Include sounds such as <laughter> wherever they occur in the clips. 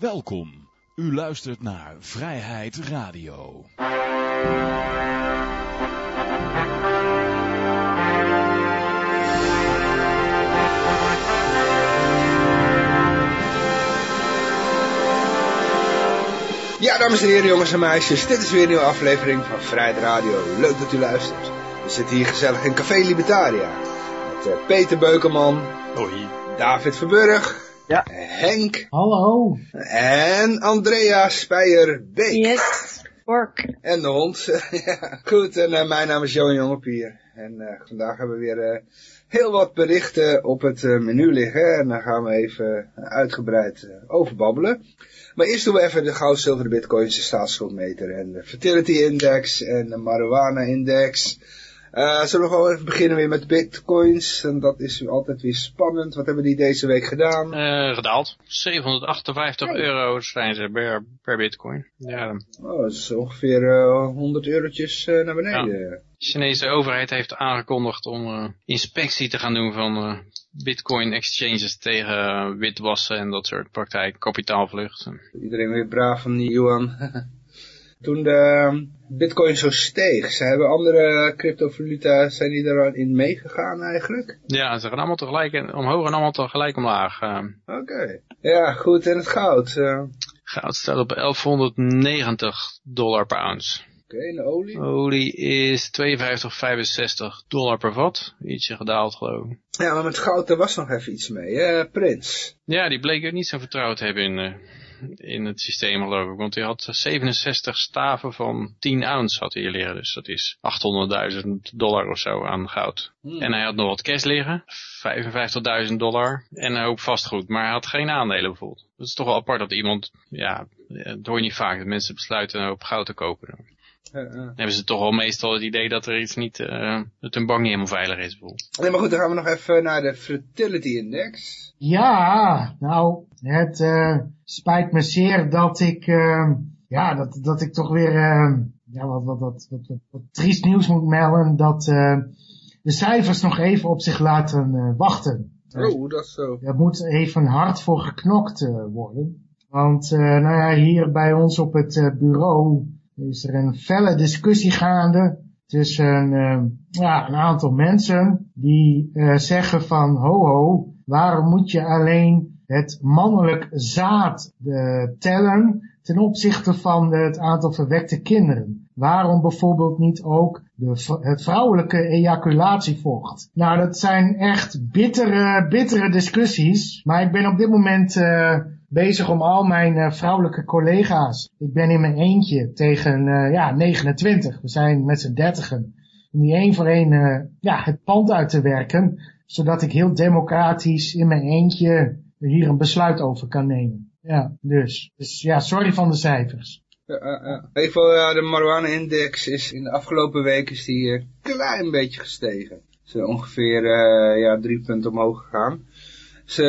Welkom. U luistert naar Vrijheid Radio. Ja, dames en heren, jongens en meisjes, dit is weer een nieuwe aflevering van Vrijheid Radio. Leuk dat u luistert. We zitten hier gezellig in Café Libertaria. Met uh, Peter Beukerman. Hoi. David Verburg. Ja. Henk. Hallo. En Andrea Speijer-Beek. Yes, work. En de hond. <laughs> ja, goed, en uh, mijn naam is Johan Jongepier. En uh, vandaag hebben we weer heel wat berichten op het menu liggen. En daar gaan we even uitgebreid over babbelen. Maar eerst doen we even de goud, zilver, de bitcoins, de staatsschuldmeter en de fertility index en de marijuana index. Uh, zullen we gewoon even beginnen weer met bitcoins? En dat is altijd weer spannend. Wat hebben die deze week gedaan? Uh, gedaald. 758 hey. euro zijn ze per, per bitcoin. Ja. Oh, dat is ongeveer uh, 100 eurotjes uh, naar beneden. Ja. De Chinese overheid heeft aangekondigd om inspectie te gaan doen van bitcoin exchanges tegen witwassen en dat soort praktijken, kapitaalvlucht. Iedereen weer braaf van die yuan. <laughs> Toen de bitcoin zo steeg, ze hebben andere cryptovaluta, zijn die er in meegegaan eigenlijk? Ja, ze gaan allemaal tegelijk omhoog en allemaal tegelijk omlaag. Oké, okay. ja goed, en het goud? Uh... Goud staat op 1190 dollar per ounce. Oké, okay, en de olie? Olie is 52,65 dollar per vat. Ietsje gedaald geloof ik. Ja, maar met goud er was nog even iets mee? Prins. Ja, die bleek ook niet zo vertrouwd te hebben in, uh, in het systeem geloof ik. Want hij had 67 staven van 10 ounce had hij hier liggen. Dus dat is 800.000 dollar of zo aan goud. Hmm. En hij had nog wat cash liggen. 55.000 dollar. En een hoop vastgoed. Maar hij had geen aandelen bijvoorbeeld. Dat is toch wel apart dat iemand, ja, dat hoor je niet vaak. Dat mensen besluiten een hoop goud te kopen. Dan hebben ze toch wel meestal het idee dat er iets niet, uh, dat hun bank niet helemaal veilig is bijvoorbeeld. Nee, maar goed, dan gaan we nog even naar de Fertility Index. Ja, nou, het uh, spijt me zeer dat ik, uh, ja, dat, dat ik toch weer, uh, ja, wat, wat, wat, wat, wat, wat triest nieuws moet melden, dat de cijfers nog even op zich laten wachten. Oh, dat is zo. Er moet even hard voor geknokt worden. Want, nou ja, hier bij ons op het bureau is er een felle discussie gaande tussen ja, een aantal mensen die zeggen van, ho ho, Waarom moet je alleen het mannelijk zaad uh, tellen ten opzichte van het aantal verwekte kinderen? Waarom bijvoorbeeld niet ook de, het vrouwelijke ejaculatievocht? Nou, dat zijn echt bittere, bittere discussies. Maar ik ben op dit moment uh, bezig om al mijn uh, vrouwelijke collega's. Ik ben in mijn eentje tegen uh, ja, 29. We zijn met z'n dertigen. Om die één voor één ja, het pand uit te werken zodat ik heel democratisch in mijn eentje hier een besluit over kan nemen. Ja, dus. Dus ja, sorry van de cijfers. Ja, uh, uh. Even, de marijuana-index is in de afgelopen week is die een klein beetje gestegen. Is ongeveer ja, drie punten omhoog gegaan. Is 153,94.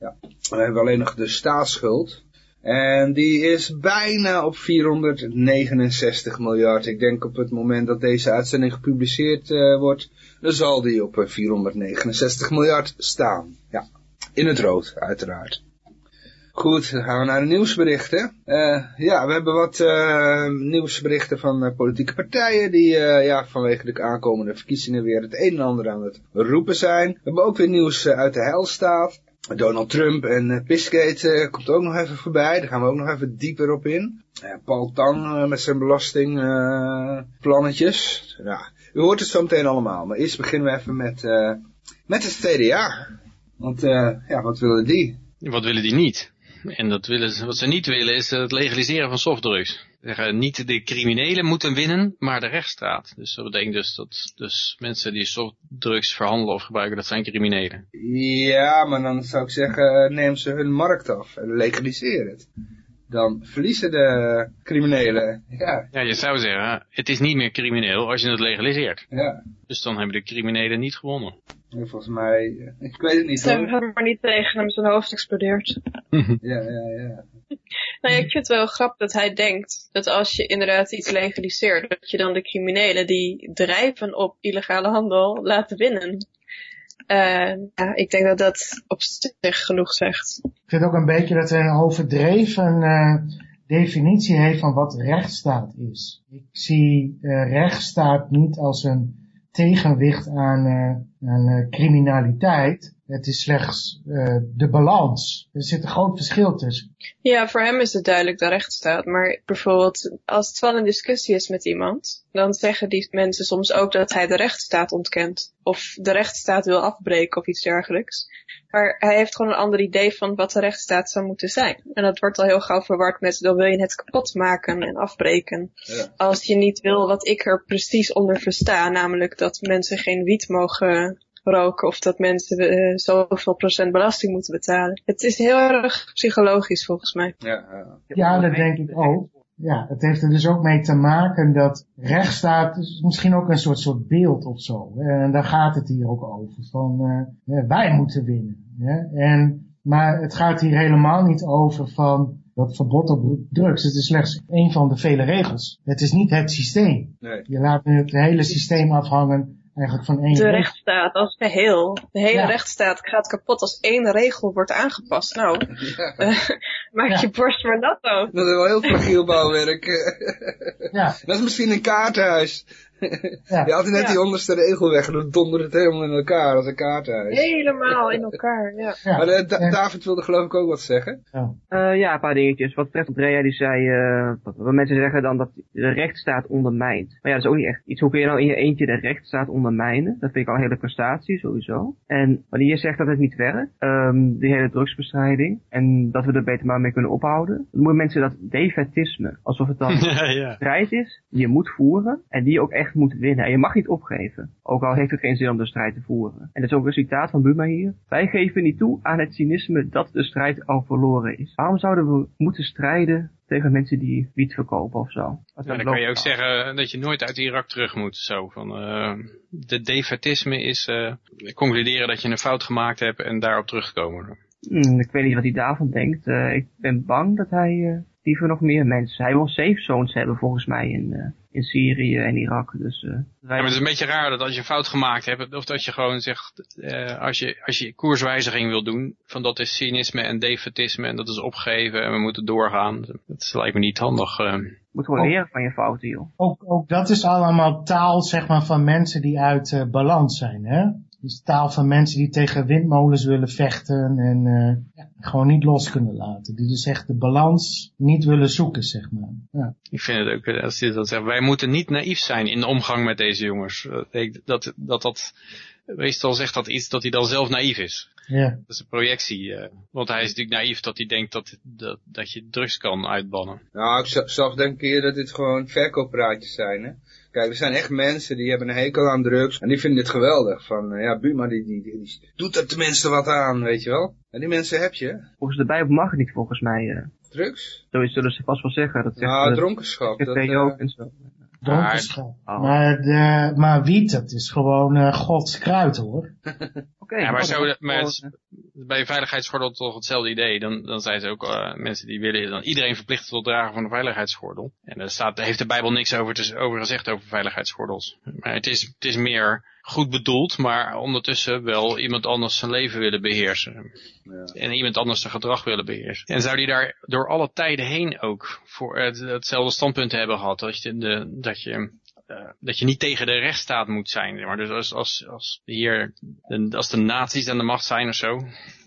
Ja. Dan hebben we alleen nog de staatsschuld. En die is bijna op 469 miljard. Ik denk op het moment dat deze uitzending gepubliceerd uh, wordt, dan zal die op 469 miljard staan. Ja, in het rood uiteraard. Goed, dan gaan we naar de nieuwsberichten. Uh, ja, we hebben wat uh, nieuwsberichten van politieke partijen die ja, vanwege de aankomende verkiezingen weer het een en ander aan het roepen zijn. We hebben ook weer nieuws uit de heilstaat. Donald Trump en Pissgate uh, komt ook nog even voorbij. Daar gaan we ook nog even dieper op in. Paul Tang met zijn belastingplannetjes. ja, u hoort het zo meteen allemaal. Maar eerst beginnen we even met, met het CDA. Want ja, wat willen die? Wat willen die niet? En dat willen ze, wat ze niet willen is het legaliseren van softdrugs. Zeggen, niet de criminelen moeten winnen, maar de rechtsstraat. Dus dat betekent dus dat dus mensen die softdrugs verhandelen of gebruiken, dat zijn criminelen. Ja, maar dan zou ik zeggen, neem ze hun markt af en legaliseer het. Dan verliezen de criminelen, ja. Ja, je zou zeggen, het is niet meer crimineel als je het legaliseert. Ja. Dus dan hebben de criminelen niet gewonnen. Volgens mij, ik weet het niet. Ze hebben maar niet tegen hem, zijn hoofd explodeert. ja, ja, ja. <laughs> Nou ja, ik vind het wel grappig dat hij denkt dat als je inderdaad iets legaliseert, dat je dan de criminelen die drijven op illegale handel laten winnen. Eh, ja, ik denk dat dat op zich genoeg zegt. Ik vind ook een beetje dat er een overdreven uh, definitie heeft van wat rechtsstaat is. Ik zie uh, rechtsstaat niet als een tegenwicht aan, uh, aan criminaliteit. Het is slechts uh, de balans. Er zit een groot verschil tussen. Ja, voor hem is het duidelijk de rechtsstaat. Maar bijvoorbeeld, als het wel een discussie is met iemand, dan zeggen die mensen soms ook dat hij de rechtsstaat ontkent. Of de rechtsstaat wil afbreken of iets dergelijks. Maar hij heeft gewoon een ander idee van wat de rechtsstaat zou moeten zijn. En dat wordt al heel gauw verward met, dan wil je het kapot maken en afbreken. Ja. Als je niet wil wat ik er precies onder versta, namelijk dat mensen geen wiet mogen roken of dat mensen uh, zoveel procent belasting moeten betalen. Het is heel erg psychologisch volgens mij. Ja, uh, ja dat denk ik ook. Ja, het heeft er dus ook mee te maken dat rechtsstaat is misschien ook een soort, soort beeld of zo. En daar gaat het hier ook over. Van uh, wij moeten winnen. Hè? En, maar het gaat hier helemaal niet over van dat verbod op drugs. Het is slechts een van de vele regels. Het is niet het systeem. Nee. Je laat het hele systeem afhangen eigenlijk van één De rechtsstaat als geheel. De hele ja. rechtsstaat gaat kapot als één regel wordt aangepast. Nou, ja. uh, <laughs> maak ja. je borst maar nat ook. Dat is wel heel fragiel bouwwerk. ja. <laughs> Dat is misschien een kaartenhuis. Ja. Je had net die onderste regel weg en dan donderde het helemaal in elkaar als een kaartenhuis. Helemaal in elkaar, ja. Maar uh, da David wilde geloof ik ook wat zeggen. Ja, uh, ja een paar dingetjes. Wat betreft Andrea, die zei, uh, wat mensen zeggen dan dat de rechtsstaat ondermijnt. Maar ja, dat is ook niet echt iets. Hoe kun je nou in je eentje de rechtsstaat ondermijnen? Dat vind ik al een hele prestatie, sowieso. En wanneer je zegt dat het niet werkt, um, die hele drugsbestrijding, en dat we er beter maar mee kunnen ophouden, dan moeten mensen dat defetisme, alsof het dan <laughs> ja, ja. strijd is, die je moet voeren, en die ook echt moet winnen. En je mag niet opgeven. Ook al heeft het geen zin om de strijd te voeren. En dat is ook een citaat van Buma hier. Wij geven niet toe aan het cynisme dat de strijd al verloren is. Waarom zouden we moeten strijden tegen mensen die wiet verkopen of zo? Ja, dan kan je ook zeggen dat je nooit uit Irak terug moet. Zo van, uh, de defatisme is uh, concluderen dat je een fout gemaakt hebt en daarop terugkomen. Hmm, ik weet niet wat hij daarvan denkt. Uh, ik ben bang dat hij liever nog meer mensen. Hij wil safe zones hebben volgens mij in, uh, in Syrië en Irak. Dus, uh, ja, maar het is een beetje raar dat als je een fout gemaakt hebt, of dat je gewoon zegt, uh, als, je, als je koerswijziging wil doen, van dat is cynisme en defetisme en dat is opgeven en we moeten doorgaan. Dat lijkt me niet handig. Uh. Je moet gewoon leren van je fouten, joh. Ook, ook dat is allemaal taal, zeg maar, van mensen die uit balans zijn, hè? Dus taal van mensen die tegen windmolens willen vechten en uh, gewoon niet los kunnen laten. Die dus echt de balans niet willen zoeken, zeg maar. Ja. Ik vind het ook, als je dat zegt, wij moeten niet naïef zijn in de omgang met deze jongens. Dat dat, dat meestal zegt dat iets dat hij dan zelf naïef is. Ja. Dat is een projectie. Uh, want hij is natuurlijk naïef dat hij denkt dat, dat, dat je drugs kan uitbannen. Nou, ik zelf denk hier dat dit gewoon verkooppraatjes zijn, hè. Kijk, er zijn echt mensen die hebben een hekel aan drugs. En die vinden dit geweldig. Van, uh, ja, Buma die, die, die, die, doet er tenminste wat aan, weet je wel. En die mensen heb je. Volgens de Bijbel mag het niet, volgens mij. Uh. Drugs? Zo zullen ze vast wel zeggen. Dat zegt, nou, dronkenschap. Dat, uh, en zo. Dronkenschap. Oh. Maar, de, maar wiet, dat is gewoon uh, gods kruid hoor. <laughs> okay, ja, maar, zo, maar het, bij veiligheidsgordel toch hetzelfde idee. Dan, dan zijn ze ook uh, mensen die willen dan iedereen verplichten tot dragen van een veiligheidsgordel. En daar staat, heeft de Bijbel niks over, te, over gezegd over veiligheidsgordels. Maar het is, het is meer goed bedoeld, maar ondertussen wel iemand anders zijn leven willen beheersen. Ja. En iemand anders zijn gedrag willen beheersen. En zou die daar door alle tijden heen ook voor het, hetzelfde standpunt hebben gehad. Dat je, de, dat je uh, dat je niet tegen de rechtsstaat moet zijn. Maar dus als, als, als hier, als de nazi's aan de macht zijn of zo,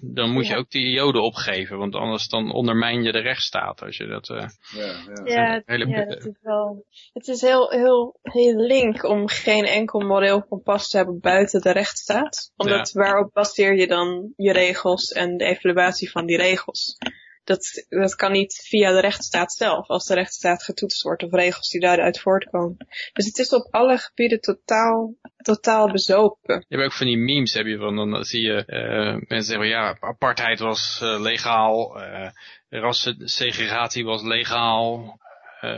dan moet je ook die joden opgeven. Want anders dan ondermijn je de rechtsstaat. Als je dat, uh, ja, ja. Ja, hele... ja, dat is wel, het is heel, heel, heel link om geen enkel moreel kompas te hebben buiten de rechtsstaat. Omdat ja. waarop baseer je dan je regels en de evaluatie van die regels? Dat, dat kan niet via de rechtsstaat zelf, als de rechtsstaat getoetst wordt of regels die daaruit voortkomen. Dus het is op alle gebieden totaal, totaal bezopen. Je hebt ook van die memes, heb je van, dan zie je uh, mensen zeggen, ja, apartheid was uh, legaal, uh, rassensegregatie was legaal,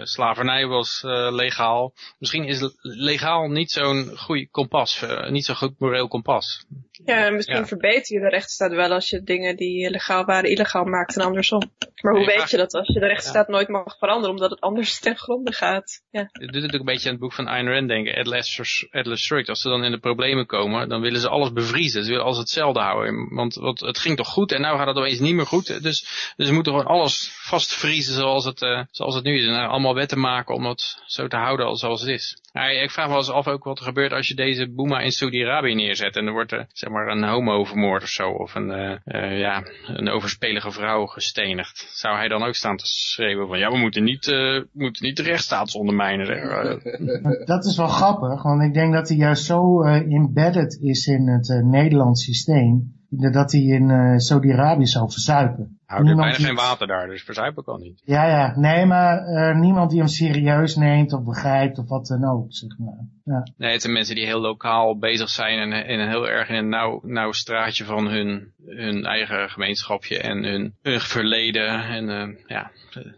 slavernij was legaal. Misschien is legaal niet zo'n goed kompas, niet zo'n goed moreel kompas. Ja, en misschien Ja. verbeter je de rechtsstaat wel als je dingen die legaal waren illegaal maakt en andersom. Maar hoe Nee, weet je dat als je de rechtsstaat nooit mag veranderen omdat het anders <laughs> ten gronde gaat? Ja. Het doet ook een beetje aan het boek van Ayn Rand denken, Atlas, Atlas Shrugged. Als ze dan in de problemen komen, dan willen ze alles bevriezen. Ze willen alles hetzelfde houden. Want, want het ging toch goed en nou gaat het opeens niet meer goed. Dus, dus ze moeten gewoon alles vastvriezen zoals het, eh, zoals het nu is. En nou, allemaal wetten maken om het zo te houden als zoals het is. Ja, ik vraag me wel eens af ook wat er gebeurt als je deze boema in Saudi-Arabië neerzet. En er wordt er, zeg maar een homo vermoord of zo. Of een, eh, eh, ja, een overspelige vrouw gestenigd. Zou hij dan ook staan te schreeuwen van ja, we moeten niet, eh, we moeten niet de rechtsstaat ondermijnen. zeg. <laughs> Maar Dat is wel grappig, want ik denk dat hij juist zo embedded is in het Nederlands systeem, dat hij in eh, Saudi-Arabië zou verzuipen. Houdt er Niemand bijna die- geen water daar, dus verzuip ik al niet. Ja, ja, nee, maar eh, niemand die hem serieus neemt of begrijpt of wat dan ook, zeg maar. Ja, Nee, het zijn mensen die heel lokaal bezig zijn en, en heel erg in een nauw, nauw straatje van hun, hun eigen gemeenschapje en hun, hun verleden. En eh, ja,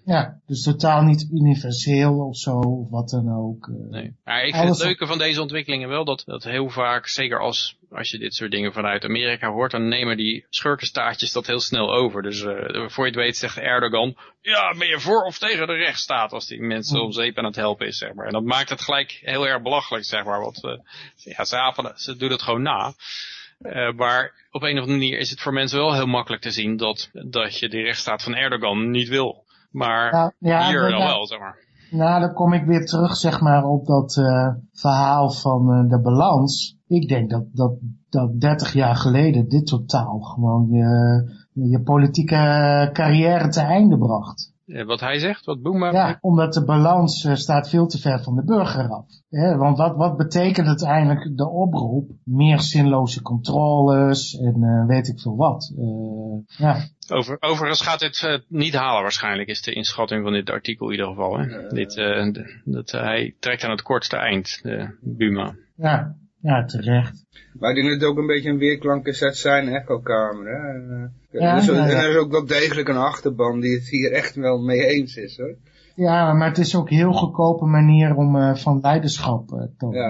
ja, dus totaal niet universeel of zo, of wat dan ook. eh. nee. Maar ik vind het leuke van deze ontwikkelingen wel dat, dat heel vaak, zeker als, als je dit soort dingen vanuit Amerika hoort, dan nemen die schurkenstaatjes dat heel snel over. Dus eh voor je het weet zegt Erdogan, ja, ben je voor of tegen de rechtsstaat als die mensen om zeep aan het helpen is, zeg maar. En dat maakt het gelijk heel erg belachelijk, zeg maar. Want eh, ja, ze, apen- ze doen het gewoon na. Eh, maar op een of andere manier is het voor mensen wel heel makkelijk te zien dat, dat je de rechtsstaat van Erdogan niet wil. Maar Nou, ja, hier dan wel, zeg maar. Nou, dan kom ik weer terug, zeg maar, op dat eh, verhaal van eh, de balans. Ik denk dat, dat, dat 30 jaar geleden dit totaal gewoon je, je politieke carrière te einde bracht. Wat hij zegt, wat Boema Ja, omdat de balans eh, staat veel te ver van de burger af. Hè, want wat, wat betekent uiteindelijk de oproep? Meer zinloze controles en eh, weet ik veel wat. Eh, ja. Over, overigens gaat dit niet halen waarschijnlijk, is de inschatting van dit artikel in ieder geval. Hè? dit, eh, dat, hij trekt aan het kortste eind, de Buma. Ja, ja, terecht. Maar ik denk dat het ook een beetje een weerklank is uit zijn echokamer. Hè? En, eh, Ja. En er is ook wel degelijk een achterban die het hier echt wel mee eens is hoor. Ja, maar het is ook een heel goedkope manier om eh, van leiderschap eh, te Ja,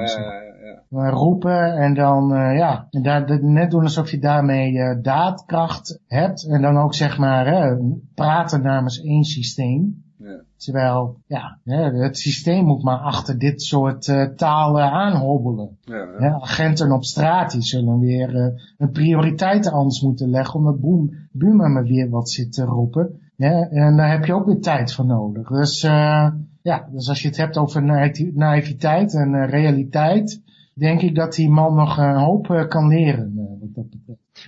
ja, roepen en dan, eh, ja, en daar, net doen alsof je daarmee eh, daadkracht hebt. En dan ook zeg maar praten namens één systeem. Ja. Terwijl, ja, het systeem moet maar achter dit soort eh, talen aanhobbelen. Ja, ja. Agenten op straat die zullen weer eh, hun prioriteiten anders moeten leggen, omdat Boem, Buma maar weer wat zit te roepen. En daar heb je ook weer tijd voor nodig. Dus, eh, ja, dus als je het hebt over naïviteit en realiteit, denk ik dat die man nog een hoop kan leren. wat dat betreft.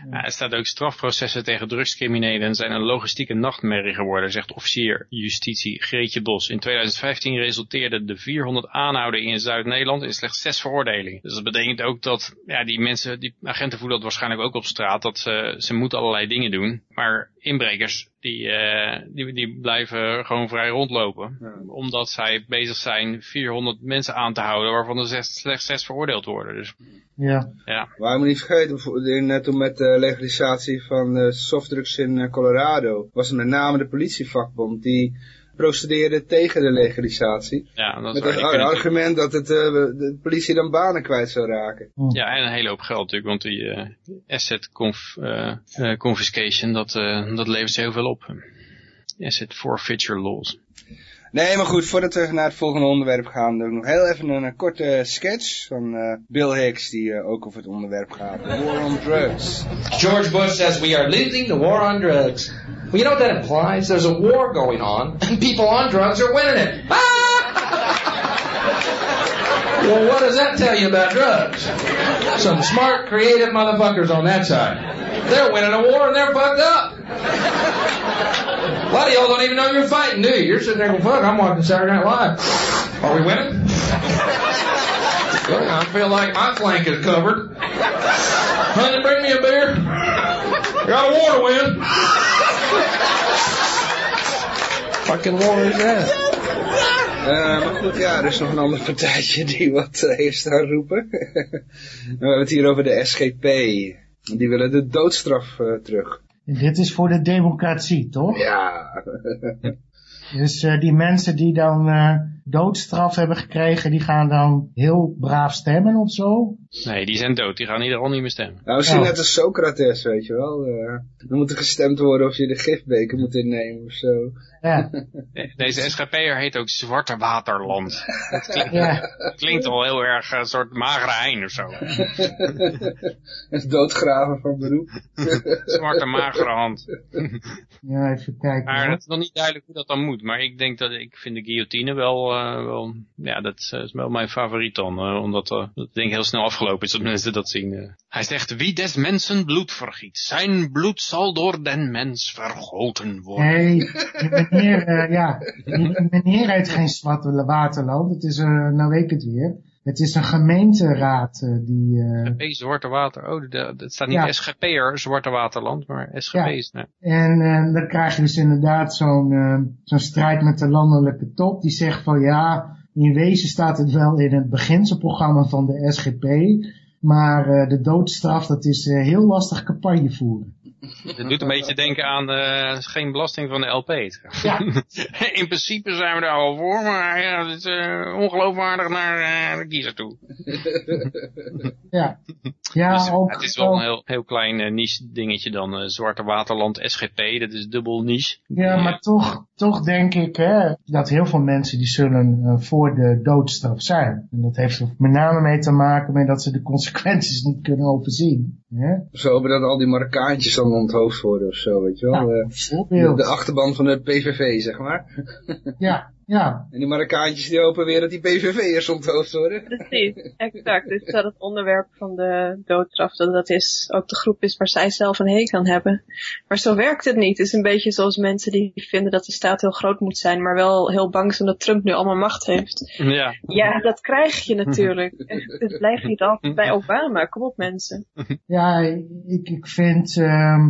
Er staat ook strafprocessen tegen drugscriminelen zijn een logistieke nachtmerrie geworden, zegt officier justitie Greetje Bos. In 2015 resulteerden de 400 aanhoudingen in Zuid-Nederland in slechts zes veroordelingen. Dus dat betekent ook dat ja, die mensen, die agenten voelen dat waarschijnlijk ook op straat, dat ze, ze moeten allerlei dingen doen. Maar inbrekers, die, eh, die, die blijven gewoon vrij rondlopen. Omdat zij bezig zijn 400 mensen aan te houden, waarvan er zes, slechts zes veroordeeld worden. Dus Ja, ja, Maar moet niet vergeten, eh, toen met de legalisatie van eh, softdrugs in eh, Colorado, was het met name de politievakbond die procedeerde tegen de legalisatie. ja dat Met het argument dat het, eh, de politie dan banen kwijt zou raken. Ja, en een hele hoop geld natuurlijk, want die eh, asset conf, eh, confiscation, dat, eh, dat levert ze heel veel op. Asset forfeiture laws. Nee, maar goed, voordat we naar het volgende onderwerp gaan, doe ik nog heel even een, eh, korte sketch van eh, Bill Hicks, die ook over het onderwerp gaat. The War on Drugs. George Bush says we are losing the war on drugs. Well, you know what that implies? There's a war going on, and people on drugs are winning it. Ah! well, what does that tell you about drugs? Some smart, creative motherfuckers on that side. They're winning a war and they're fucked up. A lot of y'all don't even know you're fighting, do you? You're sitting there going, fuck, I'm watching Saturday Night Live. Are we winning? Well, I feel like my flank is covered. Honey, bring me a beer. Got a war to win. Fucking war is that? Eh, maar goed, ja, er is nog een ander partijtje <laughs> die wat eh, heeft staan roepen. <laughs> we hebben het hier over de SGP. Die willen de doodstraf eh, terug. en dit is voor de democratie, toch? Ja. Dus eh, die mensen die dan eh, doodstraf hebben gekregen, die gaan dan heel braaf stemmen of zo? Nee, die zijn dood. Die gaan in ieder geval niet meer stemmen. Nou, misschien Oh. net als Socrates, weet je wel. eh dan moet er gestemd worden of je de gifbeker moet innemen of zo. Ja, <laughs> Deze SGP'er heet ook Zwarte Waterland. Dat klinkt, ja, klinkt al heel erg een soort magere hein of zo. <laughs> Het doodgraven van beroep. <laughs> Zwarte magere hand. ja even kijken. Maar hoor. het is nog niet duidelijk hoe dat dan moet. Maar ik denk dat ik vind de guillotine wel, eh, wel ja, dat is, eh, is wel mijn favoriet dan. eh, omdat eh, dat denk ik heel snel afgelopen is dat mensen dat zien. eh. Hij zegt, wie des mensen bloed vergiet, zijn bloed zal door den mens vergoten worden. Nee, meneer, eh, ja, meneer heet geen Zwarte Waterland. Het is, eh, nou weet ik het weer. Het is een gemeenteraad eh, die... eh, SGP Zwarte Water, oh, het staat niet Ja. SGP'er Zwarte Waterland, maar SGP's. nee. En eh, dan krijg je dus inderdaad zo'n zo'n strijd met de landelijke top. Die zegt van ja, in wezen staat het wel in het beginselprogramma van de SGP. Maar de doodstraf, dat is heel lastig campagne voeren. <laughs> Het doet een beetje denken aan eh, geen belasting van de LP. Ja. <laughs> In principe zijn we daar al voor, maar ja, het is eh, ongeloofwaardig naar eh, de kiezer toe. <laughs> Ja, ja Dus, ook, het is wel een heel, heel klein niche dingetje dan. Zwarte Waterland, SGP, dat is dubbel niche. ja, maar toch, toch denk ik hè, dat heel veel mensen die zullen voor de doodstraf zijn. En dat heeft er met name mee te maken met dat ze de consequenties niet kunnen overzien. Hè? Zo hopen dat al die Marokkaantjes dan onthoofd worden of zo, weet je wel. Nou, Eh, de, de achterban van de PVV, zeg maar. Ja, <laughs> ja, En die Marokkaantjes die hopen weer dat die PVV'ers onthoofd worden. Precies, <laughs> exact. Dus dat het onderwerp van de doodstraf, dat dat is, ook de groep is waar zij zelf een hekel aan hebben. Maar zo werkt het niet. Het is een beetje zoals mensen die vinden dat de staat heel groot moet zijn, maar wel heel bang zijn dat Trump nu allemaal macht heeft. Ja, Ja, dat krijg je natuurlijk. <laughs> Het blijft niet altijd bij Obama. Kom op mensen. Ja, ik, ik vind ehm,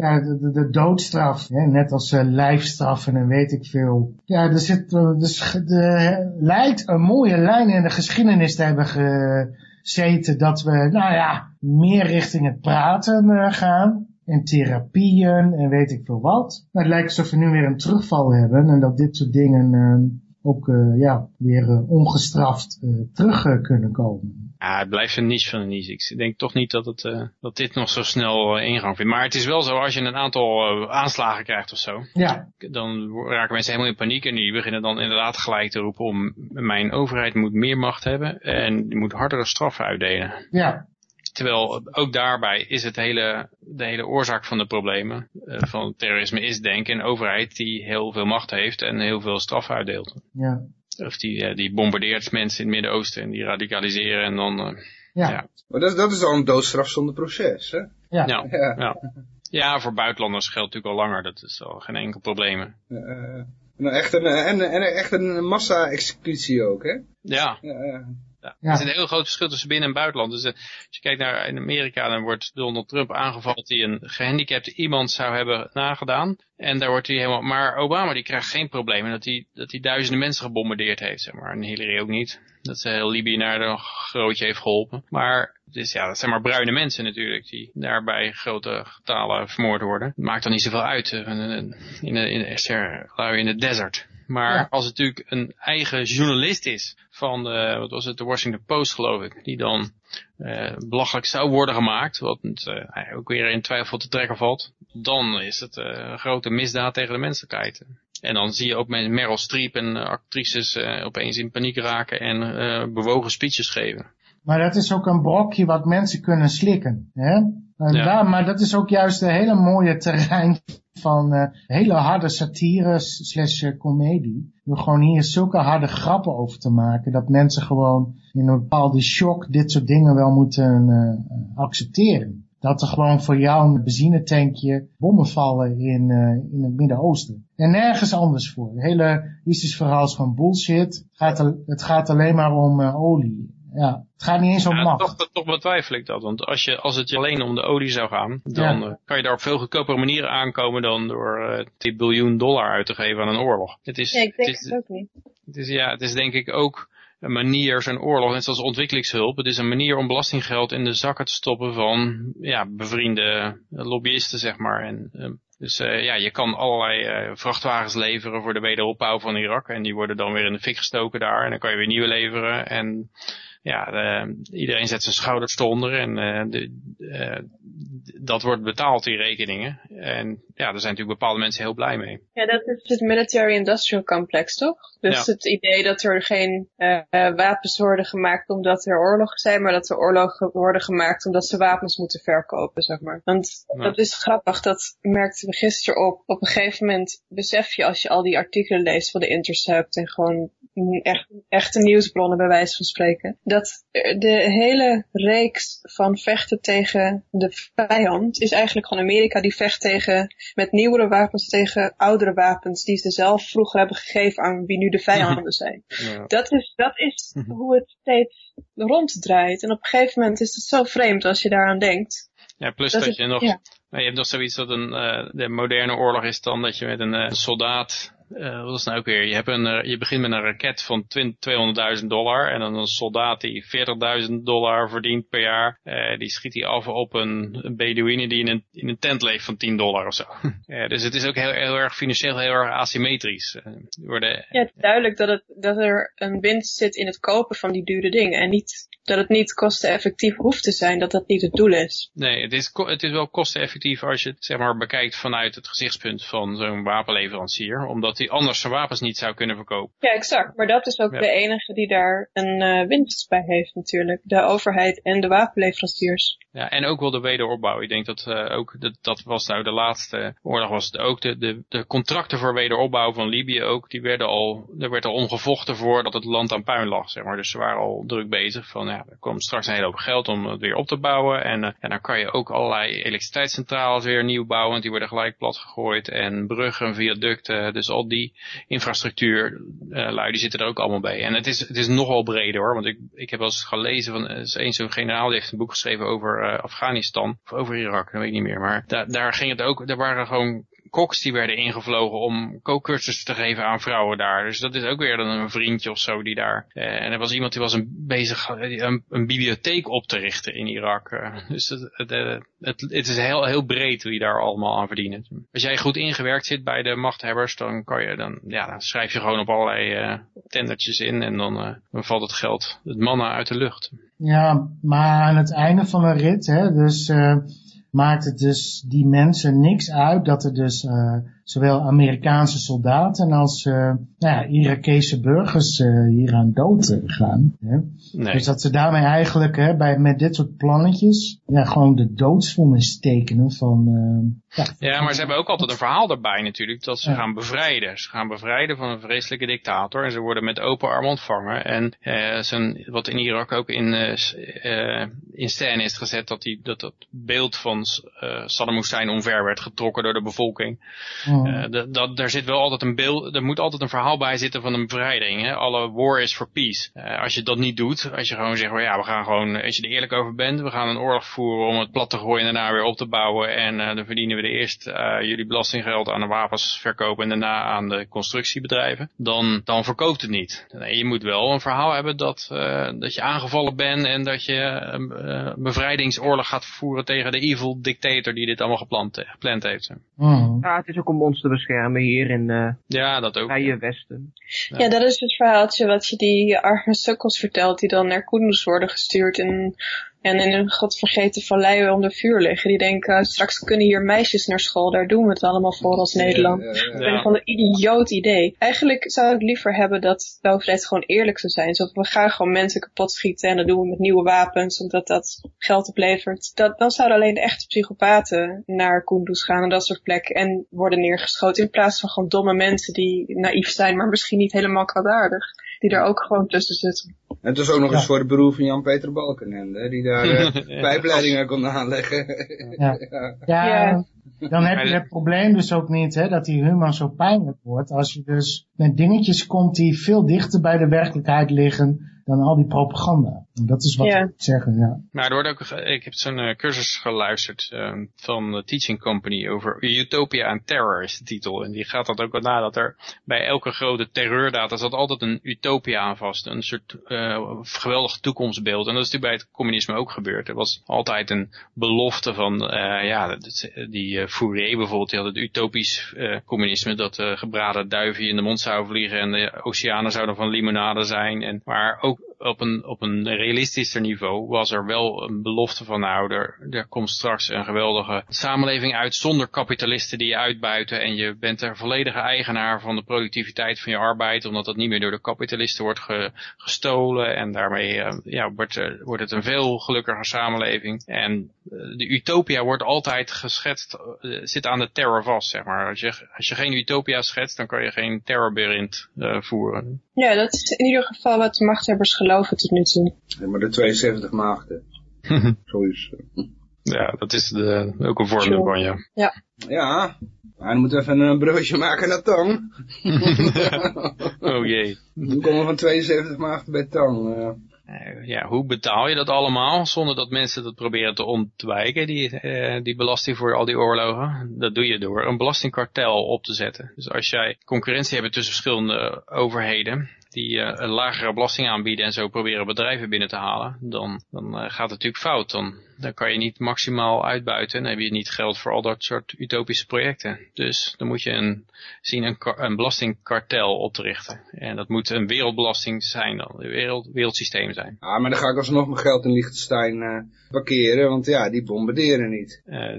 ja, de, de, doodstraf, hè, net als uh, lijfstraffen en weet ik veel. Ja, er zit, dus de, lijkt een mooie lijn in de geschiedenis te hebben gezeten dat we, nou ja, meer richting het praten uh, gaan. En therapieën en weet ik veel wat. Maar het lijkt alsof we nu weer een terugval hebben en dat dit soort dingen uh, ook uh, ja, weer uh, ongestraft uh, terug kunnen komen. Ja, het blijft een niche van een niche. Ik denk toch niet dat, het, dat dit nog zo snel ingang vindt. Maar het is wel zo, als je een aantal aanslagen krijgt of zo, ja. dan raken mensen helemaal in paniek en die beginnen dan inderdaad gelijk te roepen om mijn overheid moet meer macht hebben en die moet hardere straffen uitdelen. Ja. Terwijl ook daarbij is het hele, de hele oorzaak van de problemen uh, van terrorisme is denk ik een overheid die heel veel macht heeft en heel veel straf uitdeelt. Ja. Of die, uh, die bombardeert mensen in het Midden-Oosten en die radicaliseren en dan... Uh, ja. ja. Maar dat, dat is al een doodstraf zonder proces, hè? Ja. Ja, ja. voor buitenlanders geldt natuurlijk al langer. Dat is al geen enkel probleem. Uh, nou, echt een, en, en echt een massa-executie ook, hè? Ja. ja. Ja. Er is een heel groot verschil tussen binnen- en buitenland. Dus uh, als je kijkt naar in Amerika, dan wordt Donald Trump aangevallen dat hij een gehandicapte iemand zou hebben nagedaan. En daar wordt hij helemaal, maar Obama die krijgt geen probleem. Dat hij, dat hij duizenden mensen gebombardeerd heeft, zeg maar. En Hillary ook niet. Dat ze heel Libië naar de grootje heeft geholpen. Maar dus ja, dat zijn maar bruine mensen natuurlijk, die daarbij grote getalen vermoord worden. Maakt dan niet zoveel uit uh, in, de, in, de, in de desert. Maar ja. als het natuurlijk een eigen journalist is van de, wat was het, de Washington Post geloof ik, die dan uh, belachelijk zou worden gemaakt, wat uh, ook weer in twijfel te trekken valt, dan is het uh, een grote misdaad tegen de menselijkheid. En dan zie je ook Meryl Streep en actrices opeens in paniek raken en bewogen speeches geven. Maar dat is ook een brokje wat mensen kunnen slikken. Hè? En ja. daar, maar dat is ook juist een hele mooie terrein van uh, hele harde satire slash uh, comedie. Door gewoon hier zulke harde grappen over te maken. Dat mensen gewoon in een bepaalde shock dit soort dingen wel moeten uh, accepteren. Dat er gewoon voor jou een benzinetankje bommen vallen in, in het Midden-Oosten. En nergens anders voor. Het hele ISIS-verhaal is gewoon bullshit. Gaat, het gaat alleen maar om olie. Ja, het gaat niet eens om ja, macht. Toch, toch betwijfel ik dat. Want als, je, als het je alleen om de olie zou gaan, dan ja. uh, kan je daar op veel goedkopere manieren aankomen dan door uh, 10 biljoen dollar uit te geven aan een oorlog. Het is, ja, ik denk het, is, het ook niet. Het is, ja, het is denk ik ook een manier, zo'n oorlog, net zoals ontwikkelingshulp. Het is een manier om belastinggeld in de zakken te stoppen van ja, bevriende lobbyisten, zeg maar. En, uh, dus uh, ja, je kan allerlei uh, vrachtwagens leveren voor de wederopbouw van Irak. En die worden dan weer in de fik gestoken daar. En dan kan je weer nieuwe leveren. En ja, uh, iedereen zet zijn schouders eronder en uh, de, uh, dat wordt betaald, die rekeningen. En ja, daar zijn natuurlijk bepaalde mensen heel blij mee. Ja, dat is het military industrial complex, toch? Dus ja. het idee dat er geen wapens worden gemaakt omdat er oorlogen zijn, maar dat er oorlogen worden gemaakt omdat ze wapens moeten verkopen, zeg maar. Want ja. dat is grappig, dat merkten we gisteren op. Op een gegeven moment besef je als je al die artikelen leest van de Intercept en gewoon echt, echte nieuwsbronnen bij wijze van spreken, dat de hele reeks van vechten tegen de vijand is eigenlijk gewoon Amerika die vecht tegen, met nieuwere wapens tegen oudere wapens die ze zelf vroeger hebben gegeven aan wie nu de vijanden zijn. Ja. Dat is, dat is hoe het steeds ronddraait. En op een gegeven moment is het zo vreemd als je daaraan denkt. Ja, plus dat, dat je nog, ja. je hebt nog zoiets dat een, uh, de moderne oorlog is dan dat je met een uh, soldaat uh, wat is nou ook weer? Je, hebt een, uh, je begint met een raket van 200.000 dollar en dan een soldaat die 40.000 dollar verdient per jaar. Uh, die schiet hij af op een, een Bedouine die in een, in een tent leeft van 10 dollar of zo. <laughs> dus het is ook heel, heel erg financieel heel erg asymmetrisch. ja, duidelijk dat, het, dat er een winst zit in het kopen van die dure dingen en niet dat het niet kosteneffectief hoeft te zijn, dat dat niet het doel is. Nee, het is, het is wel kosteneffectief als je het zeg maar, bekijkt vanuit het gezichtspunt van zo'n wapenleverancier, omdat hij anders zijn wapens niet zou kunnen verkopen. Ja, exact. Maar dat is ook ja. de enige die daar een uh, winst bij heeft natuurlijk. De overheid en de wapenleveranciers. Ja, en ook wel de wederopbouw. Ik denk dat uh, ook, dat, dat was nou de laatste oorlog, was het ook de, de, de contracten voor wederopbouw van Libië ook, die werden al, er werd al omgevochten voor dat het land aan puin lag, zeg maar. Dus ze waren al druk bezig van, er komt straks een hele hoop geld om het weer op te bouwen. En, en dan kan je ook allerlei elektriciteitscentrales weer nieuw bouwen, want die worden gelijk plat gegooid. En bruggen, viaducten, dus al die infrastructuur, uh, lui, die zitten er ook allemaal bij. En het is, het is nogal breder hoor, want ik, ik heb wel eens gelezen van, er is een zo'n generaal die heeft een boek geschreven over Afghanistan, of over Irak, dat weet ik niet meer. Maar da daar ging het ook, daar waren gewoon koks die werden ingevlogen om kookcursussen te geven aan vrouwen daar. Dus dat is ook weer dan een vriendje of zo die daar... Uh, en er was iemand die was een, bezig een, een bibliotheek op te richten in Irak. Uh, dus het, het, het, is heel, heel breed wie daar allemaal aan verdienen. Als jij goed ingewerkt zit bij de machthebbers, dan, kan je, dan, ja, dan schrijf je gewoon op allerlei uh, tendertjes in en dan, dan valt het geld, het mannen uit de lucht. Ja, maar aan het einde van een rit, hè, dus maakt het dus die mensen niks uit dat er dus uh, zowel Amerikaanse soldaten als uh, nou ja, Irakese burgers uh, hier aan dood gaan. Hè? Nee. Dus dat ze daarmee eigenlijk hè, bij, met dit soort plannetjes ja, gewoon de doodsvonnis tekenen van... ja, ja, maar ze hebben ook altijd een verhaal daarbij natuurlijk, dat ze ja. gaan bevrijden. Ze gaan bevrijden van een vreselijke dictator en ze worden met open arm ontvangen. En zijn, wat in Irak ook in, in scène is gezet, dat, die, dat dat beeld van Saddam Hussein omver werd getrokken door de bevolking. Uh, dat, dat, daar zit wel altijd een beeld, er moet altijd een verhaal bij zitten van een bevrijding. Hè? Alle war is for peace. Uh, als je dat niet doet, als je gewoon zegt, well, ja, we gaan gewoon, als je er eerlijk over bent, we gaan een oorlog voeren om het plat te gooien en daarna weer op te bouwen. En uh, dan verdienen we de eerst jullie belastinggeld aan de wapens verkopen en daarna aan de constructiebedrijven. Dan, dan verkoopt het niet. Nee, je moet wel een verhaal hebben dat, dat je aangevallen bent en dat je een bevrijdingsoorlog gaat voeren tegen de evil dictator die dit allemaal gepland, gepland heeft. Mm. Ja, het is ook om ons te beschermen hier in uh, ja, dat ook. Vrije Westen. Ja. ja. dat is het verhaaltje wat je die arme sukkels vertelt die dan naar Kunduz worden gestuurd en en in een godvergeten vallei onder vuur liggen. Die denken, straks kunnen hier meisjes naar school, daar doen we het allemaal voor als Nederland. Ja, ja, ja. Ik ben van een idioot idee. Eigenlijk zou ik liever hebben dat de overheid gewoon eerlijk zou zijn. Zo we gaan gewoon mensen kapot schieten en dat doen we met nieuwe wapens, omdat dat geld oplevert. Dat, dan zouden alleen de echte psychopaten naar Kunduz gaan en dat soort plekken en worden neergeschoten. In plaats van gewoon domme mensen die naïef zijn, maar misschien niet helemaal kwaadaardig. Die er ook gewoon tussen zitten. En het was ook nog eens voor de beroep van Jan-Peter Balkenende, die daar <laughs> uh, pijpleidingen kon aanleggen. <laughs> ja. ja. ja. dan heb je het probleem dus ook niet hè, dat die humor zo pijnlijk wordt. Als je dus met dingetjes komt die veel dichter bij de werkelijkheid liggen dan al die propaganda. Dat is wat Ja. ik moet zeggen, ja. Maar er wordt ook, ik heb zo'n eh, cursus geluisterd eh, van de Teaching Company over Utopia and Terror is de titel. En die gaat dat ook wel na dat er bij elke grote terreurdata zat altijd een utopia aan vast. Een soort eh, geweldig toekomstbeeld. En dat is natuurlijk bij het communisme ook gebeurd. Er was altijd een belofte van, eh, ja, die eh, Fourier bijvoorbeeld, die had het utopisch eh, communisme. Dat eh, gebraden duiven in de mond zou vliegen en de oceanen zouden van limonade zijn. En, maar ook op een, op een realistischer niveau was er wel een belofte van nou, er, er komt straks een geweldige samenleving uit zonder kapitalisten die je uitbuiten en je bent er volledige eigenaar van de productiviteit van je arbeid, omdat dat niet meer door de kapitalisten wordt ge- gestolen en daarmee eh, ja, wordt, eh, wordt het een veel gelukkiger samenleving. En eh, de utopia wordt altijd geschetst, zit aan de terror vast, zeg maar. Als je, als je geen utopia schetst, dan kan je geen terrorbewind eh voeren. Ja, dat is in ieder geval wat de machthebbers geloven tot nu toe. Ja, maar de 72 maagden. <laughs> Zoiets. Ja, dat is de, ook een vorm Sure. ervan, ja. Ja, maar dan moeten we even een broodje maken naar Tang. <laughs> Oh jee. <laughs> Dan komen we van 72 maagden bij Tang. eh. Eh, ja, hoe betaal je dat allemaal zonder dat mensen dat proberen te ontwijken, die, eh, die belasting voor al die oorlogen? Dat doe je door een belastingkartel op te zetten. Dus als jij concurrentie hebt tussen verschillende overheden, die eh, een lagere belasting aanbieden en zo proberen bedrijven binnen te halen, dan, dan gaat het natuurlijk fout. Dan, dan kan je niet maximaal uitbuiten en dan heb je niet geld voor al dat soort utopische projecten. Dus dan moet je een, zien een, een belastingkartel op te richten. En dat moet een wereldbelasting zijn, dan, een wereld, wereldsysteem zijn. Ja, maar dan ga ik alsnog mijn geld in Liechtenstein eh, parkeren, want ja, die bombarderen niet. Eh,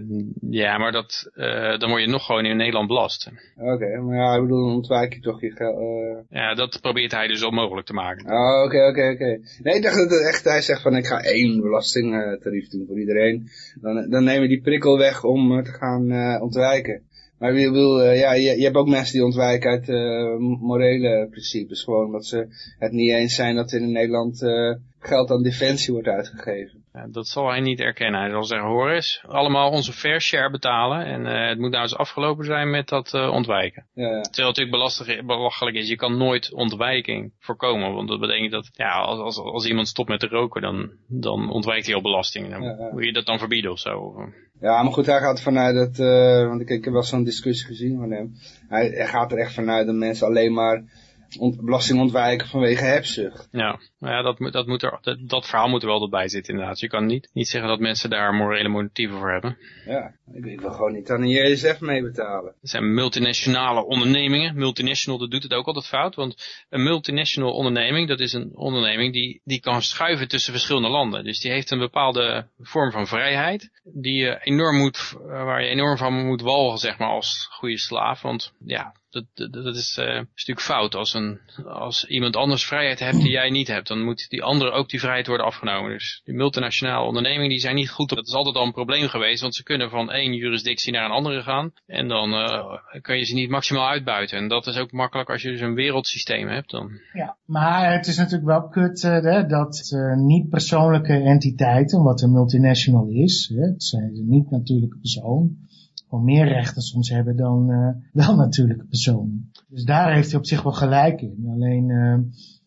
ja, maar dat, eh, dan word je nog gewoon in Nederland belast. Oké, maar ja, ik bedoel, dan ontwijk je toch je geld. Ja, dat probeert hij dus onmogelijk te maken. Oh, oké, oké, oké. Nee, ik dacht dat het echt, hij zegt van ik ga één belastingtarief doen voor iedereen. Dan, dan nemen die prikkel weg om eh, te gaan eh, ontwijken. Maar ik bedoel, eh, ja, je, je hebt ook mensen die ontwijken uit eh, morele principes. Gewoon omdat ze het niet eens zijn dat in Nederland eh, geld aan defensie wordt uitgegeven. Dat zal hij niet erkennen. Hij zal zeggen, hoor eens, allemaal onze fair share betalen. En eh, het moet nou eens afgelopen zijn met dat eh, ontwijken. Ja, ja. Terwijl het natuurlijk belachelijk is, je kan nooit ontwijking voorkomen. Want dat betekent dat, ja, als, als, als iemand stopt met te roken, dan, dan ontwijkt hij al belasting. Dan Ja, moet je dat dan verbieden of zo. Eh, Ja, maar goed, hij gaat vanuit dat, want ik, ik heb wel zo'n discussie gezien van hem. Hij, hij gaat er echt vanuit dat mensen alleen maar belasting ontwijken vanwege hebzucht. Ja, maar ja dat, dat, moet er, dat, dat verhaal moet er wel bij zitten inderdaad. Je kan niet, niet zeggen dat mensen daar morele motieven voor hebben. Ja, ik, ik wil gewoon niet aan een JSF mee betalen. Er zijn multinationale ondernemingen. Multinational, dat doet het ook altijd fout. Want een multinational onderneming, dat is een onderneming die, die kan schuiven tussen verschillende landen. Dus die heeft een bepaalde vorm van vrijheid. Die je enorm moet, waar je enorm van moet walgen, zeg maar, als goede slaaf. Want ja, dat, dat, dat is, eh, is natuurlijk fout. Als, een, als iemand anders vrijheid hebt die jij niet hebt, dan moet die andere ook die vrijheid worden afgenomen. Dus die multinationale ondernemingen die zijn niet goed. Dat is altijd al een probleem geweest, want ze kunnen van één jurisdictie naar een andere gaan. En dan eh, kun je ze niet maximaal uitbuiten. En dat is ook makkelijk als je dus een wereldsysteem hebt. Dan. Ja, maar het is natuurlijk wel kut eh, dat eh, niet persoonlijke entiteiten, wat een multinational is, hè, het zijn niet natuurlijke persoon, gewoon meer rechten soms hebben dan <laughs> wel natuurlijke personen. Dus daar heeft hij op zich wel gelijk in. Alleen,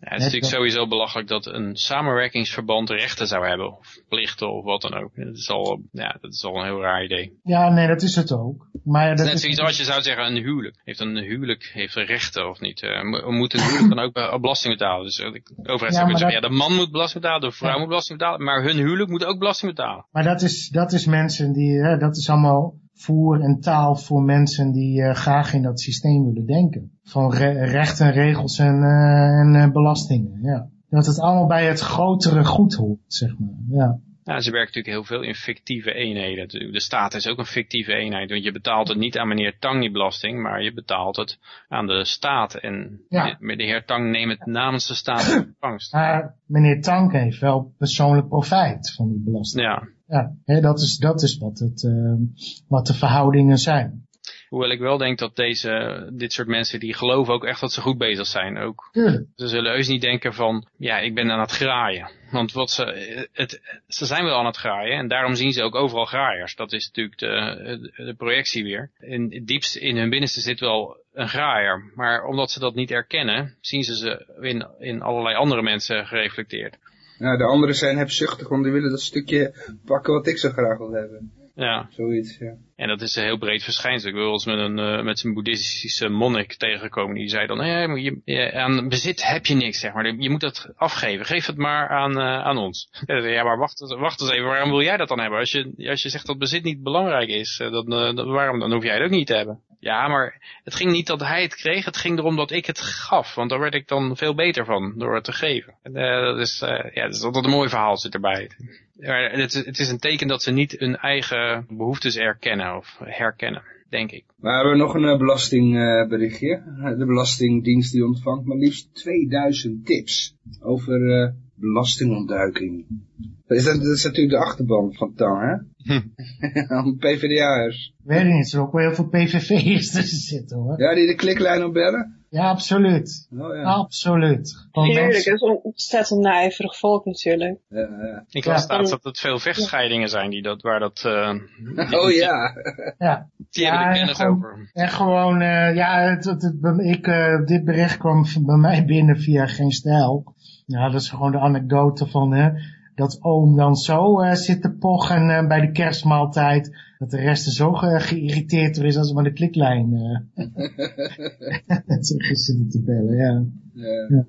Ja, het is natuurlijk sowieso belachelijk dat een samenwerkingsverband rechten zou hebben. Of plichten of wat dan ook. Dat is al, ja, dat is al een heel raar idee. ja, nee, dat is het ook. Maar dat is net zoiets als je zou zeggen een huwelijk. Heeft een huwelijk heeft rechten of niet? Eh, mo- moet een huwelijk dan ook belasting betalen? Dus eh, de overheid zou kunnen maar zeggen, ja, de man moet belasting betalen, de vrouw Ja. moet belasting betalen. Maar hun huwelijk moet ook belasting betalen. Maar dat is, dat is mensen die, hè, dat is allemaal voer en taal voor mensen die eh, graag in dat systeem willen denken. Van re- rechten, regels en, eh, en eh, belastingen, ja. Dat het allemaal bij het grotere goed hoort, zeg maar, ja. Nou, ze werken natuurlijk heel veel in fictieve eenheden. De staat is ook een fictieve eenheid. Want je betaalt het niet aan meneer Tang die belasting, maar je betaalt het aan de staat. En Ja. de, heer Tang neemt het namens de staat in <clears throat> ontvangst. Maar meneer Tank heeft wel persoonlijk profijt van die belasting. Ja, Ja, hè, dat is, dat is wat, het, eh, wat de verhoudingen zijn. hoewel ik wel denk dat deze, dit soort mensen, die geloven ook echt dat ze goed bezig zijn. Ook Tuurlijk. Ze zullen heus niet denken van, ja, ik ben aan het graaien. Want wat ze, het, ze zijn wel aan het graaien en daarom zien ze ook overal graaiers. Dat is natuurlijk de, de projectie weer. In het diepst in hun binnenste zit wel een graaier. Maar omdat ze dat niet erkennen, zien ze ze in, in allerlei andere mensen gereflecteerd. Nou, de anderen zijn hebzuchtig, want die willen dat stukje pakken wat ik zo graag wil hebben. Ja, Zoiets, ja. en dat is een heel breed verschijnsel. Ik wil eens met een, eh, met zijn boeddhistische monnik tegenkomen. Die zei dan, hey, je, je- aan bezit heb je niks, zeg maar. Je moet dat afgeven. Geef het maar aan, eh, aan ons. <laughs> Ja, maar wacht, eens- wacht eens even. Waarom wil jij dat dan hebben? Als je, als je zegt dat bezit niet belangrijk is, dan, eh, dan, waarom, dan hoef jij het ook niet te hebben. Ja, maar het ging niet dat hij het kreeg. Het ging erom dat ik het gaf. Want daar werd ik dan veel beter van, door het te geven. En, eh, dat, is, eh, ja, dat is altijd een mooi verhaal zit erbij. Het, is- het is een teken dat ze niet hun eigen behoeftes erkennen of herkennen, denk ik. We hebben nog een eh, belastingberichtje. De Belastingdienst die ontvangt maar liefst 2000 tips over belastingontduiking. Dat is, dat is natuurlijk de achterban van Tang, hè? <laughs> Aan PvdA'ers. Weet ik niet, er ook wel heel veel PVV'ers <laughs> tussen zitten hoor. Ja, die de kliklijn opbellen? Ja, absoluut. Oh ja. Absoluut. Tuurlijk, mensen- dat is een ontzettend naijverig volk natuurlijk. Ja, ja. Ik Ja. las laatst dat het veel vechtscheidingen zijn die dat, waar dat, eh, <laughs> Oh ja. ja. die Ja, hebben er en gewoon- over. En gewoon, eh, ja, het, het, het- ik, eh, dit bericht kwam bij mij binnen via Geen Stijl. Ja, dat is gewoon de anekdote van, hè, dat oom dan zo eh, zit te pochen eh, bij de kerstmaaltijd, dat de rest er zo ge geïrriteerd door is als ze maar de kliklijn eh <laughs> terug zitten te bellen, ja. Ja.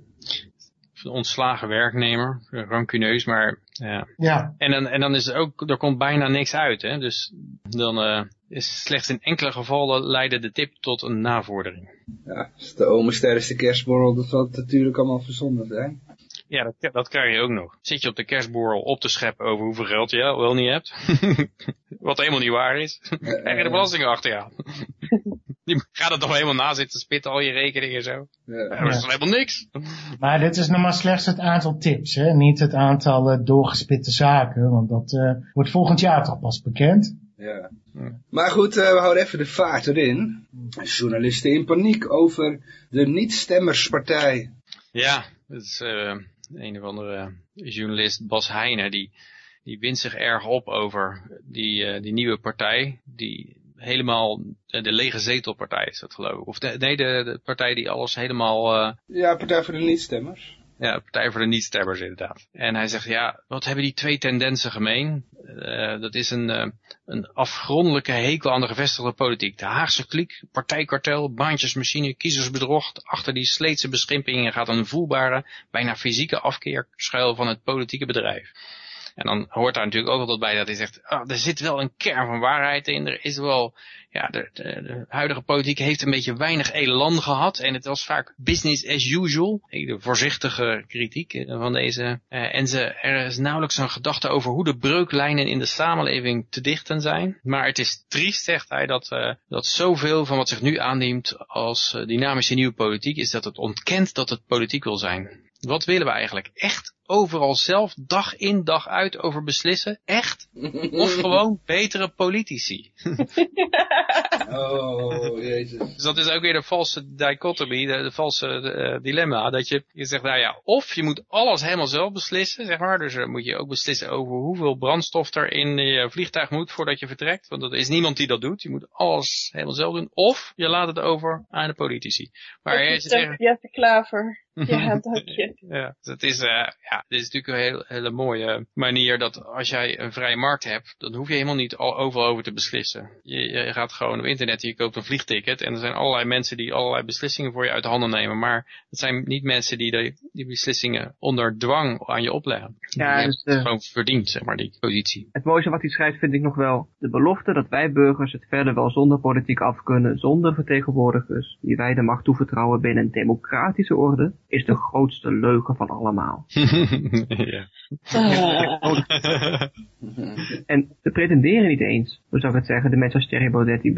Een ontslagen werknemer, rancuneus, maar ja. Ja, En dan, en dan is het ook, er komt bijna niks uit, hè. Dus dan eh, is slechts in enkele gevallen leidde de tip tot een navordering. ja. Als de omes tijdens de kerstborrel, dat zal het natuurlijk allemaal verzonnen zijn. Ja, dat, dat krijg je ook nog. Zit je op de kerstborrel op te scheppen over hoeveel geld je wel niet hebt. <laughs> Wat helemaal niet waar is. <laughs> Krijg je de belastingen achter je aan. <laughs> Die gaat er toch helemaal na zitten spitten, al je rekeningen en zo. Ja. Dat is toch helemaal niks. maar dit is nog maar slechts het aantal tips, hè, niet het aantal eh, doorgespitte zaken, want dat eh, wordt volgend jaar toch pas bekend. Ja. Maar goed, eh, we houden even de vaart erin. Journalisten in paniek over de niet-stemmerspartij. Ja, dat is eh, een of andere journalist, Bas Heijnen, die, die wint zich erg op over die, eh, die nieuwe partij, die helemaal eh, de lege zetelpartij is dat geloof ik. Of de, nee, de, de partij die alles helemaal... eh, Ja, Partij voor de Niet-Stemmers. Ja, Partij voor de Niet-Stemmers inderdaad. En hij zegt, ja, wat hebben die twee tendensen gemeen? Eh, dat is een, eh, een afgrondelijke hekel aan de gevestigde politiek. De Haagse kliek, partijkartel, baantjesmachine, kiezersbedrog. Achter die sleetse beschimpingen gaat een voelbare, bijna fysieke afkeer schuil van het politieke bedrijf. En dan hoort daar natuurlijk ook altijd bij dat hij zegt, ah, er zit wel een kern van waarheid in. Er is wel, ja, de, de, huidige politiek heeft een beetje weinig elan gehad. En het was vaak business as usual. De voorzichtige kritiek eh, van deze. eh, en ze, er is nauwelijks een gedachte over hoe de breuklijnen in de samenleving te dichten zijn. Maar het is triest, zegt hij, dat, eh, dat zoveel van wat zich nu aandient als dynamische nieuwe politiek is dat het ontkent dat het politiek wil zijn. Wat willen we eigenlijk? Echt overal zelf dag in dag uit over beslissen? Echt? Of <laughs> gewoon betere politici? <laughs> Oh, jezus. Dus dat is ook weer de valse dichotomie, de, de valse eh, dilemma. Dat je, je zegt, nou ja, of je moet alles helemaal zelf beslissen, zeg maar. Dus dan moet je ook beslissen over hoeveel brandstof er in je vliegtuig moet voordat je vertrekt. Want er is niemand die dat doet. Je moet alles helemaal zelf doen. Of je laat het over aan de politici. Maar Dat je zegt, Jesse Klaver. <laughs> Ja, dank je. Ja, dus het is, eh, ja, dit is natuurlijk een heel, hele mooie manier dat als jij een vrije markt hebt, dan hoef je helemaal niet al overal over te beslissen. Je, je gaat gewoon op internet, je koopt een vliegticket en er zijn allerlei mensen die allerlei beslissingen voor je uit de handen nemen. Maar het zijn niet mensen die de, die beslissingen onder dwang aan je opleggen. Ja, je dus, eh, het gewoon verdiend, zeg maar, die positie. Het mooiste wat hij schrijft vind ik nog wel de belofte dat wij burgers het verder wel zonder politiek af kunnen, zonder vertegenwoordigers die wij de macht toevertrouwen binnen een democratische orde, is de grootste leugen van allemaal. <laughs> <laughs> ja. <laughs> En ze pretenderen niet eens, hoe zou ik het zeggen, de mensen als Thierry Baudet, die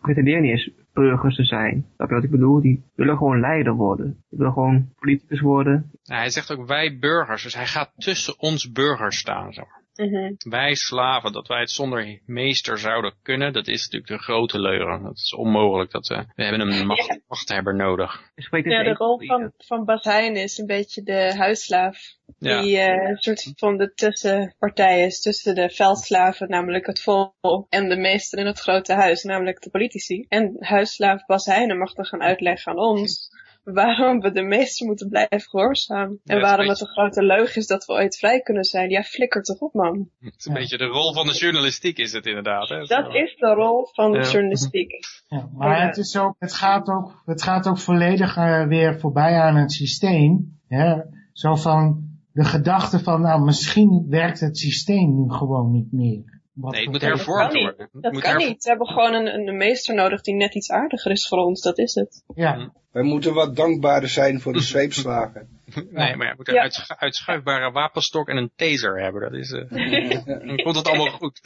pretenderen niet eens burgers te zijn. Snap je wat ik bedoel? Die willen gewoon leider worden. Die willen gewoon politicus worden. Nou, hij zegt ook wij burgers, dus hij gaat tussen ons burgers staan. Zeg maar. Mhm. Wij slaven, dat wij het zonder meester zouden kunnen, dat is natuurlijk de grote leugen. Dat is onmogelijk. Dat, we we hebben een macht, machthebber nodig. Ja, zijn de rol van, van Bas Heijn is een beetje de huisslaaf. Ja. Die eh, een soort van de tussenpartij is tussen de veldslaven, namelijk het volk, en de meester in het grote huis, namelijk de politici. En huisslaaf Bas Heijnen mag dan gaan uitleggen aan ons <laughs> waarom we de meester moeten blijven gehoorzamen. Ja, En waarom is het een grote leugen is dat we ooit vrij kunnen zijn. Ja, flikker toch op man. <laughs> Het is een beetje de rol van de journalistiek is het inderdaad. Hè? Dat is de rol van de journalistiek. Ja, maar het, is ook, het, gaat ook, het gaat ook volledig eh, weer voorbij aan het systeem. Hè? Zo van de gedachte van, nou misschien werkt het systeem nu gewoon niet meer. Wat Nee, het moet hervormd kan niet. worden. Het Dat moet kan niet. We hebben gewoon een, een meester nodig die net iets aardiger is voor ons. Dat is het. Ja, Wij moeten wat dankbaarder zijn voor de zweepslagen. <laughs> Nee, maar je moet een Ja. uitschu- uitschuifbare wapenstok en een taser hebben. Dat is, eh, <laughs> dan komt het allemaal goed.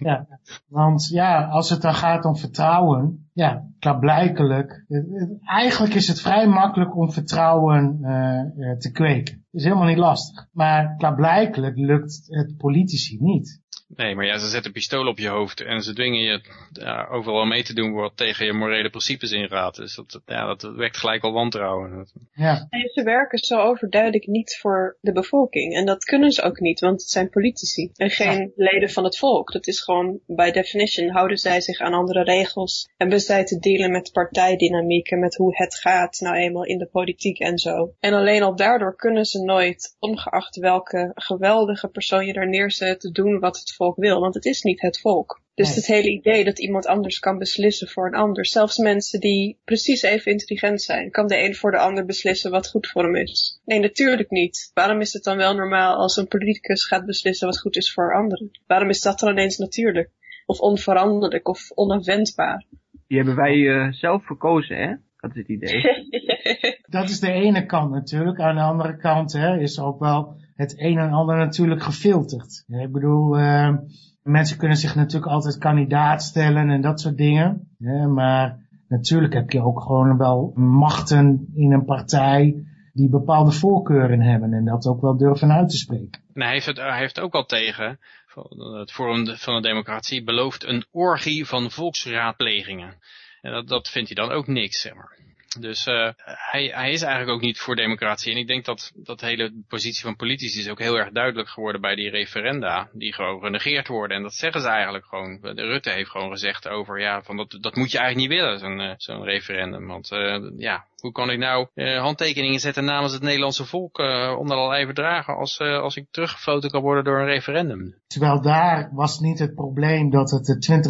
ja. Want ja, als het dan gaat om vertrouwen, ja, klaarblijkelijk. Eigenlijk is het vrij makkelijk om vertrouwen eh, eh, te kweken. is helemaal niet lastig. Maar klaarblijkelijk lukt het politici niet. Nee, maar ja, ze zetten pistool op je hoofd en ze dwingen je ja, overal mee te doen wat tegen je morele principes ingaat. Dus dat, ja, dat wekt gelijk al wantrouwen. Ja, En ze werken zo overduidelijk niet voor de bevolking. En dat kunnen ze ook niet, want het zijn politici. En geen leden van het volk. Dat is gewoon, by definition, houden zij zich aan andere regels. En we zij te dealen met partijdynamiek en met hoe het gaat nou eenmaal in de politiek en zo. En alleen al daardoor kunnen ze nooit, ongeacht welke geweldige persoon je er neerzet, te doen wat het volk wil. Want het is niet het volk. Dus Nee. het hele idee dat iemand anders kan beslissen voor een ander, zelfs mensen die precies even intelligent zijn, kan de een voor de ander beslissen wat goed voor hem is. Nee, natuurlijk niet. Waarom is het dan wel normaal als een politicus gaat beslissen wat goed is voor anderen? Waarom is dat dan ineens natuurlijk? Of onveranderlijk of onafwendbaar? Die hebben wij eh, zelf verkozen, hè? Dat is het idee. <laughs> dat is de ene kant natuurlijk. Aan de andere kant hè, is ook wel het een en ander natuurlijk gefilterd. Ik bedoel, eh, mensen kunnen zich natuurlijk altijd kandidaat stellen en dat soort dingen. hè, maar natuurlijk heb je ook gewoon wel machten in een partij die bepaalde voorkeuren hebben en dat ook wel durven uit te spreken. En hij heeft, het, hij heeft ook al tegen, het Forum van de Democratie belooft een orgie van volksraadplegingen. En dat, dat vindt hij dan ook niks, zeg maar. Dus uh, hij, hij is eigenlijk ook niet voor democratie. En ik denk dat dat hele positie van politici is ook heel erg duidelijk geworden bij die referenda. Die gewoon genegeerd worden. En dat zeggen ze eigenlijk gewoon. De Rutte heeft gewoon gezegd over, ja, van dat, dat moet je eigenlijk niet willen, zo'n uh, zo'n referendum. Want uh, ja, hoe kan ik nou uh, handtekeningen zetten namens het Nederlandse volk uh, onder allerlei verdragen als, uh, als ik teruggefloten kan worden door een referendum? Terwijl daar was niet het probleem dat het de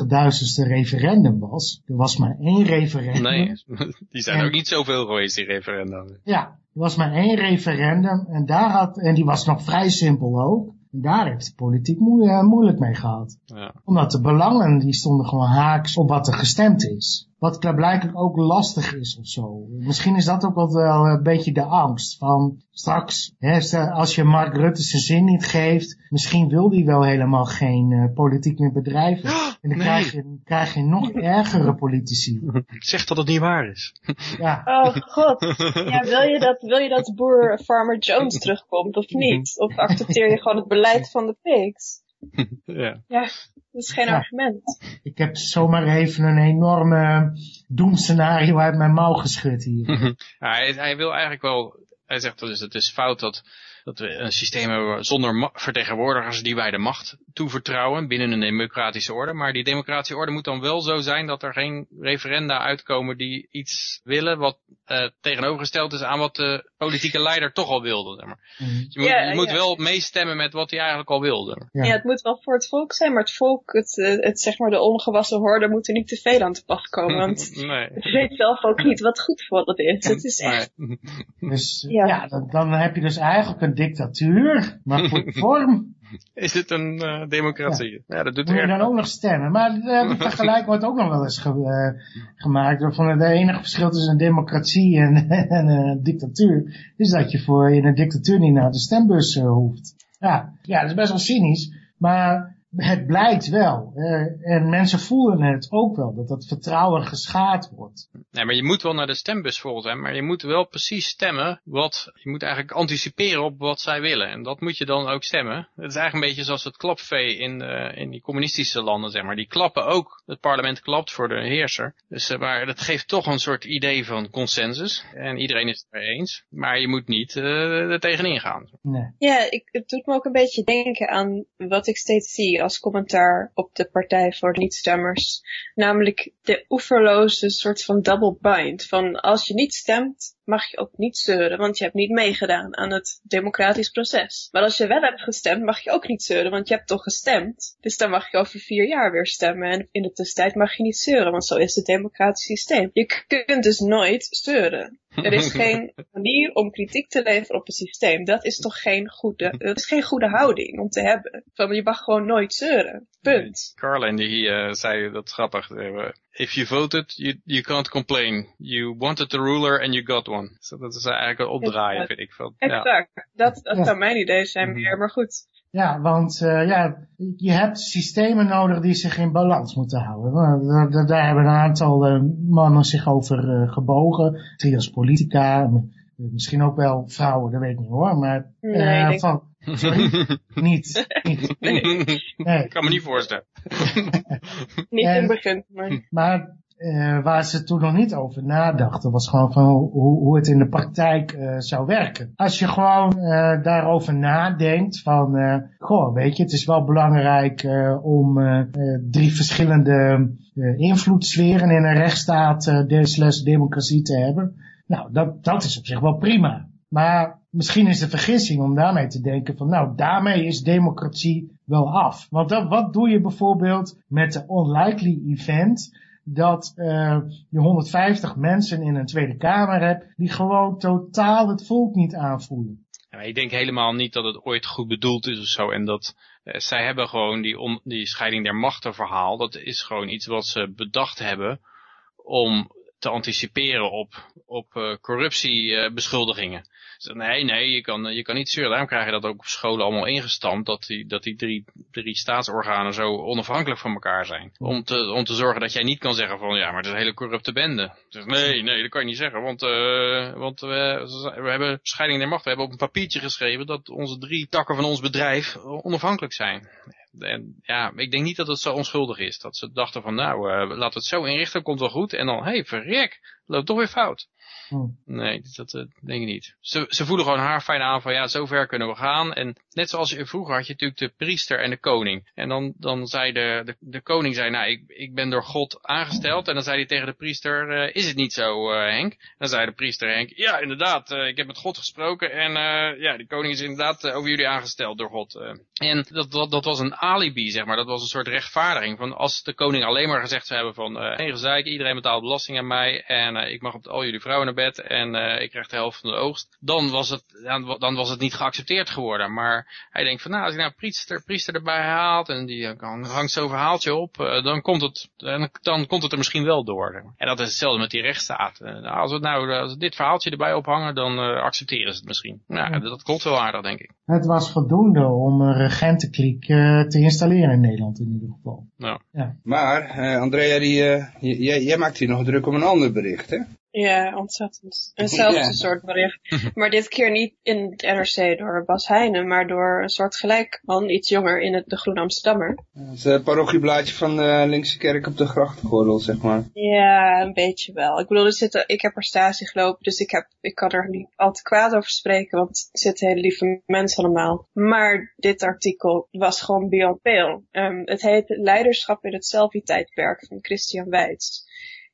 20.000ste referendum was. Er was maar één referendum. Nee, <laughs> die zijn en, ook niet zoveel geweest, die referendum. Ja, er was maar één referendum en, daar had, en die was nog vrij simpel ook. En daar heeft de politiek moe moeilijk mee gehad. Ja. Omdat de belangen, die stonden gewoon haaks op wat er gestemd is. Wat klaarblijkelijk ook lastig is of zo. Misschien is dat ook wel een beetje de angst van straks, hè, als je Mark Rutte zijn zin niet geeft, misschien wil hij wel helemaal geen uh, politiek meer bedrijven. En dan nee. krijg, je, krijg je nog <laughs> ergere politici. Zeg dat het niet waar is. Ja. Oh god. <laughs> Ja, wil je dat, wil je dat boer Farmer Jones terugkomt of niet? Of accepteer je gewoon het beleid van de pigs? <laughs> ja. ja, dat is geen Ja. argument. Ik heb zomaar even een enorme doemscenario uit mijn mouw geschud hier. <laughs> Ja, hij, hij wil eigenlijk wel, hij zegt dat is, het is fout dat, dat we een systeem hebben zonder vertegenwoordigers die wij de macht toevertrouwen binnen een democratische orde. Maar die democratische orde moet dan wel zo zijn dat er geen referenda uitkomen die iets willen wat uh, tegenovergesteld is aan wat de politieke leider toch al wilde. Zeg maar. Mhm. Dus je moet, Ja, je moet ja. wel meestemmen met wat hij eigenlijk al wilde. Ja. Ja. het moet wel voor het volk zijn, maar het volk, het, eh, het zeg maar de ongewassen horde, moet er niet te veel aan te pas komen. Want <laughs> nee. <laughs> het weet zelf ook niet wat goed voor het is. Het is echt, Nee. Dus Ja. ja, dan, dan heb je dus eigenlijk een dictatuur, maar voor de <laughs> vorm Is dit een uh, democratie? Ja. dat doet moet je dan ook nog stemmen. Maar <laughs> uh, die vergelijking wordt ook nog wel eens ge uh, gemaakt. Waarvan het enige verschil tussen een democratie en, <laughs> en een dictatuur is dat je voor in een dictatuur niet naar de stembus uh, hoeft. Ja, ja, dat is best wel cynisch. Maar het blijkt wel. Uh, en mensen voelen het ook wel, dat dat vertrouwen geschaad wordt. Nee, maar je moet wel naar de stembus volgens hem, maar je moet wel precies stemmen wat, je moet eigenlijk anticiperen op wat zij willen. En dat moet je dan ook stemmen. Het is eigenlijk een beetje zoals het klapvee in, uh, in die communistische landen, zeg maar. Die klappen ook, het parlement klapt voor de heerser. Dus, uh, maar dat geeft toch een soort idee van consensus. En iedereen is het er eens. Maar je moet niet er tegenin gaan. Nee. Ja, ik, het doet me ook een beetje denken aan wat ik steeds zie als commentaar op de Partij voor Niet-Stemmers. Namelijk de oeverloze soort van double bind. Van als je niet stemt, mag je ook niet zeuren, want je hebt niet meegedaan aan het democratisch proces. Maar als je wel hebt gestemd, mag je ook niet zeuren, want je hebt toch gestemd. Dus dan mag je over vier jaar weer stemmen. En in de tussentijd mag je niet zeuren, want zo is het democratisch systeem. Je kunt dus nooit zeuren. Er is <laughs> geen manier om kritiek te leveren op het systeem. Dat is toch geen goede, dat is geen goede houding om te hebben. Van, je mag gewoon nooit zeuren. Punt. Carlin die uh, zei dat grappig. If you voted, you, you can't complain. You wanted a ruler and you got one. So dat is eigenlijk een opdraaien, vind ik. Van, exact. Ja. Dat, dat ja. zou mijn idee zijn meer, maar goed. Ja, want uh, ja, je hebt systemen nodig die zich in balans moeten houden. Daar, daar, daar hebben een aantal uh, mannen zich over uh, gebogen. Trias politica, misschien ook wel vrouwen, dat weet ik niet hoor. Maar nee, van, sorry? <laughs> niet. niet. Nee. nee. Ik kan me niet voorstellen. <laughs> niet in het begin. Maar, maar uh, waar ze toen nog niet over nadachten, was gewoon van hoe, hoe het in de praktijk uh, zou werken. Als je gewoon uh, daarover nadenkt van, goh, weet je, het is wel belangrijk om drie verschillende invloedssferen in een rechtsstaat, slash democratie te hebben. Nou, dat, dat is op zich wel prima. Maar misschien is de vergissing om daarmee te denken van, nou, daarmee is democratie wel af. Want wat doe je bijvoorbeeld met de unlikely event dat uh, je 150 mensen in een Tweede Kamer hebt die gewoon totaal het volk niet aanvoelen. Ik denk helemaal niet dat het ooit goed bedoeld is of zo. En dat uh, zij hebben gewoon die, die scheiding der machten verhaal. Dat is gewoon iets wat ze bedacht hebben om te anticiperen op, op uh, corruptiebeschuldigingen. Nee, nee, je kan, je kan niet zeuren. Daarom krijg je dat ook op scholen allemaal ingestampt. Dat die, dat die drie, drie staatsorganen zo onafhankelijk van elkaar zijn. Om te, om te zorgen dat jij niet kan zeggen van ja, maar het is een hele corrupte bende. Dus nee, nee, dat kan je niet zeggen. Want, uh, want we, we hebben scheiding der macht. We hebben op een papiertje geschreven dat onze drie takken van ons bedrijf onafhankelijk zijn. En ja, ik denk niet dat het zo onschuldig is. Dat ze dachten van nou, uh, laten we het zo inrichten, komt wel goed. En dan, hé, hey, verrek, loopt toch weer fout. Hmm. Nee, dat uh, denk ik niet. Ze, ze voelen gewoon haar fijn aan van ja, zover kunnen we gaan. En net zoals je, vroeger had je natuurlijk de priester en de koning. En dan, dan zei de, de, de koning, zei, nou, ik, ik ben door God aangesteld. En dan zei hij tegen de priester, uh, is het niet zo, uh, Henk? En dan zei de priester Henk, ja, inderdaad, ik heb met God gesproken. En ja, de koning is inderdaad over jullie aangesteld door God. en dat, dat, dat was een alibi, zeg maar. Dat was een soort rechtvaardiging. Van als de koning alleen maar gezegd zou hebben van, geen gezeik, iedereen betaalt belasting aan mij. En ik mag op al jullie vrouwen naar bed en uh, ik krijg de helft van de oogst. Dan was, het, dan, dan, was het niet geaccepteerd geworden. Maar hij denkt van nou, als ik nou priester, priester erbij haalt en die hangt zo'n verhaaltje op, uh, dan, komt het, dan, dan komt het er misschien wel door. En dat is hetzelfde met die rechtsstaat. Uh, als we nou als we dit verhaaltje erbij ophangen, dan accepteren ze het misschien. Nou, ja. dat klopt wel aardig, denk ik. Het was voldoende om een regentenkliek te installeren in Nederland in ieder geval. Ja. ja. Maar, Andrea, die, jij, jij maakt hier nog druk om een ander bericht, hè? Ja, ontzettend. Eenzelfde ja. soort bericht. <laughs> Maar dit keer niet in het NRC door Bas Heijnen, maar door een soort gelijkman, iets jonger, in het, de Groen Amsterdammer. Het is het parochieblaadje van de Linkse Kerk op de Grachtgordel, zeg maar. Ja, een beetje wel. Ik bedoel, er zitten, ik heb er stage gelopen, dus ik, heb, ik kan er niet al te kwaad over spreken, want er zitten hele lieve mensen allemaal. Maar dit artikel was gewoon beyond pale. Um, het heet Leiderschap in het selfie-tijdperk van Christian Weitz.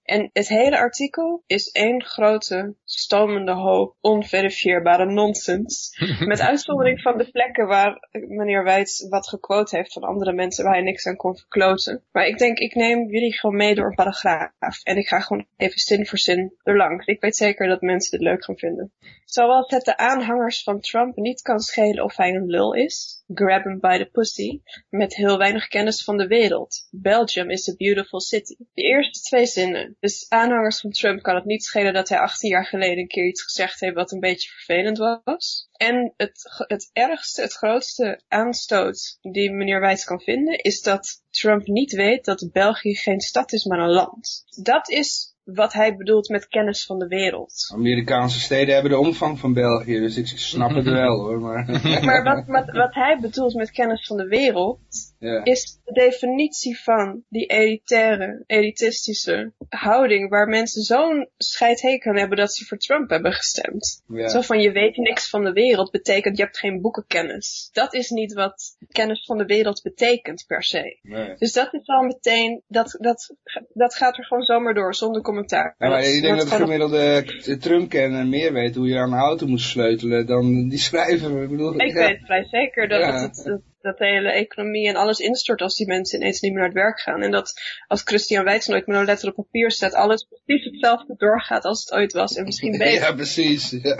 En het hele artikel is één grote stomende hoop onverifieerbare nonsens. <laughs> Met uitzondering van de plekken waar meneer Weitz wat gequote heeft van andere mensen waar hij niks aan kon verkloten. Maar ik denk, ik neem jullie gewoon mee door een paragraaf. En ik ga gewoon even zin voor zin erlangs. Ik weet zeker dat mensen dit leuk gaan vinden. Zoals het de aanhangers van Trump niet kan schelen of hij een lul is, grab him by the pussy, met heel weinig kennis van de wereld. Belgium is a beautiful city. De eerste twee zinnen. Dus aanhangers van Trump kan het niet schelen dat hij 18 jaar geleden een keer iets gezegd heeft wat een beetje vervelend was. En het, het ergste, het grootste aanstoot die meneer Wijts kan vinden, is dat Trump niet weet dat België geen stad is, maar een land. Dat is wat hij bedoelt met kennis van de wereld. Amerikaanse steden hebben de omvang van België, dus ik snap het wel hoor. Maar, <laughs> maar wat, wat, wat hij bedoelt met kennis van de wereld, ja. is de definitie van die elitaire, elitistische houding, waar mensen zo'n scheidhekel aan hebben dat ze voor Trump hebben gestemd. Ja. Zo van je weet niks van de wereld, betekent je hebt geen boekenkennis. Dat is niet wat kennis van de wereld betekent per se. Nee. Dus dat is al meteen, dat, dat, dat gaat er gewoon zomaar door, zonder commentaar. Ja, maar Dat ik denk wordt dat de gemiddelde Trump-kenner meer weet hoe je aan een auto moet sleutelen dan die schrijver. Ik, bedoel, Ik ja. weet vrij zeker dat, Ja. het, dat, dat de hele economie en alles instort als die mensen ineens niet meer naar het werk gaan. En dat als Christian Weitz nooit met een letter op papier staat, alles precies hetzelfde doorgaat als het ooit was en misschien <laughs> beter. Ja, precies. Ja.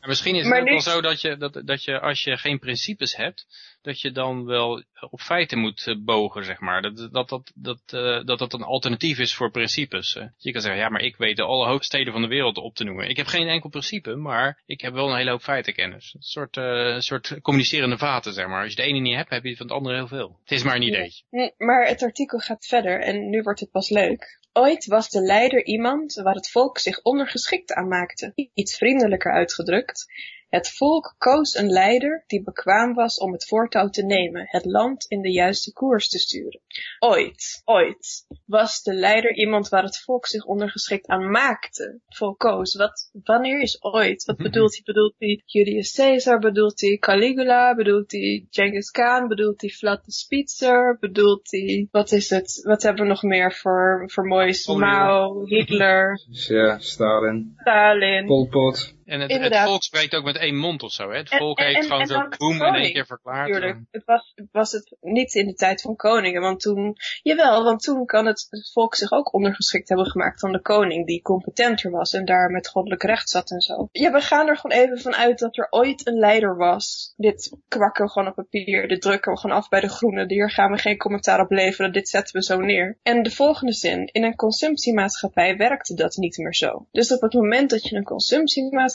Maar misschien is het Maar ook wel zo dat je, dat, dat je, als je geen principes hebt, dat je dan wel op feiten moet eh, bogen, zeg maar. Dat dat, dat, dat, eh, dat, dat een alternatief is voor principes. eh. Je kan zeggen, ja, maar ik weet alle hoofdsteden van de wereld op te noemen. Ik heb geen enkel principe, maar ik heb wel een hele hoop feitenkennis. Een soort, eh, een soort communicerende vaten, zeg maar. Als je de ene niet hebt, heb je van het andere heel veel. Het is maar een. Hm, Maar het artikel gaat verder en nu wordt het pas leuk. Ooit was de leider iemand waar het volk zich ondergeschikt aan maakte. Iets vriendelijker uitgedrukt. Het volk koos een leider die bekwaam was om het voortouw te nemen, het land in de juiste koers te sturen. Ooit, ooit was de leider iemand waar het volk zich ondergeschikt aan maakte. Het volk koos. Wat, wanneer is ooit? Wat <laughs> bedoelt hij? Bedoelt hij Julius Caesar? Bedoelt hij Caligula? Bedoelt hij Genghis Khan? Bedoelt hij Vlad de Spitzer? Bedoelt hij, wat is het? Wat hebben we nog meer voor, voor moois? Mao, Hitler, ja, Stalin, Stalin. Pol Pot. En het, het volk spreekt ook met één mond of zo. Hè? Het volk en- heeft gewoon en zo dan boem in één keer verklaard. Tuurlijk, het was, was het niet in de tijd van koningen, want toen, jawel, want toen kan het, het volk zich ook ondergeschikt hebben gemaakt aan de koning, die competenter was en daar met goddelijk recht zat en zo. Ja, we gaan er gewoon even van uit dat er ooit een leider was. Dit kwakken we gewoon op papier, dit drukken we gewoon af bij de groenen, hier gaan we geen commentaar op leveren, dit zetten we zo neer. En de volgende zin, in een consumptiemaatschappij werkte dat niet meer zo. Dus op het moment dat je een consumptiemaatschappij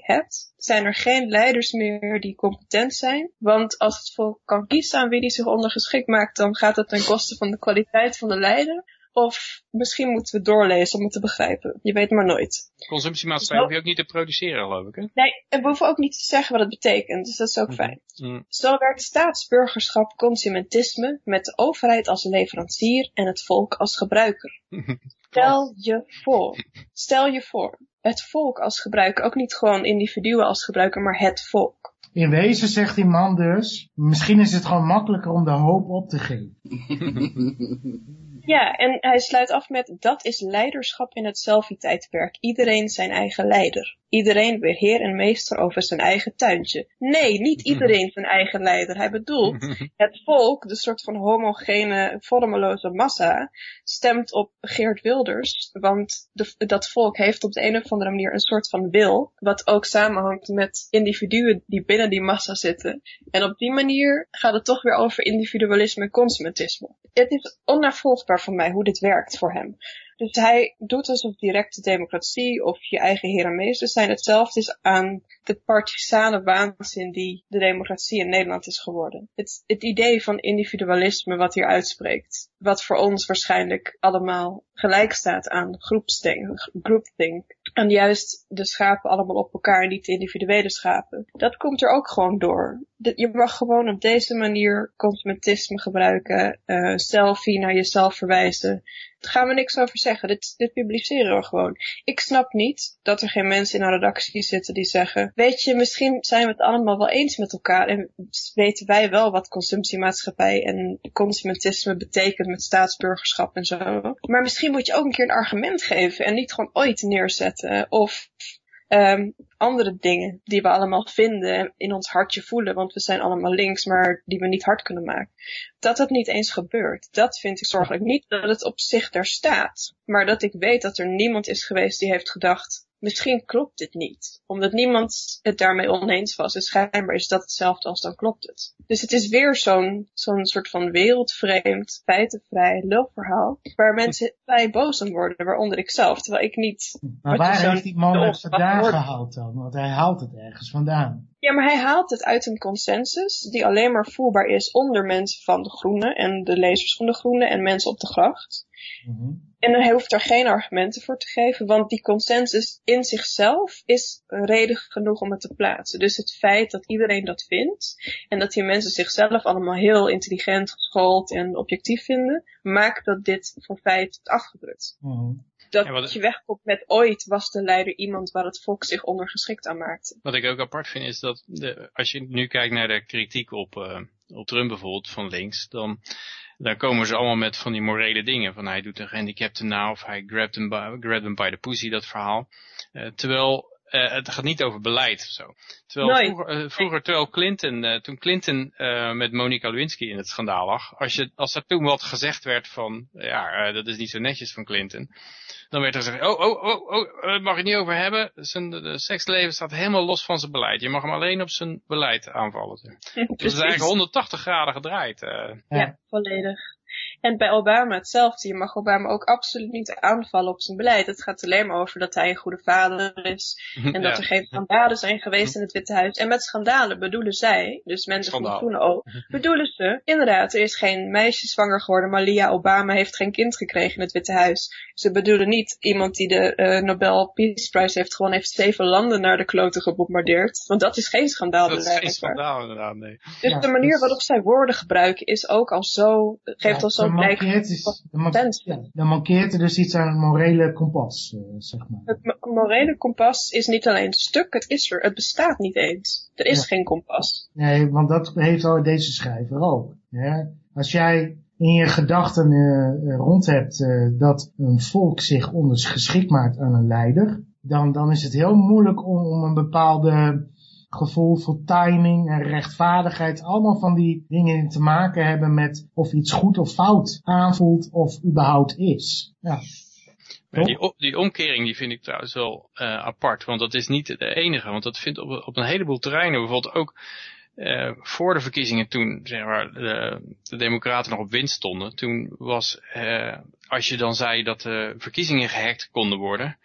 hebt, zijn er geen leiders meer die competent zijn. Want als het volk kan kiezen aan wie die zich ondergeschikt maakt, dan gaat het ten koste van de kwaliteit van de leider. Of misschien moeten we doorlezen om het te begrijpen. Je weet maar nooit. Consumptiemaatschappij hoef je ook niet te produceren, geloof ik. Hè? Nee, en we hoeven ook niet te zeggen wat het betekent, dus dat is ook fijn. Mm. Zo werd staatsburgerschap consumentisme met de overheid als leverancier en het volk als gebruiker. <laughs> Stel je voor, stel je voor, het volk als gebruiker, ook niet gewoon individuen als gebruiker, maar het volk. In wezen zegt die man dus, misschien is het gewoon makkelijker om de hoop op te geven. <laughs> Ja, en hij sluit af met, dat is leiderschap in het selfie-tijdperk. Iedereen zijn eigen leider. Iedereen weer heer en meester over zijn eigen tuintje. Nee, niet <laughs> iedereen zijn eigen leider. Hij bedoelt, <laughs> het volk, de soort van homogene, vormeloze massa, stemt op Geert Wilders. Want de, dat volk heeft op de een of andere manier een soort van wil, wat ook samenhangt met individuen die binnen die massa zitten. En op die manier gaat het toch weer over individualisme en consumentisme. Het is onnavolgbaar voor mij hoe dit werkt voor hem. Dus hij doet alsof directe democratie of je eigen heer en meester zijn hetzelfde is aan de partisane waanzin die de democratie in Nederland is geworden. Het, het idee van individualisme wat hier uitspreekt, wat voor ons waarschijnlijk allemaal gelijk staat aan groepsdenk, groupthink. En juist de schapen allemaal op elkaar niet de individuele schapen. Dat komt er ook gewoon door. Je mag gewoon op deze manier consumentisme gebruiken, eh, selfie naar jezelf verwijzen. Daar gaan we niks over zeggen. Dit, dit publiceren we gewoon. Ik snap niet dat er geen mensen in een redactie zitten die zeggen, weet je, misschien zijn we het allemaal wel eens met elkaar en weten wij wel wat consumptiemaatschappij en consumentisme betekent met staatsburgerschap en zo. Maar misschien moet je ook een keer een argument geven en niet gewoon ooit neerzetten of ehm, andere dingen die we allemaal vinden en in ons hartje voelen, want we zijn allemaal links, maar die we niet hard kunnen maken. Dat dat niet eens gebeurt, dat vind ik zorgelijk. Niet dat het op zich daar staat, maar dat ik weet dat er niemand is geweest die heeft gedacht, misschien klopt dit niet. Omdat niemand het daarmee oneens was. En schijnbaar is dat hetzelfde als dan klopt het. Dus het is weer zo'n zo'n soort van wereldvreemd, feitenvrij lulverhaal. Waar mensen vrij boos om worden, waaronder ik zelf. Terwijl ik niet... Maar waar heeft die man het vandaan gehaald dan? Want hij haalt het ergens vandaan. Ja, maar hij haalt het uit een consensus die alleen maar voelbaar is onder mensen van de Groenen en de lezers van de Groenen en mensen op de gracht. Mhm. En hij hoeft er geen argumenten voor te geven, want die consensus in zichzelf is reden genoeg om het te plaatsen. Dus het feit dat iedereen dat vindt en dat die mensen zichzelf allemaal heel intelligent, geschoold en objectief vinden, maakt dat dit voor feit afgedrukt. Mhm. Dat wat- je wegkomt met ooit was de leider iemand waar het volk zich ondergeschikt aan maakte. Wat ik ook apart vind is dat de, als je nu kijkt naar de kritiek op, eh, op Trump bijvoorbeeld van links, dan, dan komen ze allemaal met van die morele dingen. Van hij doet een gehandicapte na of hij grabbed him by, grabbed him by the pussy, dat verhaal. Eh, terwijl eh, het gaat niet over beleid of zo. Terwijl vroeger, eh, vroeger terwijl Clinton, eh, toen Clinton met Monica Lewinsky in het schandaal lag, als, je, als er toen wat gezegd werd van, ja, dat is niet zo netjes van Clinton, dan werd er gezegd, oh, oh, oh, oh, mag je het niet over hebben. Zijn de seksleven staat helemaal los van zijn beleid. Je mag hem alleen op zijn beleid aanvallen. <laughs> Dus het is eigenlijk 180 graden gedraaid. Ja, volledig. En bij Obama hetzelfde. Je mag Obama ook absoluut niet aanvallen op zijn beleid. Het gaat alleen maar over dat hij een goede vader is. En dat er geen schandalen zijn geweest in het Witte Huis. En met schandalen bedoelen zij, dus mensen van de. Groene ook, <laughs> bedoelen ze, inderdaad, er is geen meisje zwanger geworden. Malia Obama heeft geen kind gekregen in het Witte Huis. Ze bedoelen niet iemand die de eh, Nobel Peace Prize heeft gewonnen, heeft zeven landen naar de kloten gebombardeerd. Want dat is geen schandaal. Dat is geen schandaal inderdaad, nee. Dus Ja, de manier dus- waarop zij woorden gebruiken is ook al zo, geeft Ja, al zo'n mankeert, is, dan, man- Consensus. ja, dan mankeert er dus iets aan het morele kompas, eh, zeg maar. Het mo- morele kompas is niet alleen stuk, het is er. Het bestaat niet eens. Er is Ja. geen kompas. Nee, want dat heeft al deze schrijver ook. Hè? Als jij in je gedachten eh, eh, rond hebt dat een volk zich ondergeschikt maakt aan een leider, dan, dan is het heel moeilijk om, om een bepaalde gevoel voor timing en rechtvaardigheid, allemaal van die dingen te maken hebben met of iets goed of fout aanvoelt of überhaupt is. Ja. Die, die omkering die vind ik trouwens wel eh, apart. Want dat is niet de enige. Want dat vindt op, op een heleboel terreinen. Bijvoorbeeld ook eh, voor de verkiezingen toen zeg maar, de, de democraten nog op winst stonden. Toen was, eh, als je dan zei dat de verkiezingen gehackt konden worden.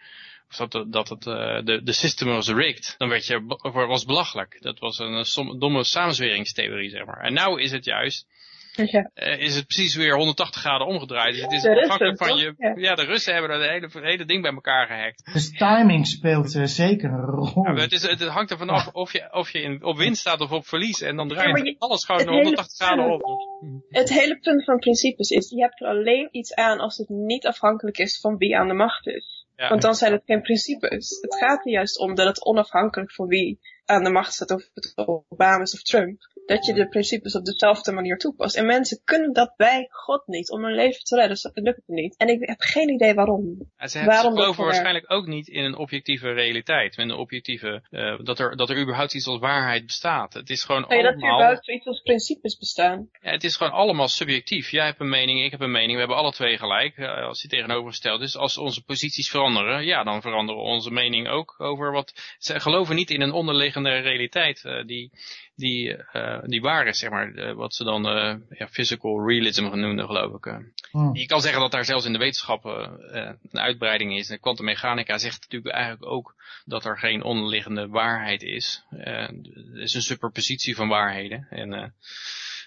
Of dat, dat het, eh, de, de system was rigged. Dan werd je, was belachelijk. Dat was een, eh, som- domme samenzweringstheorie zeg maar. En nou is het juist Ja. eh, is het precies weer 180 graden omgedraaid. Dus het is afhankelijk van je... Ja. Ja. de Russen hebben dat hele, hele ding bij elkaar gehackt. Dus timing speelt zeker een rol. Ja, het, is, het hangt ervan af of je, of je in, op winst staat of op verlies. En dan draait je- alles gewoon het hele 180 graden punt- om. Het hele punt van principes is, je hebt er alleen iets aan als het niet afhankelijk is van wie aan de macht is. Want dan zijn het geen principes. Het gaat er juist om dat het onafhankelijk van wie aan de macht staat, of het Obama is of Trump, dat je de principes op dezelfde manier toepast. En mensen kunnen dat bij God niet. Om hun leven te redden, dat lukt het niet. En ik heb geen idee waarom. Ze, Waarom geloven waarschijnlijk ook niet in een objectieve realiteit. Met een objectieve, eh, dat, er, dat er überhaupt iets als waarheid bestaat. Het is gewoon Nee, dat er überhaupt zoiets als principes bestaan. Ja, het is gewoon allemaal subjectief. Jij hebt een mening, ik heb een mening. We hebben alle twee gelijk. eh, als die tegenovergesteld is. Als onze posities veranderen, ja, dan veranderen we onze mening ook over wat... Ze geloven niet in een onderliggende realiteit eh, die, die, eh, die waar is, zeg maar. eh, wat ze dan eh, ja, physical realism noemen, geloof ik. eh. Hm. Je kan zeggen dat daar zelfs in de wetenschap een uitbreiding is. De kwantummechanica zegt natuurlijk eigenlijk ook dat er geen onderliggende waarheid is. Er is een superpositie van waarheden. En eh,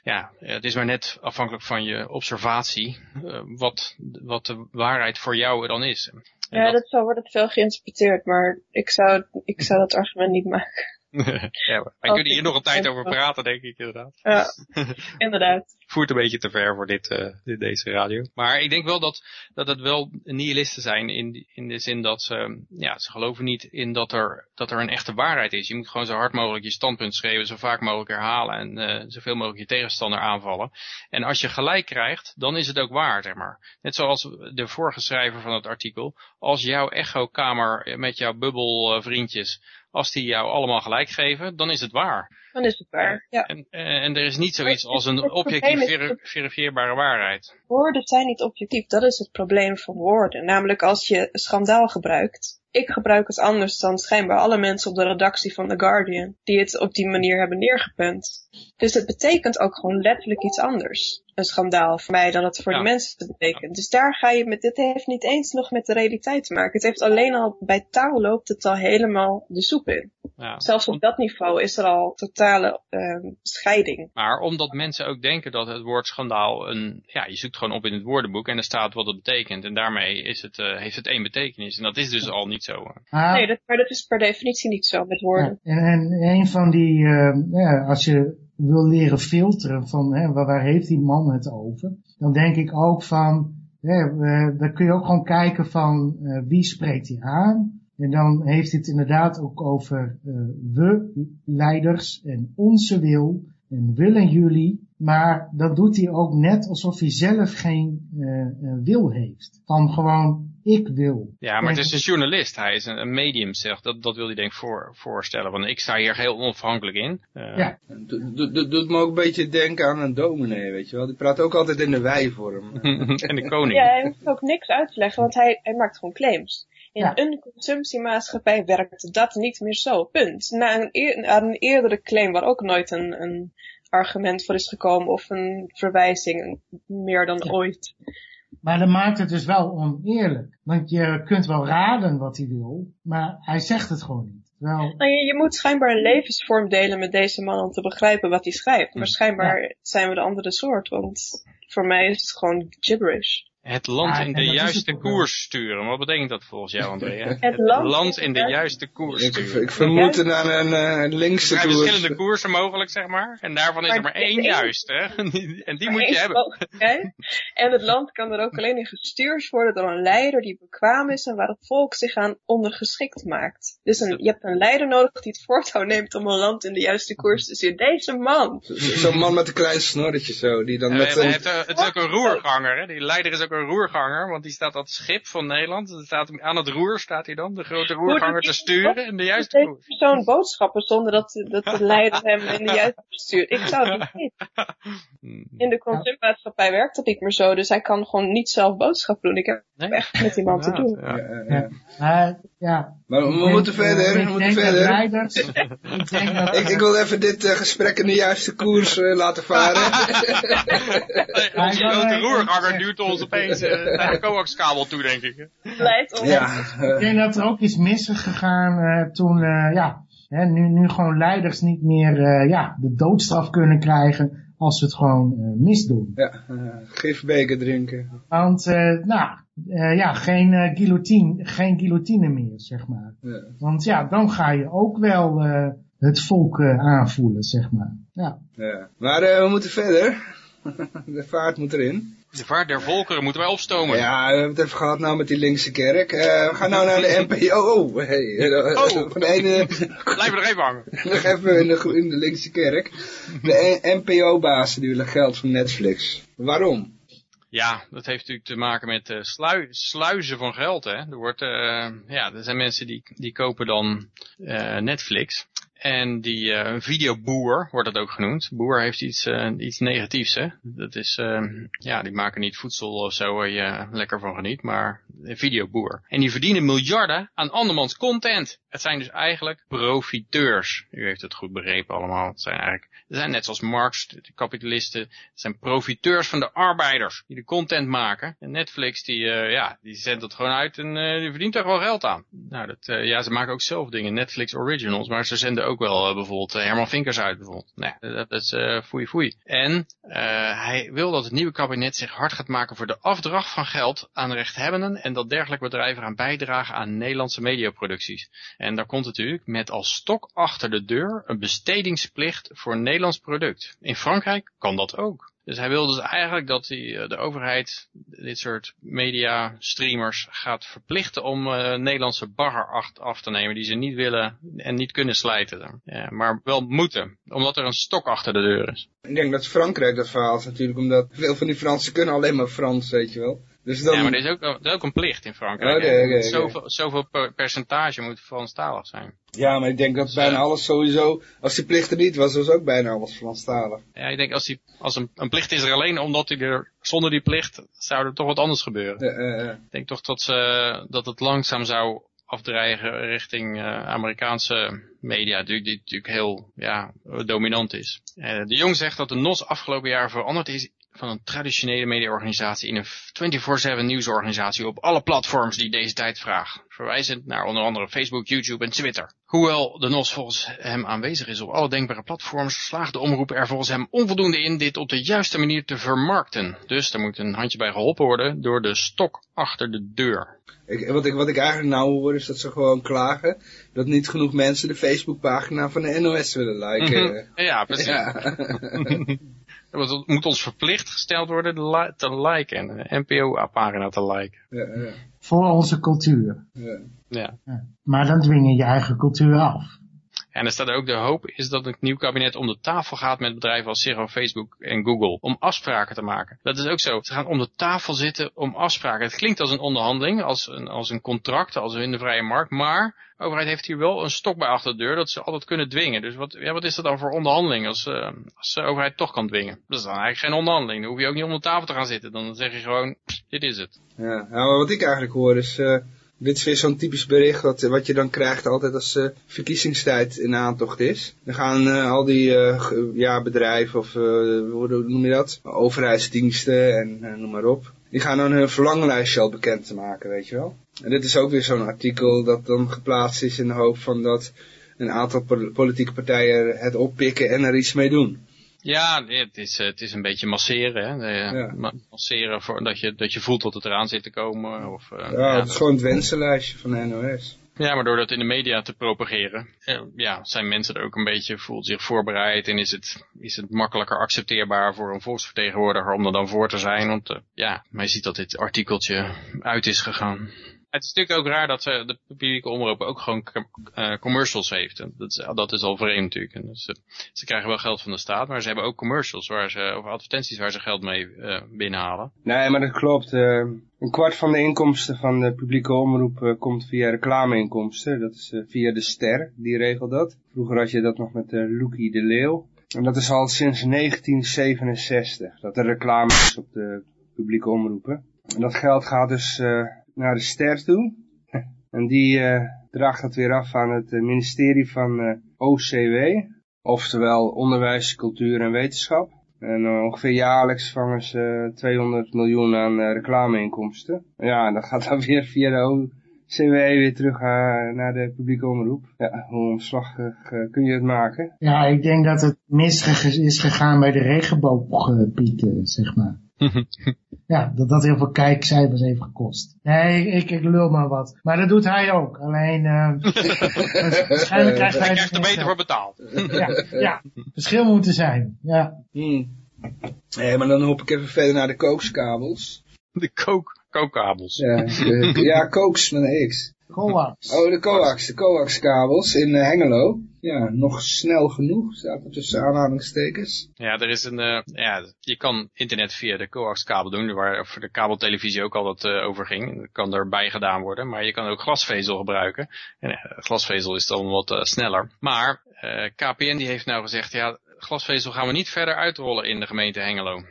ja, het is maar net afhankelijk van je observatie wat, wat de waarheid voor jou dan is. En Ja, dat- dat zo wordt het veel geïnterpreteerd, maar ik zou, ik zou dat argument niet maken. <laughs> ja, maar wij kunnen hier nog een tijd over praten, denk ik inderdaad. Ja, <laughs> inderdaad. voert een beetje te ver voor dit, eh, dit, deze radio. Maar ik denk wel dat, dat het wel nihilisten zijn in, in de zin dat ze, ja, ze geloven niet in dat er, dat er een echte waarheid is. Je moet gewoon zo hard mogelijk je standpunt schreeuwen, zo vaak mogelijk herhalen en eh, zoveel mogelijk je tegenstander aanvallen. En als je gelijk krijgt, dan is het ook waar, zeg maar. Net zoals de vorige schrijver van het artikel. Als jouw echokamer met jouw bubbelvriendjes, als die jou allemaal gelijk geven, dan is het waar. Dan is het waar. Ja. En, eh, en er is niet zoiets als een objectief verifieerbare waarheid. Woorden zijn niet objectief. Dat is het probleem van woorden. Namelijk als je schandaal gebruikt ik gebruik het anders dan schijnbaar alle mensen op de redactie van The Guardian, die het op die manier hebben neergepunt. Dus het betekent ook gewoon letterlijk iets anders. Een schandaal voor mij dan het voor Ja. de mensen betekent. Dus daar ga je met, dit heeft niet eens nog met de realiteit te maken. Het heeft alleen al, bij taal loopt het al helemaal de soep in. Ja. Zelfs op dat niveau is er al totale ehm, scheiding. Maar omdat mensen ook denken dat het woord schandaal een, ja, je zoekt gewoon op in het woordenboek en er staat wat het betekent. En daarmee is het, eh, heeft het één betekenis. En dat is dus al niet zo. eh. Maar- Nee, dat, maar dat is per definitie niet zo met woorden. Ja, en, en een van die, eh, ja, als je wil leren filteren van hè, waar, waar heeft die man het over, dan denk ik ook van, hè, eh, dan kun je ook gewoon kijken van eh, wie spreekt hij aan. En dan heeft het inderdaad ook over eh, we leiders en onze wil en willen jullie. Maar dat doet hij ook net alsof hij zelf geen eh, eh, wil heeft. Van gewoon, ik wil. Ja, maar het is een journalist. Hij is een, een medium, zegt. Dat, dat wil hij denk ik voor, voorstellen. Want ik sta hier heel onafhankelijk in. Eh, Ja. Do- do- do- doet me ook een beetje denken aan een dominee, weet je wel. Die praat ook altijd in de wij-vorm. <laughs> en de koning. Ja, hij hoeft ook niks uit te leggen, want hij, hij maakt gewoon claims. In Ja. een consumptiemaatschappij werkt dat niet meer zo. Punt. Na een, eer- een eerdere claim waar ook nooit een, een argument voor is gekomen of een verwijzing meer dan ooit. Maar dat maakt het dus wel oneerlijk. Want je kunt wel raden wat hij wil, maar hij zegt het gewoon niet. Nou, je, je moet schijnbaar een levensvorm delen met deze man om te begrijpen wat hij schrijft. Maar schijnbaar zijn we de andere soort, want voor mij is het gewoon gibberish. Het land in de het juiste koers sturen. Wat betekent dat volgens jou, Andrea? <laughs> Het land in de juiste koers Ik, sturen. ik vermoed het aan een eh, linkse Er zijn koers. verschillende koersen mogelijk, zeg maar. En daarvan is Maar er maar één één- juist, hè. <laughs> En die moet je hebben. En het land kan er ook alleen in gestuurd worden door een leider die bekwaam is en waar het volk zich aan ondergeschikt maakt. Dus een, je hebt een leider nodig die het voortouw neemt om een land in de juiste koers te sturen. Deze man. Zo'n man met een klein snorretje zo, die dan met hij een... heeft, eh, het is ook een roerganger, hè. Die leider is ook een roerganger, want die staat het schip van Nederland. Er staat, aan het roer staat hij dan, de grote roerganger te sturen in de juiste Deze koers. persoon boodschappen zonder dat, dat de leider hem in de juiste koers stuurt. Ik zou het niet weten. <laughs> In de consumpmaatschappij werkt dat niet meer zo, dus hij kan gewoon niet zelf boodschappen doen. Ik heb Nee? echt met die man te doen. Ja. Ja, ja, ja. ja. Maar, ja. Maar we, moeten verder, we ik moeten dat verder. leiders, <laughs> ik denk dat, Ik, ik wil even dit eh, gesprek in de juiste koers eh, laten varen. <laughs> Onze grote roerganger duwt ons opeens eh, <laughs> naar de coaxkabel toe, denk ik. Om ja, ik denk dat er ook iets mis is gegaan eh, toen, eh, ja, hè, nu, nu gewoon leiders niet meer eh, ja, de doodstraf kunnen krijgen als ze het gewoon eh, misdoen. ja gifbeker drinken. Want, eh, nou, eh, ja, geen, eh, guillotine, geen guillotine meer, zeg maar. Ja. Want ja, dan ga je ook wel eh, het volk aanvoelen, zeg maar. Ja. Ja. Maar eh, we moeten verder. <laughs> De vaart moet erin. De vaart der volkeren moeten wij opstomen. Ja, we hebben het even gehad nou met die linkse kerk. Eh, we gaan nou naar de <laughs> NPO. Oh, hey. Oh. Van de ene, Blijf er nog even hangen. <laughs> nog even in de, in de linkse kerk. De NPO-bazen die willen geld van Netflix. Waarom? Ja, dat heeft natuurlijk te maken met slui- sluizen van geld. Hè. Er, wordt, eh, ja, er zijn mensen die, die kopen dan Netflix. En die een videoboer wordt dat ook genoemd. Boer heeft iets, eh, iets negatiefs. Hè. Dat is, eh, ja, die maken niet voedsel of zo waar je lekker van geniet, maar een videoboer. En die verdienen miljarden aan andermans content. Het zijn dus eigenlijk profiteurs. U heeft het goed begrepen allemaal. Het zijn eigenlijk, het zijn net zoals Marx, de kapitalisten. Het zijn profiteurs van de arbeiders die de content maken. En Netflix die, eh, ja, die zendt het gewoon uit en die verdient er wel geld aan. Nou, dat, ja, ze maken ook zelf dingen, Netflix originals, maar ze zenden ook wel eh, bijvoorbeeld eh, Herman Vinkers uit bijvoorbeeld. Nee, dat, dat is eh foei foei. En eh, hij wil dat het nieuwe kabinet zich hard gaat maken voor de afdracht van geld aan rechthebbenden en dat dergelijke bedrijven gaan bijdragen aan Nederlandse mediaproducties. En daar komt natuurlijk met als stok achter de deur een bestedingsplicht voor een Nederlands product. In Frankrijk kan dat ook. Dus hij wil dus eigenlijk dat die, eh, de overheid dit soort media streamers gaat verplichten om eh, Nederlandse bagger af, te nemen die ze niet willen en niet kunnen slijten. Ja, maar wel moeten, omdat er een stok achter de deur is. Ik denk dat Frankrijk dat verhaal natuurlijk, omdat veel van die Fransen kunnen alleen maar Frans, weet je wel. Dus dan, Ja, maar er is ook, er is ook een plicht in Frankrijk. Oké, oké. Zoveel, zoveel per- percentage moet Franstalig zijn. ja, maar ik denk dat bijna alles sowieso, als die plicht er niet was, was ook bijna alles Franstalig. Ja, ik denk als, die, als een, een plicht is er alleen omdat hij er, zonder die plicht zou er toch wat anders gebeuren. Eh, eh, eh. Ik denk toch dat, ze, dat het langzaam zou afdreigen richting uh, Amerikaanse media, die, die natuurlijk heel ja, dominant is. Uh, de Jong zegt dat de NOS afgelopen jaar veranderd is van een traditionele mediaorganisatie in een 24-7 nieuwsorganisatie op alle platforms die deze tijd vragen. Verwijzend naar onder andere Facebook, YouTube en Twitter. Hoewel de NOS volgens hem aanwezig is op alle denkbare platforms, slaagt de omroep er volgens hem onvoldoende in dit op de juiste manier te vermarkten. Dus er moet een handje bij geholpen worden door de stok achter de deur. Ik, wat, ik, wat ik eigenlijk nou hoor is dat ze gewoon klagen dat niet genoeg mensen de Facebookpagina van de NOS willen liken. ja, precies. Ja. <laughs> Het moet ons verplicht gesteld worden te liken NPO-pagina te liken. Ja, ja. Voor onze cultuur. Ja. Ja. Maar dan dwing je je eigen cultuur af. En er staat ook de hoop is dat het nieuw kabinet om de tafel gaat met bedrijven als Zero, Facebook en Google. Om afspraken te maken. Dat is ook zo. Ze gaan om de tafel zitten om afspraken. Het klinkt als een onderhandeling, als een, als een contract, als in de vrije markt. Maar de overheid heeft hier wel een stok bij achter de deur dat ze altijd kunnen dwingen. Dus wat, ja, wat is dat dan voor onderhandeling als, uh, als de overheid toch kan dwingen? Dat is dan eigenlijk geen onderhandeling. Dan hoef je ook niet om de tafel te gaan zitten. Dan zeg je gewoon, dit is het. Ja, nou, wat ik eigenlijk hoor is... Uh dit is weer zo'n typisch bericht wat, wat je dan krijgt altijd als uh, verkiezingstijd in aantocht is. Dan gaan uh, al die ja, bedrijven of hoe noem je dat? Overheidsdiensten en noem maar op. Die gaan dan hun verlanglijstje al bekend te maken, weet je wel. En dit is ook weer zo'n artikel dat dan geplaatst is in de hoop van dat een aantal politieke partijen het oppikken en er iets mee doen. Ja, het is, het is een beetje masseren. Hè? Ja. Masseren voor, dat, je, dat je voelt dat het eraan zit te komen. Of, uh, ja, ja, het is gewoon het wensenlijstje van de NOS. Ja, maar door dat in de media te propageren, ja, zijn mensen er ook een beetje, voelt zich voorbereid en is het, is het makkelijker accepteerbaar voor een volksvertegenwoordiger om er dan voor te zijn. Want ja, mij ziet dat dit artikeltje uit is gegaan. Het is natuurlijk ook raar dat ze de publieke omroep ook gewoon uh, commercials heeft. Dat is, dat is al vreemd natuurlijk. Ze krijgen wel geld van de staat, maar ze hebben ook commercials waar ze, of advertenties waar ze geld mee uh, binnenhalen. Nee, maar dat klopt. Uh, een kwart van de inkomsten van de publieke omroep komt via reclameinkomsten. Dat is via de Ster, die regelt dat. Vroeger had je dat nog met Loekie de Leeuw. En dat is al sinds 1967, dat er reclame is op de publieke omroepen. En dat geld gaat dus naar de ster toe. <laughs> En die uh, draagt dat weer af aan het eh, ministerie van uh, OCW. Oftewel Onderwijs, Cultuur en Wetenschap. En ongeveer jaarlijks vangen ze 200 miljoen aan reclameinkomsten. Ja, en dat gaat dan <laughs> weer via de OCW weer terug naar de publieke omroep. Ja, hoe omslachtig kun je het maken? Ja, ik denk dat het mis is gegaan bij de regenboogpieten, zeg maar. <laughs> ja, dat dat heel veel kijkcijfers heeft gekost. Nee, ik, ik lul maar wat. Maar dat doet hij ook. Alleen, uh, <laughs> waarschijnlijk krijgt hij... er beter voor betaald. <laughs> ja, ja, verschil moet er zijn. Ja. Hmm. Nee, maar dan hoop ik even verder naar de kookskabels. De kook, kookkabels. Ja, de, ja kooks met een X. Coax. Oh, de coax, de coaxkabels in uh, Hengelo. Ja, nog snel genoeg, staat er tussen aanhalingstekens. Ja, er is een, uh, ja, je kan internet via de coaxkabel doen, waar voor de kabeltelevisie ook al wat uh, over ging. Dat kan erbij gedaan worden, maar je kan ook glasvezel gebruiken. En glasvezel is dan wat sneller. Maar KPN die heeft nou gezegd, ja, glasvezel gaan we niet verder uitrollen in de gemeente Hengelo.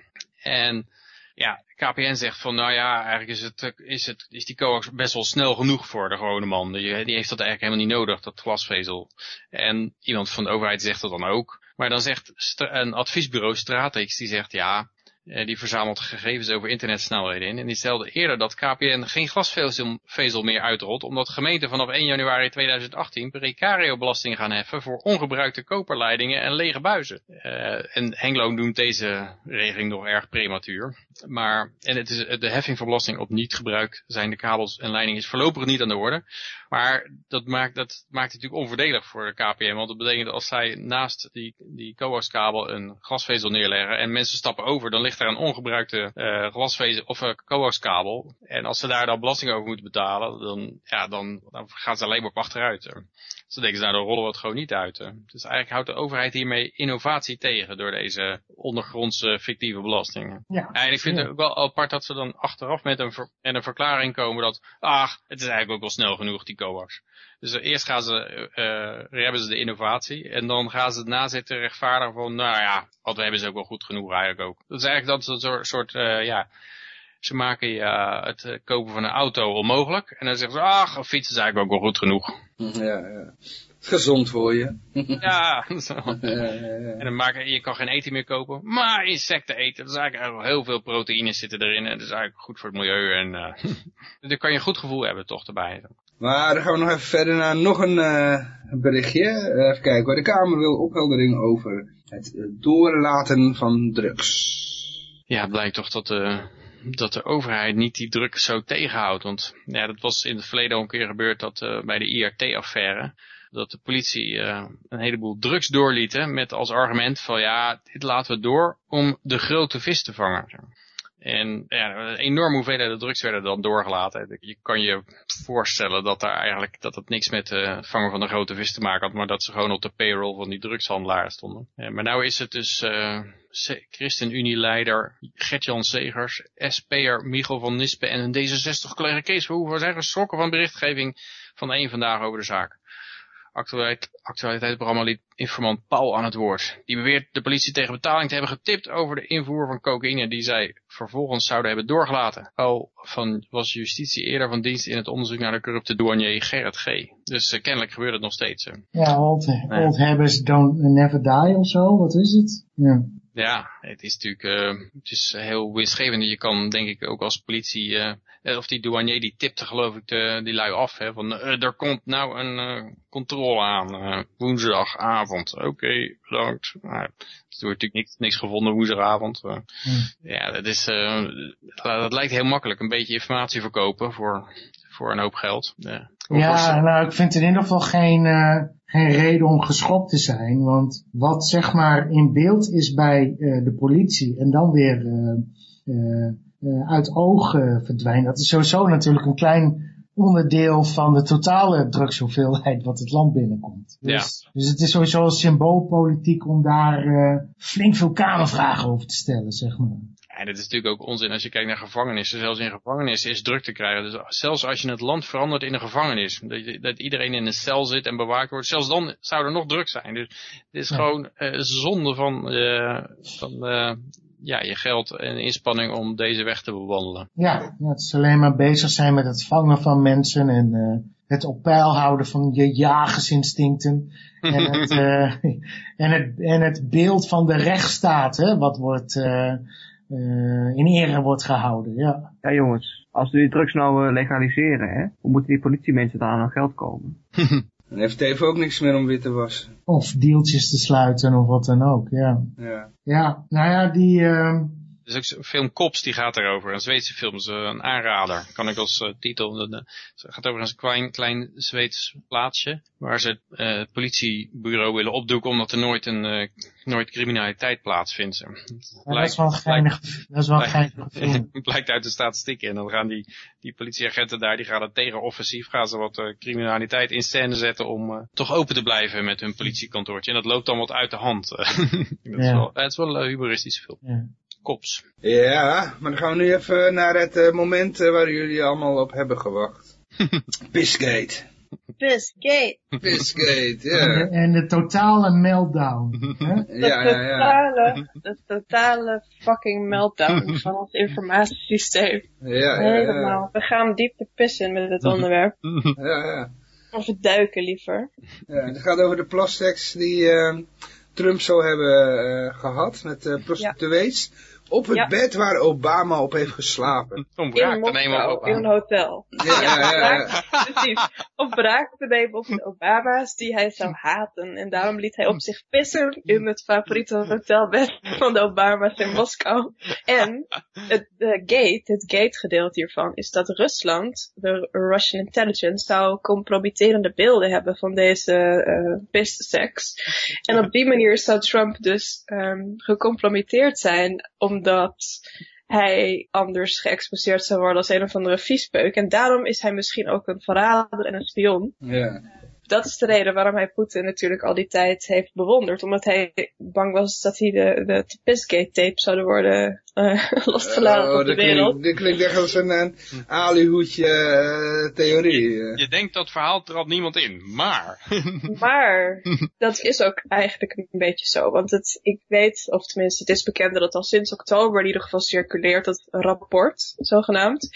En ja, KPN zegt van, nou ja, eigenlijk is, het, is, het, is die coax best wel snel genoeg voor de gewone man. Die, die heeft dat eigenlijk helemaal niet nodig, dat glasvezel. En iemand van de overheid zegt dat dan ook. Maar dan zegt een adviesbureau Stratex, die zegt, ja, die verzamelt gegevens over internetsnelheden in. En die stelde eerder dat KPN geen glasvezel meer uitrolt, omdat gemeenten vanaf 1 januari 2018 precario-belasting gaan heffen voor ongebruikte koperleidingen en lege buizen. Uh, en Hengelo doet deze regeling nog erg prematuur. Maar, en het is, de heffing van belasting op niet zijn de kabels en leidingen is voorlopig niet aan de orde. Maar dat maakt, dat maakt het natuurlijk onvoordelig voor de KPN. Want dat betekent dat als zij naast die, die coaxkabel een glasvezel neerleggen en mensen stappen over, dan ligt er een ongebruikte uh, glasvezel of uh, coaxkabel. En als ze daar dan belasting over moeten betalen, dan, ja, dan, dan gaan ze alleen maar op achteruit. Dan denken ze, nou dan rollen we het gewoon niet uit. Dus eigenlijk houdt de overheid hiermee innovatie tegen door deze ondergrondse fictieve belastingen. Ja, en ik vind het ook wel apart dat ze dan achteraf met een, ver, en een verklaring komen dat, ach, het is eigenlijk ook wel snel genoeg die coax. Dus eerst gaan ze, uh, hebben ze de innovatie en dan gaan ze het nazitten rechtvaardigen van, nou ja, wat we hebben is ook wel goed genoeg eigenlijk ook. Dat is eigenlijk dat een soort, soort uh, ja, Ze maken je het uh, kopen van een auto onmogelijk. En dan zeggen ze, ach, een fiets is eigenlijk ook wel goed genoeg. Ja, ja. Gezond voor je. <laughs> ja, <laughs> zo. En dan maken, je kan geen eten meer kopen, maar insecten eten. Dat is eigenlijk heel veel proteïnes zitten erin. En dat is eigenlijk goed voor het milieu. En uh, <laughs> dan kan je een goed gevoel hebben toch erbij. Maar dan gaan we nog even verder naar nog een uh, berichtje. Uh, even kijken hoor. De Kamer wil opheldering over het doorlaten van drugs. Ja, het blijkt toch dat de, dat de overheid niet die drugs zo tegenhoudt. Want ja, dat was in het verleden al een keer gebeurd dat uh, bij de IRT-affaire dat de politie uh, een heleboel drugs doorlieten met als argument van ja, dit laten we door om de grote vis te vangen. En ja, een enorme hoeveelheid drugs werden dan doorgelaten. Je kan je voorstellen dat daar eigenlijk dat het niks met het vangen van de grote vis te maken had, maar dat ze gewoon op de payroll van die drugshandelaar stonden. Maar nou is het dus uh, ChristenUnie-leider Gert-Jan Segers, SP'er Michel van Nispen en een D66-collega Kees Verhoeven zijn geschrokken van berichtgeving van één vandaag over de zaak. Actualiteit, actualiteitsprogramma liet informant Paul aan het woord. Die beweert de politie tegen betaling te hebben getipt over de invoer van cocaïne die zij vervolgens zouden hebben doorgelaten. Paul van, was justitie eerder van dienst in het onderzoek naar de corrupte douanier Gerrit G. Dus uh, kennelijk gebeurt het nog steeds. Uh. Ja, old, nee. old habits don't never die of zo, wat is het? Ja. Ja, het is natuurlijk uh, het is heel winstgevend. Je kan denk ik ook als politie, uh, of die douanier die tipte geloof ik de, die lui af. Hè, van uh, er komt nou een controle aan woensdagavond. Oké, okay, bedankt. Nou, er wordt natuurlijk niks, niks gevonden woensdagavond. Hmm. Ja, dat, is, dat lijkt heel makkelijk. Een beetje informatie verkopen voor, voor een hoop geld. Ja, ja nou ik vind in ieder geval geen geen reden om geschokt te zijn. Want wat zeg maar in beeld is bij uh, de politie en dan weer uh, uh, uit ogen verdwijnt. Dat is sowieso natuurlijk een klein onderdeel van de totale drugshoeveelheid wat het land binnenkomt. Dus, ja. dus het is sowieso symboolpolitiek om daar flink veel kamervragen over te stellen, zeg maar. En het is natuurlijk ook onzin als je kijkt naar gevangenissen. Zelfs in gevangenissen is druk te krijgen. Dus zelfs als je het land verandert in een gevangenis. Dat, dat iedereen in een cel zit en bewaakt wordt. Zelfs dan zou er nog druk zijn. Dus het is ja. gewoon uh, zonde van, uh, van uh, ja, je geld en inspanning om deze weg te bewandelen. Ja, ja, het is alleen maar bezig zijn met het vangen van mensen en het op peil houden van je jagersinstincten. en, <laughs> het, en, het, en het beeld van de rechtsstaat, hè, wat wordt uh, in ere wordt gehouden, ja. Ja jongens, als we die drugs nou uh, legaliseren, hè, hoe moeten die politiemensen daar aan geld komen? <laughs> Dan heeft het even ook niks meer om wit te wassen. Of deeltjes te sluiten of wat dan ook, ja. Ja, ja nou ja, die... Uh, er is ook een film Kops, die gaat erover. Een Zweedse film, is een aanrader. Kan ik als uh, titel. Het gaat over een klein, klein Zweeds plaatsje. Waar ze uh, het politiebureau willen opdoeken omdat er nooit, een, uh, nooit criminaliteit plaatsvindt. Ja, dat is wel geinig. Dat is wel geinig. <laughs> blijkt uit de statistieken. En dan gaan die, die politieagenten daar, die gaan het tegenoffensief. Gaan ze wat criminaliteit in scène zetten om toch open te blijven met hun politiekantoortje. En dat loopt dan wat uit de hand. <laughs> dat ja. is wel, het is wel een humoristische film. Ja. Kops. Ja, maar dan gaan we nu even naar het uh, moment uh, waar jullie allemaal op hebben gewacht. <laughs> Pissgate. Pissgate. Pissgate, ja. En, en, de totale meltdown. Hè? De, <laughs> ja, ja, ja. Totale, de totale fucking meltdown <laughs> van ons informatiesysteem. Ja, ja, Helemaal. We gaan diep de pis in met dit onderwerp. Ja, ja. Of we duiken liever. Ja, het gaat over de plastics die... Uh, Trump zou hebben uh, gehad met uh, prostituees. Ja. Op het ja. bed waar Obama op heeft geslapen. <laughs> Om braak te nemen op In een hotel. Ja, ja, ja. ja, Precies. Om braak te nemen op de Obama's die hij zou haten. En daarom liet hij op zich pissen in het favoriete hotelbed van de Obama's in Moskou. En het de gate, het gate gedeelte hiervan, is dat Rusland, de Russian intelligence, zou compromitterende beelden hebben van deze uh, pisseks. En op die manier zou Trump dus um, gecompromitteerd zijn omdat hij anders geëxposeerd zou worden als een of andere viespeuk. En daarom is hij misschien ook een verrader en een spion. Ja. Dat is de reden waarom hij Poetin natuurlijk al die tijd heeft bewonderd. Omdat hij bang was dat hij de, de Pissgate-tape zouden worden uh, <laughs> losgelaten Oh, op de wereld. klinkt, dit klinkt echt als een, een alihoedje eh, theorie. eh. Je denkt dat verhaal trapt niemand in, maar... <laughs> Maar dat is ook eigenlijk een beetje zo. Want het, ik weet, of tenminste het is bekend dat het al sinds oktober in ieder geval circuleert, dat rapport, zogenaamd.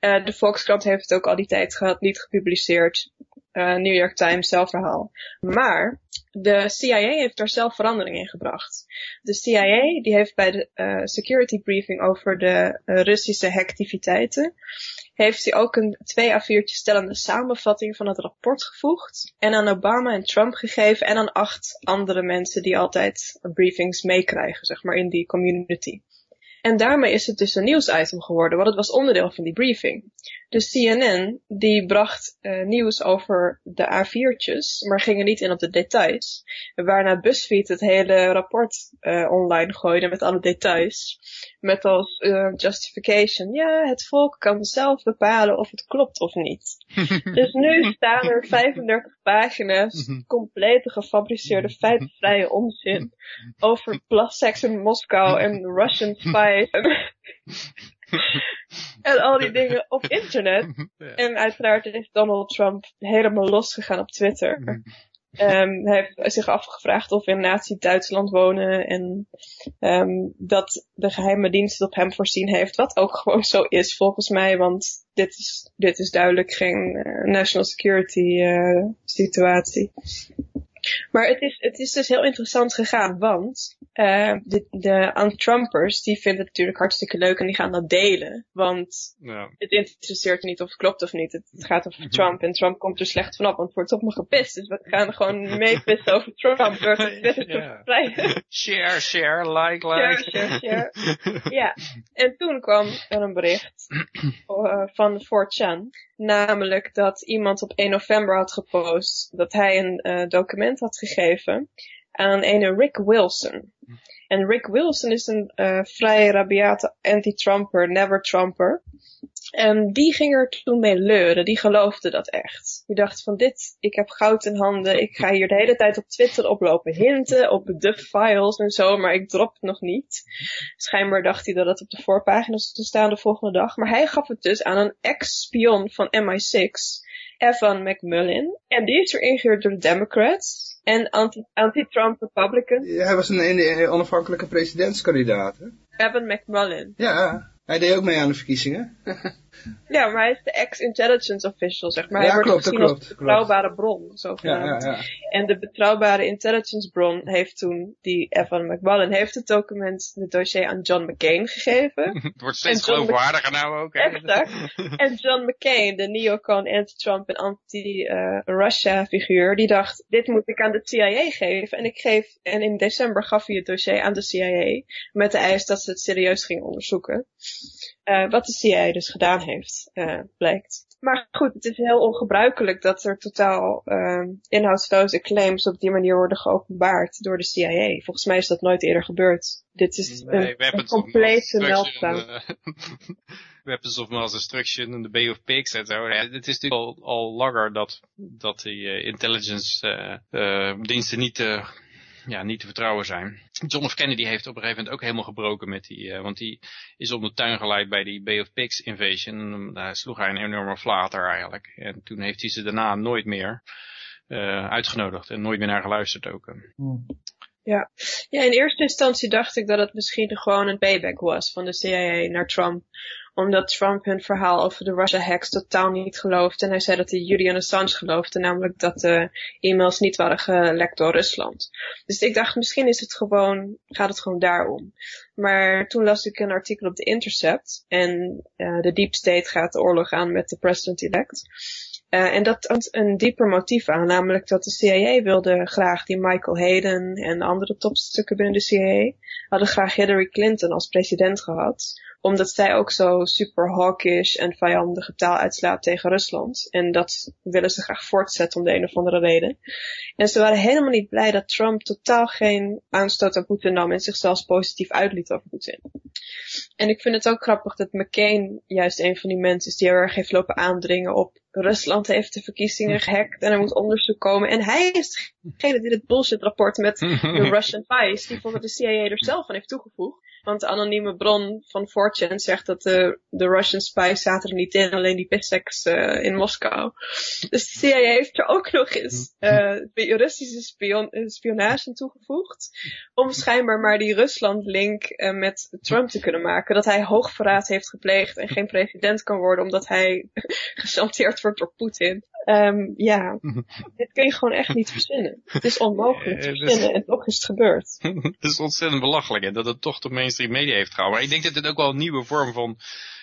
Eh, de Volkskrant heeft het ook al die tijd gehad, niet gepubliceerd. Eh, New York Times zelf verhaal. Maar de CIA heeft daar zelf verandering in gebracht. De CIA die heeft bij de eh, security briefing over de eh, Russische activiteiten heeft hij ook een twee A4'tjes stellende samenvatting van het rapport gevoegd. En aan Obama en Trump gegeven en aan acht andere mensen die altijd briefings meekrijgen, zeg maar, in die community. En daarmee is het dus een nieuwsitem geworden, want het was onderdeel van die briefing. Dus CNN, die bracht uh, nieuws over de A4'tjes, maar gingen niet in op de details. Waarna BuzzFeed het hele rapport uh, online gooide met alle details. Met als uh, justification, ja, het volk kan zelf bepalen of het klopt of niet. <laughs> dus nu staan er 35 pagina's, complete gefabriceerde feitenvrije onzin over plassex in Moskou en Russian spies. <laughs> <laughs> en al die dingen op internet. <laughs> En uiteraard is Donald Trump helemaal losgegaan op Twitter. Um, hij heeft zich afgevraagd of we in nazi-Duitsland wonen en um, dat de geheime dienst het op hem voorzien heeft. Wat ook gewoon zo is volgens mij, want dit is, dit is duidelijk geen uh, national security uh, situatie. Maar het is, het is dus heel interessant gegaan, want uh, de, de anti-Trumpers, die vinden het natuurlijk hartstikke leuk en die gaan dat delen. Want Ja. het interesseert niet of het klopt of niet. Het, het gaat over Trump en Trump komt er slecht vanaf, want het wordt op me gepist. Dus we gaan gewoon meepissen over Trump <laughs> Ja. Share, share, like, Share, like. share, share. Ja, en toen kwam er een bericht uh, <clears throat> van 4chan. Namelijk dat iemand op 1 november had gepost dat hij een uh, document had gegeven aan een Rick Wilson. En Rick Wilson is een uh, vrij rabiate anti-Trumper, never-Trumper. En die ging er toen mee leuren, die geloofde dat echt. Die dacht van dit, ik heb goud in handen, ik ga hier de hele tijd op Twitter oplopen hinten, op de files en zo, maar ik drop het nog niet. Schijnbaar dacht hij dat het op de voorpagina zou staan de volgende dag, maar hij gaf het dus aan een ex-spion van MI6, Evan McMullin. En die is er ingehuurd door de Democrats en anti- anti-Trump Republicans. Hij was een, een onafhankelijke presidentskandidaat. Hè? Evan McMullin. Ja, hij deed ook mee aan de verkiezingen. <laughs> Ja, maar hij is de ex-intelligence official, zeg maar. Ja, hij wordt klopt, dat gezien als klopt, een betrouwbare bron, Ja, zogenaamd. ja, ja. En de betrouwbare intelligence bron heeft toen, die Evan McMullen, heeft het document, het dossier aan John McCain gegeven. <laughs> Het wordt steeds geloofwaardiger nou ook. hè? Exact. <laughs> En John McCain, de neocon, anti-Trump en anti-Russia figuur, die dacht, dit moet ik aan de CIA geven. En ik geef, en in december gaf hij het dossier aan de CIA, met de eis dat ze het serieus gingen onderzoeken. Uh, wat de CIA dus gedaan heeft, uh, blijkt. Maar goed, het is heel ongebruikelijk dat er totaal uh, inhoudsloze claims op die manier worden geopenbaard door de CIA. Volgens mij is dat nooit eerder gebeurd. Dit is Nee, een, weapons <laughs> een complete meltdown. eh, weapons of mass destruction en de Bay of Pigs en zo. Ja, het is natuurlijk al, al langer dat, dat die uh, intelligence uh, uh, diensten niet, uh, ja, niet te vertrouwen zijn. John F. Kennedy heeft op een gegeven moment ook helemaal gebroken met die, uh, want die is om de tuin geleid bij die Bay of Pigs invasion. En daar sloeg hij een enorme flater eigenlijk. En toen heeft hij ze daarna nooit meer uh, uitgenodigd en nooit meer naar geluisterd ook. Hmm. Ja. ja, in eerste instantie dacht ik dat het misschien gewoon een payback was van de CIA naar Trump. Omdat Trump hun verhaal over de Russia hacks totaal niet geloofde. En hij zei dat hij Julian Assange geloofde, namelijk dat de e-mails niet waren gelekt door Rusland. Dus ik dacht misschien is het gewoon, gaat het gewoon daarom. Maar toen las ik een artikel op de Intercept. En uh, de Deep State gaat de oorlog aan met de president-elect. Uh, en dat toont een dieper motief aan, namelijk dat de CIA wilde graag die Michael Hayden en andere topstukken binnen de CIA hadden graag Hillary Clinton als president gehad. Omdat zij ook zo super hawkish en vijandige taal uitslaat tegen Rusland. En dat willen ze graag voortzetten om de een of andere reden. En ze waren helemaal niet blij dat Trump totaal geen aanstoot aan Poetin nam en zichzelf positief uitliet over Poetin. En ik vind het ook grappig dat McCain juist een van die mensen is die heel erg heeft lopen aandringen op Rusland heeft de verkiezingen gehackt en er moet onderzoek komen. En hij is degene die dit bullshit rapport met <laughs> de Russian Spies, die volgens de CIA er zelf aan heeft toegevoegd. Want de anonieme bron van 4chan zegt dat de, de Russian spies zaten er niet in, alleen die pisseks uh, in Moskou. Dus de CIA heeft er ook nog eens uh, Russische spion, spionage toegevoegd. Om schijnbaar maar die Rusland-link uh, met Trump te kunnen maken. Dat hij hoogverraad heeft gepleegd en geen president kan worden omdat hij <laughs> gechanteerd wordt door Poetin. Um, ja, dit kun je gewoon echt niet verzinnen. Het is onmogelijk te <laughs> verzinnen en toch is het gebeurd. <laughs> het is ontzettend belachelijk hè, dat het toch de mainstream media heeft gehouden. Maar ik denk dat dit ook wel een nieuwe vorm van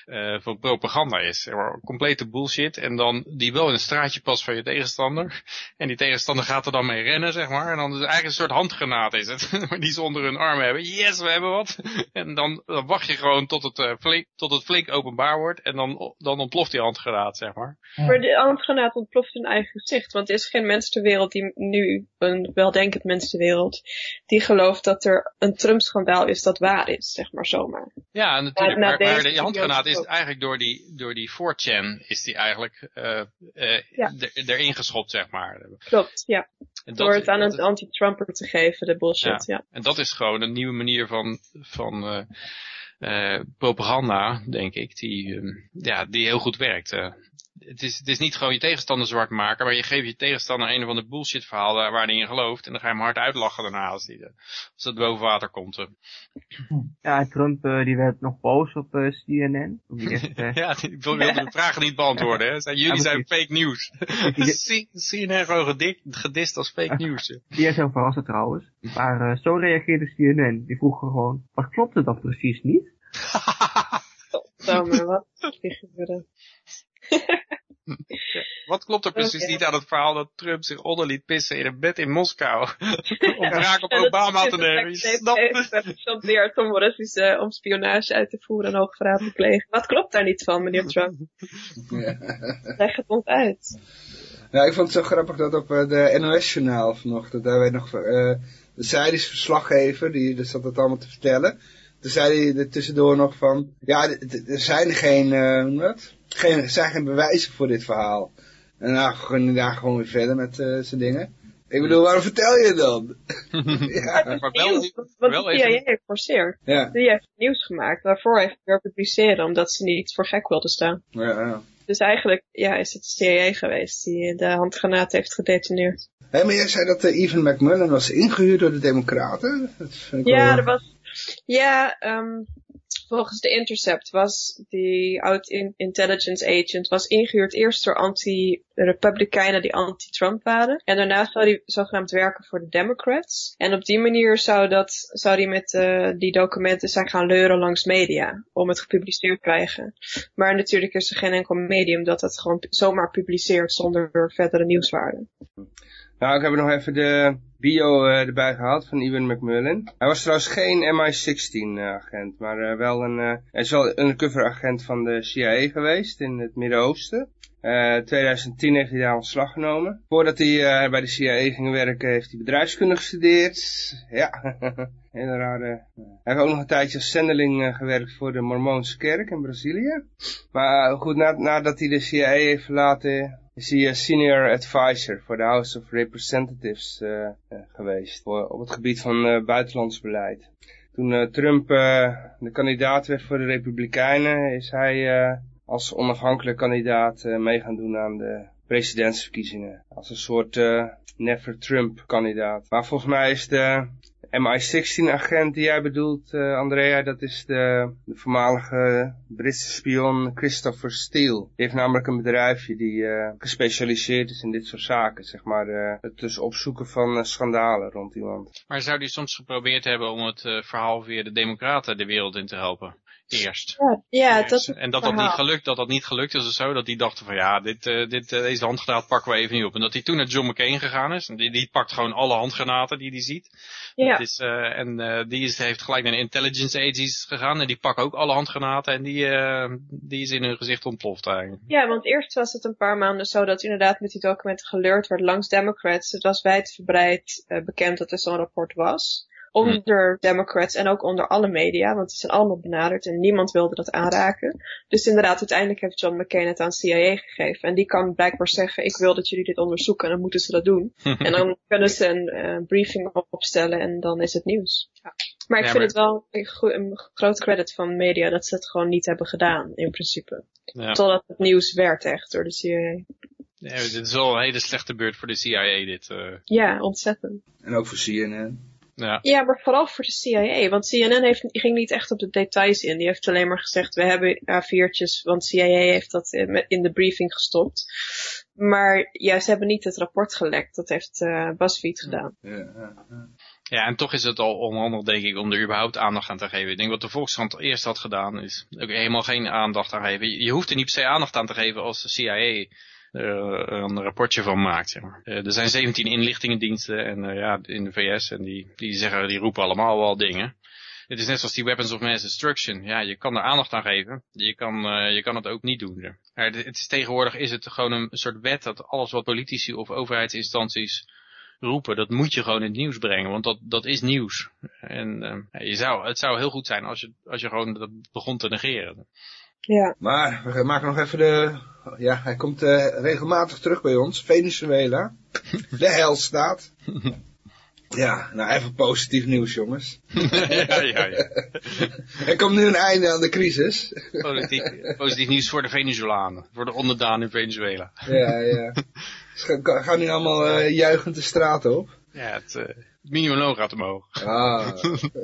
uh, van propaganda is. Complete bullshit. En dan die wel in het straatje past van je tegenstander. En die tegenstander gaat er dan mee rennen, zeg maar. En dan is het eigenlijk een soort handgranaat is het. <laughs> die ze onder hun arm hebben. Yes, we hebben wat. En dan, dan wacht je gewoon tot het, uh, flink, tot het flink openbaar wordt. En dan, dan ontploft die handgranaat, zeg maar. Maar de handgranaat ontploft in eigen gezicht. Want er is geen mens ter wereld die nu, een weldenkend mens ter wereld, die gelooft dat er een Trump-schandaal is dat waar is, zeg maar zomaar. Ja, natuurlijk. Maar, maar de handgranaat is eigenlijk door die, door die 4chan is die eigenlijk uh, uh, ja. erin geschopt, zeg maar. Klopt, ja. door het aan een anti-Trumper te geven, de bullshit, ja. ja. En dat is gewoon een nieuwe manier van, van uh, uh, propaganda, denk ik, die, um, ja, die heel goed werkt het is, het is niet gewoon je tegenstander zwart maken, maar je geeft je tegenstander een of ander bullshit verhaal waar hij in gelooft. En dan ga je hem hard uitlachen daarna als, die, als het boven water komt. <clears throat> Ja, Trump uh, die werd nog boos op uh, CNN. <laughs> ja, die wilde de vragen niet beantwoorden. Hè. Zei, jullie zijn fake news. <laughs> CNN gewoon gedist als fake news. <laughs> Die is heel verrassend trouwens. Maar uh, zo reageerde CNN. Die vroeg gewoon, wat klopte dat precies niet? Goddamme, wat gebeurde? <laughs> Wat klopt er precies niet aan het verhaal dat Trump zich onder liet pissen in een bed in Moskou? <laughs> om wraak op Obama te nemen. Je snapt om Russische om spionage uit te voeren en hoogverraad te plegen. Wat klopt daar niet van, meneer Trump? Leg het ons uit. Ja, ik vond het zo grappig dat op eh, de NOS-journaal vanochtend, daar werd nog uh, de Syrische verslaggever, die dus zat het allemaal te vertellen. Toen zei hij er tussendoor nog van, ja, er zijn geen, uh, wat? Geen, er zijn geen bewijzen voor dit verhaal. En dan ging hij daar gewoon weer verder met uh, zijn dingen. Ik bedoel, waarom vertel je dan? <laughs> ja. Maar wel, wel de CIA heeft forceerd. Ja. Die heeft nieuws gemaakt. Waarvoor heeft weer publiceren, omdat ze niet voor gek wilden staan. Ja, ja. Dus eigenlijk ja, is het de CIA geweest die de handgranaat heeft gedetoneerd. Hé, maar jij zei dat uh, Evan McMullen was ingehuurd door de Democraten? Dat vind ik ja, wel... er was... Ja, um, volgens de Intercept was die oud-intelligence agent was ingehuurd eerst door anti-republikeinen die anti-Trump waren. En daarna zou hij zogenaamd werken voor de Democrats. En op die manier zou, dat, zou hij met uh, die documenten zijn gaan leuren langs media. Om het gepubliceerd te krijgen. Maar natuurlijk is er geen enkel medium dat het gewoon zomaar publiceert zonder verdere nieuwswaarde. Nou, ik heb nog even de bio uh, erbij gehaald van Iwan McMullen. Hij was trouwens geen MI-16-agent, uh, maar uh, wel een, hij is wel een undercover agent van de CIA geweest in het Midden-Oosten. In 2010 heeft hij daar ontslag genomen. Voordat hij bij de CIA ging werken, heeft hij bedrijfskunde gestudeerd. Ja, <laughs> rare... Hij heeft ook nog een tijdje als zendeling gewerkt voor de Mormoonse kerk in Brazilië. Maar goed, nadat hij de CIA heeft verlaten, is hij senior advisor voor de House of Representatives uh, geweest. Voor, op het gebied van uh, buitenlands beleid. Toen Trump de kandidaat werd voor de Republikeinen, is hij als onafhankelijk kandidaat mee gaan doen aan de presidentsverkiezingen. Als een soort never Trump kandidaat. Maar volgens mij is de MI16-agent die jij bedoelt, uh, Andrea, dat is de, de, voormalige Britse spion Christopher Steele. Die heeft namelijk een bedrijfje die uh, gespecialiseerd is in dit soort zaken, zeg maar, uh, het dus opzoeken van schandalen rond iemand. Maar zou die soms geprobeerd hebben om het verhaal via de democraten de wereld in te helpen? Eerst. Ja, ja Eerst. dat en dat dat niet gelukt, dat dat niet gelukt is of zo. Dat die dachten van ja, dit, eh, dit, eh, deze handgranaat pakken we even niet op. En dat hij toen naar John McCain gegaan is. En die, die pakt gewoon alle handgranaten die hij ziet. Ja. Dat is, eh, en die is, heeft gelijk naar de intelligence agencies gegaan. En die pakken ook alle handgranaten. En die, die is in hun gezicht ontploft eigenlijk. Ja, want eerst was het een paar maanden zo dat inderdaad met die documenten geleurd werd langs Democrats. Het was wijdverbreid bekend dat er zo'n rapport was. Onder Democrats en ook onder alle media, want die zijn allemaal benaderd en niemand wilde dat aanraken. Dus inderdaad, uiteindelijk heeft John McCain het aan CIA gegeven. En die kan blijkbaar zeggen, ik wil dat jullie dit onderzoeken en dan moeten ze dat doen. <laughs> en dan kunnen ze een eh, briefing opstellen en dan is het nieuws. Ja. Maar ik Ja, vind maar- het wel een, groot credit van media dat ze het gewoon niet hebben gedaan, in principe. Ja. Totdat het nieuws werd echt door de CIA. Ja, dit is wel een hele slechte beurt voor de CIA dit. eh. Ja, ontzettend. En ook voor CNN. Ja. Ja, maar vooral voor de CIA. Want CNN heeft, ging niet echt op de details in. Die heeft alleen maar gezegd, we hebben A4'tjes, want CIA heeft dat in de briefing gestopt. Maar ja, ze hebben niet het rapport gelekt. Dat heeft eh BuzzFeed gedaan. Ja, ja, ja. Ja, en toch is het al onhandig, denk ik, om er überhaupt aandacht aan te geven. Ik denk wat de Volkskrant eerst had gedaan, is ook helemaal geen aandacht aan geven. Je je hoeft er niet per se aandacht aan te geven als de CIA een rapportje van maakt. Eh, er zijn 17 inlichtingendiensten en, eh, ja, in de VS en die, die zeggen, die roepen allemaal wel dingen. Het is net zoals die weapons of mass destruction. Ja, je kan er aandacht aan geven. Je kan, eh, je kan het ook niet doen. Het is, tegenwoordig is het gewoon een soort wet dat alles wat politici of overheidsinstanties roepen, dat moet je gewoon in het nieuws brengen, want dat, dat is nieuws. En eh, je zou, het zou heel goed zijn als je, als je gewoon dat begon te negeren. Ja. Maar we maken nog even de... Ja, hij komt eh, regelmatig terug bij ons. Venezuela. De helstaat. <laughs> Ja, nou even positief nieuws jongens. ja, ja, ja. <laughs> Er komt nu een einde aan de crisis. Politiek, positief nieuws voor de Venezolanen, voor de onderdanen in Venezuela. Ja, ja. <laughs> Ze gaan- gaan nu allemaal eh, juichend de straat op. Ja, het, het minimumloon gaat omhoog. Ah,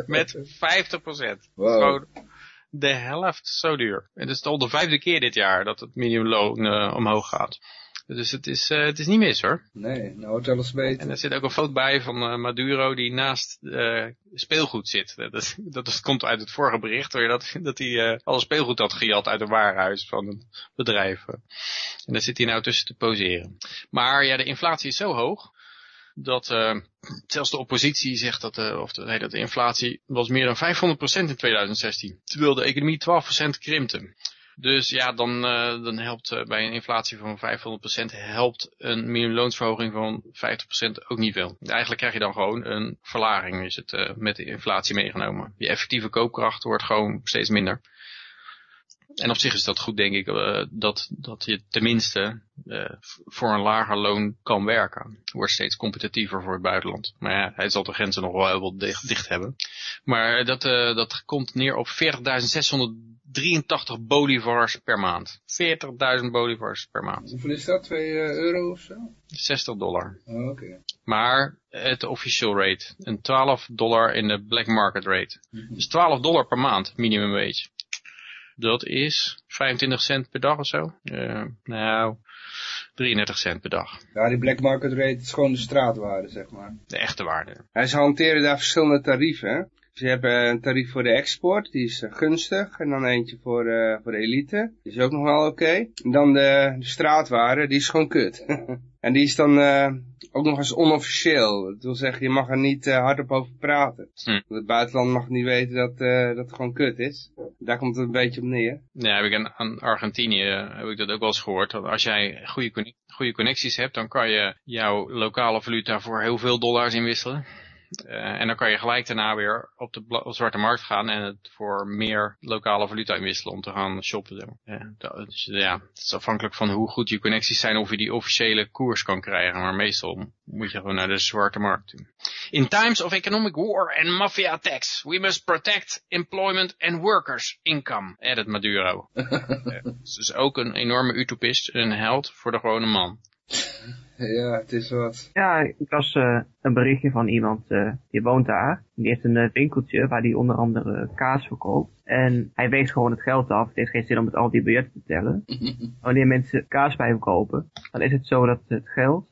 Met 50 procent. wow. De helft zo duur. En het is al de vijfde keer dit jaar dat het minimumloon eh, omhoog gaat. Dus het is, eh, het is niet mis hoor. Nee, nou alles En beter. er zit ook een foto bij van eh, Maduro die naast eh, speelgoed zit. Dat, is- dat, is- komt uit het vorige bericht hoor, dat, <laughs> dat hij alle speelgoed had gejat uit een warenhuis van een bedrijf. En daar zit hij nou tussen te poseren. Maar ja, de inflatie is zo hoog dat eh, zelfs de oppositie zegt dat, eh, of de, nee, dat de inflatie was meer dan 500% in 2016. Terwijl de economie 12% krimpte. Dus ja, dan, eh, dan helpt bij een inflatie van 500% helpt een minimumloonsverhoging van 50% ook niet veel. Eigenlijk krijg je dan gewoon een verlaging, is het met de inflatie meegenomen. Je effectieve koopkracht wordt gewoon steeds minder. En op zich is dat goed, denk ik, eh, dat, dat je tenminste eh, voor een lager loon kan werken. Wordt steeds competitiever voor het buitenland. Maar ja, hij zal de grenzen nog wel heel wat dicht, dicht hebben. Maar dat, eh, dat komt neer op 40.683 bolivars per maand. 40.000 bolivars per maand. Hoeveel is dat? 2 euro of zo? 60 dollar. Oh, Oké. Maar het official rate. Een 12 dollar in de black market rate. Dus 12 dollar per maand, minimum wage. Dat is 25 cent per dag of zo. Eh, nou, 33 cent per dag. Ja, die black market rate is gewoon de straatwaarde, zeg maar. De echte waarde. En ze hanteren daar verschillende tarieven. Hè? Dus je hebt eh, een tarief voor de export, die is eh, gunstig. En dan eentje voor, voor de elite, die is ook nog wel oké. En dan de, de straatwaarde, die is gewoon kut. <laughs> en die is dan eh, ook nog eens onofficieel. Dat wil zeggen, je mag er niet eh, hardop over praten. Hm. Het buitenland mag niet weten dat, eh, dat het gewoon kut is. Daar komt het een beetje op neer. Ja, heb ik aan, aan Argentinië heb ik dat ook wel eens gehoord. Dat als jij goede, goede connecties hebt, dan kan je jouw lokale valuta voor heel veel dollars inwisselen. Eh, en dan kan je gelijk daarna weer op de op zwarte markt gaan en het voor meer lokale valuta inwisselen om te gaan shoppen. zeg maar. Ja, dat, dus, ja, het is afhankelijk van hoe goed je connecties zijn of je die officiële koers kan krijgen. Maar meestal moet je gewoon naar de zwarte markt toe. In times of economic war and mafia attacks, we must protect employment and workers' income, added Maduro. <laughs> Eh, Het is ook een enorme utopist, een held voor de gewone man. <laughs> <laughs> Ja, het is wat. Ja, ik las eh, een berichtje van iemand eh, die woont daar. Die heeft een eh, winkeltje waar die onder andere kaas verkoopt. En hij weegt gewoon het geld af. Het heeft geen zin om het al die biljetten te tellen. <laughs> Wanneer mensen kaas bij hem kopen, dan is het zo dat het geld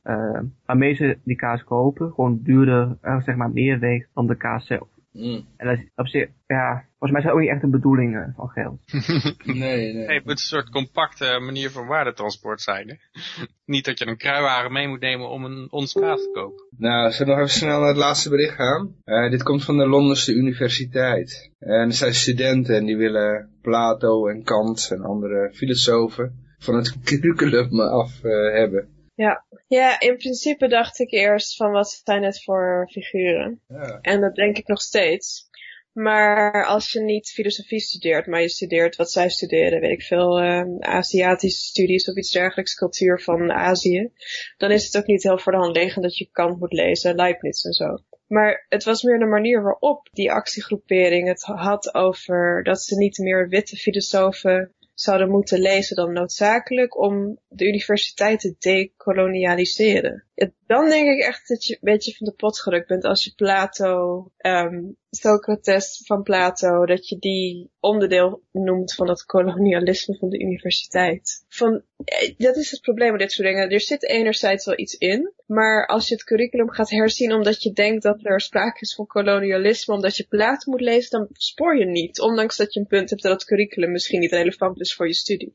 waarmee ze die kaas kopen gewoon duurder, zeg maar meer weegt dan de kaas zelf. Mm. En dat is op zich, ja, volgens mij is dat ook niet echt de bedoeling eh, van geld. <laughs> Nee, nee. Nee, het moet een soort compacte manier van waardetransport zijn. Hè? <laughs> Niet dat je een kruiwagen mee moet nemen om een ons kaas te kopen. Nou, zullen we nog even snel naar het laatste bericht gaan? Eh, dit komt van de Londense Universiteit. En er zijn studenten en die willen Plato en Kant en andere filosofen van het curriculum af eh, hebben. Ja. Ja, in principe dacht ik eerst van wat zijn het voor figuren. Ja. En dat denk ik nog steeds. Maar als je niet filosofie studeert, maar je studeert wat zij studeren, weet ik veel, eh, Aziatische studies of iets dergelijks, cultuur van Azië, dan is het ook niet heel voor de hand liggend dat je Kant moet lezen, Leibniz en zo. Maar het was meer de manier waarop die actiegroepering het had over dat ze niet meer witte filosofen zouden moeten lezen dan noodzakelijk om de universiteit te dekolonialiseren. Ja, Dan denk ik echt dat je een beetje van de pot gerukt bent als je Plato, ehm Socrates van Plato, dat je die onderdeel noemt van het kolonialisme van de universiteit. Van, eh, dat is het probleem met dit soort dingen. Er zit enerzijds wel iets in, maar als je het curriculum gaat herzien omdat je denkt dat er sprake is van kolonialisme, omdat je Plato moet lezen, dan spoor je niet. Ondanks dat je een punt hebt dat het curriculum misschien niet relevant is voor je studie.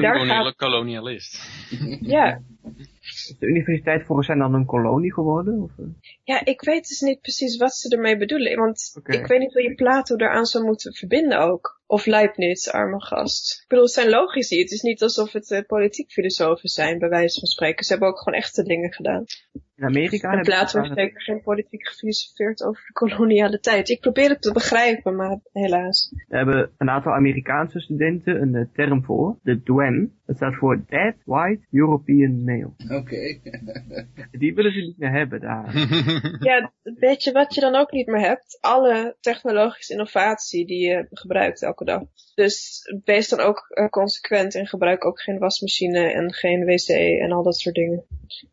Daar een gaat- kolonialist. Ja, <laughs> Is de universiteit volgens hen dan een kolonie geworden? Of, eh? Ja, ik weet dus niet precies wat ze ermee bedoelen. Want ik weet niet hoe je Plato daaraan zou moeten verbinden ook. Of Leibniz, arme gast. Ik bedoel, het zijn logici. Het is niet alsof het eh, politiek filosofen zijn, bij wijze van spreken. Ze hebben ook gewoon echte dingen gedaan. In Amerika En hebben Plato heeft zeker geen politiek gefilosofeerd over de <laughs> koloniale tijd. Ik probeer het te begrijpen, maar helaas. We hebben een aantal Amerikaanse studenten een eh, term voor, de DWEM. Dat staat voor Dead White European Male. Oké. <laughs> Die willen ze niet meer hebben daar. <laughs> Ja, weet je wat je dan ook niet meer hebt? Alle technologische innovatie die je gebruikt elke dag. Dus wees dan ook eh, consequent en gebruik ook geen wasmachine en geen wc en al dat soort dingen.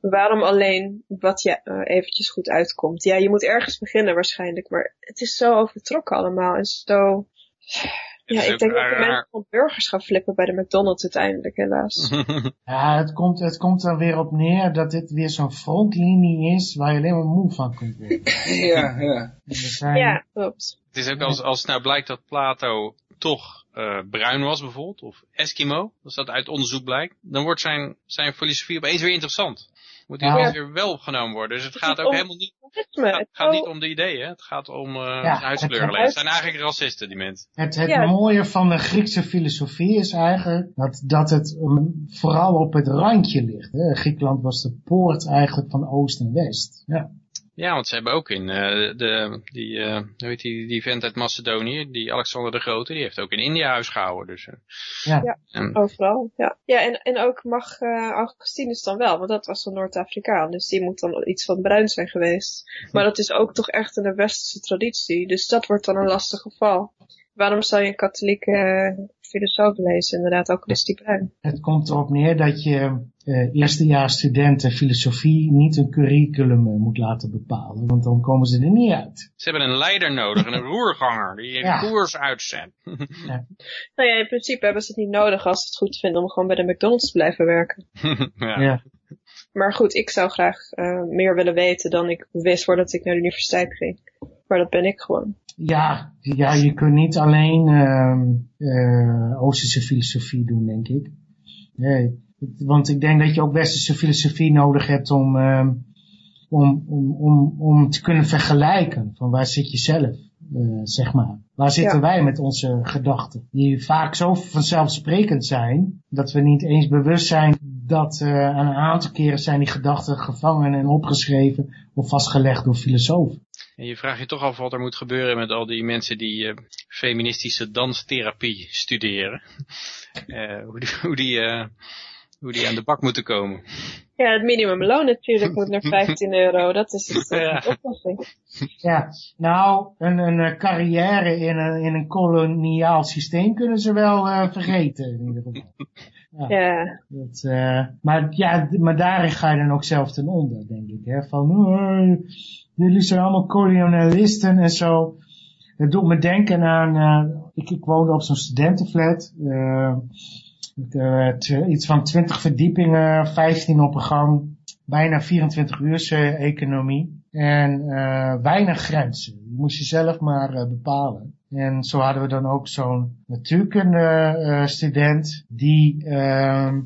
Waarom alleen wat je eh, eventjes goed uitkomt? Ja, je moet ergens beginnen waarschijnlijk, maar het is zo overtrokken allemaal en zo... Ja, ik denk dat de mensen van burgers gaan flippen bij de McDonald's uiteindelijk, helaas. <laughs> Ja, het komt, het komt er weer op neer dat dit weer zo'n frontlinie is waar je alleen maar moe van kunt worden. <laughs> ja, ja. Zijn, Ja, klopt. Het is ook als, als het nou blijkt dat Plato toch eh, bruin was bijvoorbeeld, of Eskimo, als dat uit onderzoek blijkt, dan wordt zijn, zijn filosofie opeens weer interessant. Moet hij Ja. weer wel opgenomen worden. Dus het Het gaat ook om- helemaal niet, Ritme, het gaat, het gaat niet om de ideeën, het gaat om uh, Ja, huidskleur alleen. Het zijn eigenlijk racisten, die mensen. Het, het Ja. mooie van de Griekse filosofie is eigenlijk dat, dat het um, vooral op het randje ligt. Hè. Griekenland was de poort eigenlijk van Oost en West. Ja. Ja, want ze hebben ook in eh, de, die, eh, hoe heet die, die vent uit Macedonië, die Alexander de Grote, die heeft ook in India huis gehouden. Dus, eh. Ja. Ja. En, Overal, ja. Ja, en, en ook mag eh Augustinus dan wel, want dat was een Noord-Afrikaan, dus die moet dan iets van bruin zijn geweest. Maar dat is ook toch echt een westerse traditie, dus dat wordt dan een lastig geval. Waarom zou je een katholieke eh, filosoof lezen, inderdaad, ook bruin? Het komt erop neer dat je eh eerstejaars studenten filosofie niet een curriculum eh, moet laten bepalen, want dan komen ze er niet uit. ze hebben een leider nodig, en een <laughs> roerganger, die een Ja. koers uitzet. <laughs> Nou ja, in principe hebben ze het niet nodig als ze het goed vinden om gewoon bij de McDonald's te blijven werken. <laughs> ja. Ja. Maar goed, ik zou graag eh, meer willen weten dan ik wist voordat ik naar de universiteit ging. Maar dat ben ik gewoon. Ja, ja, je kunt niet alleen ehm eh Oosterse filosofie doen, denk ik. Nee, want ik denk dat je ook Westerse filosofie nodig hebt om, ehm om, om, om, om te kunnen vergelijken. Van waar zit je zelf, eh, zeg maar. Waar zitten Ja. wij met onze gedachten? Die vaak zo vanzelfsprekend zijn, dat we niet eens bewust zijn dat eh een aantal keren zijn die gedachten gevangen en opgeschreven of vastgelegd door filosofen. En je vraagt je toch af wat er moet gebeuren met al die mensen die eh, feministische danstherapie studeren. <laughs> Eh, hoe die, hoe, die, eh, hoe die aan de bak moeten komen. Ja, het minimumloon natuurlijk moet naar <laughs> 15 euro. Dat is het, Ja. oplossing. Ja, nou, een, een carrière in een, in een koloniaal systeem kunnen ze wel eh, vergeten in ieder geval. Ja, Dat, eh, maar ja, maar daarin ga je dan ook zelf ten onder, denk ik. Hè? Van, jullie zijn allemaal kolonialisten en zo. Dat doet me denken aan, eh, ik, ik woonde op zo'n studentenflat. eh, eh, iets van 20 verdiepingen, 15 op een gang. bijna 24 uur economie en weinig grenzen. Die moest je zelf maar bepalen. En zo hadden we dan ook zo'n natuurkunde student die, ehm,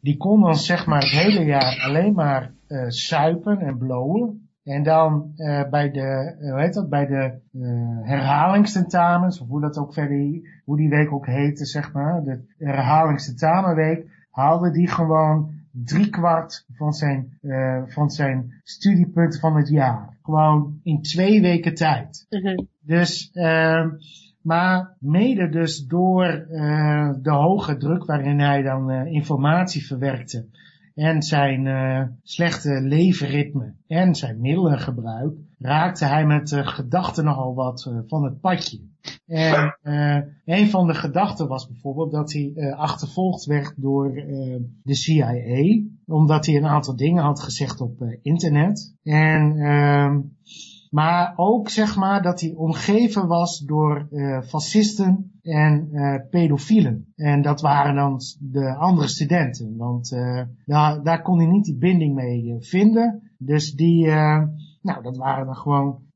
die kon dan zeg maar het hele jaar alleen maar suipen en blowen. En dan uh, bij de, uh, hoe heet dat, bij de uh, herhalingstentamens, of hoe dat ook verder, hoe die week ook heette, zeg maar, de herhalingstentamenweek, haalde die gewoon drie kwart van zijn, van zijn studiepunten van het jaar. Gewoon in twee weken tijd. Mm Dus, ehm, maar mede dus door de hoge druk waarin hij dan informatie verwerkte, en zijn uh, slechte leefritme en zijn middelengebruik raakte hij met de gedachten nogal wat uh, van het padje. En uh, een van de gedachten was bijvoorbeeld dat hij achtervolgd werd door de CIA, omdat hij een aantal dingen had gezegd op internet. En ehm, maar ook zeg maar dat hij omgeven was door uh, fascisten en uh, pedofielen. En dat waren dan de andere studenten. Want uh, daar, daar kon hij niet die binding mee vinden. Dus die, nou dat waren dan gewoon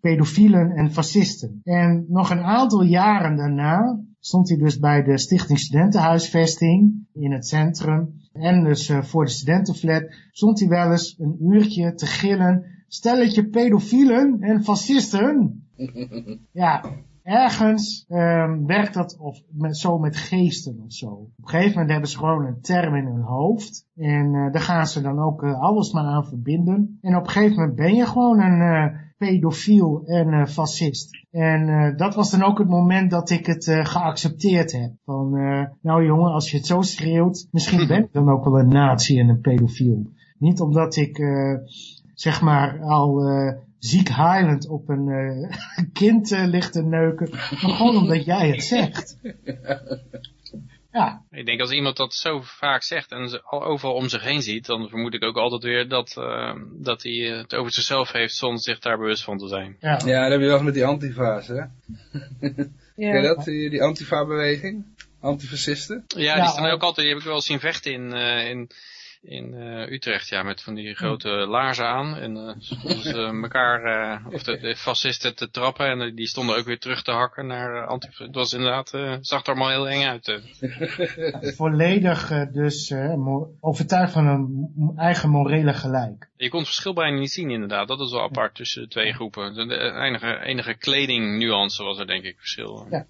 pedofielen en fascisten. En nog een aantal jaren daarna stond hij dus bij de Stichting Studentenhuisvesting in het centrum. En dus voor de studentenflat stond hij wel eens een uurtje te gillen stelletje pedofielen en fascisten. <laughs> ja, ergens um, werkt dat of met, zo met geesten of zo. Op een gegeven moment hebben ze gewoon een term in hun hoofd. En uh, daar gaan ze dan ook uh, alles maar aan verbinden. En op een gegeven moment ben je gewoon een uh, pedofiel en fascist. En dat was dan ook het moment dat ik het geaccepteerd heb. Van, nou jongen, als je het zo schreeuwt, misschien <laughs> ben ik dan ook wel een nazi en een pedofiel. Niet omdat ik zeg maar al uh, ziek huilend op een uh, <laughs> kind uh, ligt te neuken, maar gewoon omdat jij het zegt. Ja. Ik denk als iemand dat zo vaak zegt en ze overal om zich heen ziet, dan vermoed ik ook altijd weer dat, uh, dat hij het over zichzelf heeft zonder zich daar bewust van te zijn. Ja, ja dat heb je wel met die antifa's, hè? ja. Ken je dat, die, die antifa-beweging? Antifascisten? Ja, die staan ook altijd, die heb ik wel zien vechten in, uh, in in uh, Utrecht, ja, met van die grote laarzen aan. En uh, stonden ze <laughs> elkaar, uh, of de, de, fascisten te trappen. En die stonden ook weer terug te hakken naar anti. Het was inderdaad, zag er allemaal heel eng uit. <laughs> Volledig dus overtuigd van een eigen morele gelijk. Je kon het verschil bijna niet zien inderdaad. Dat is wel apart tussen de twee groepen. De, enige, enige kledingnuance was er denk ik verschil. Ja.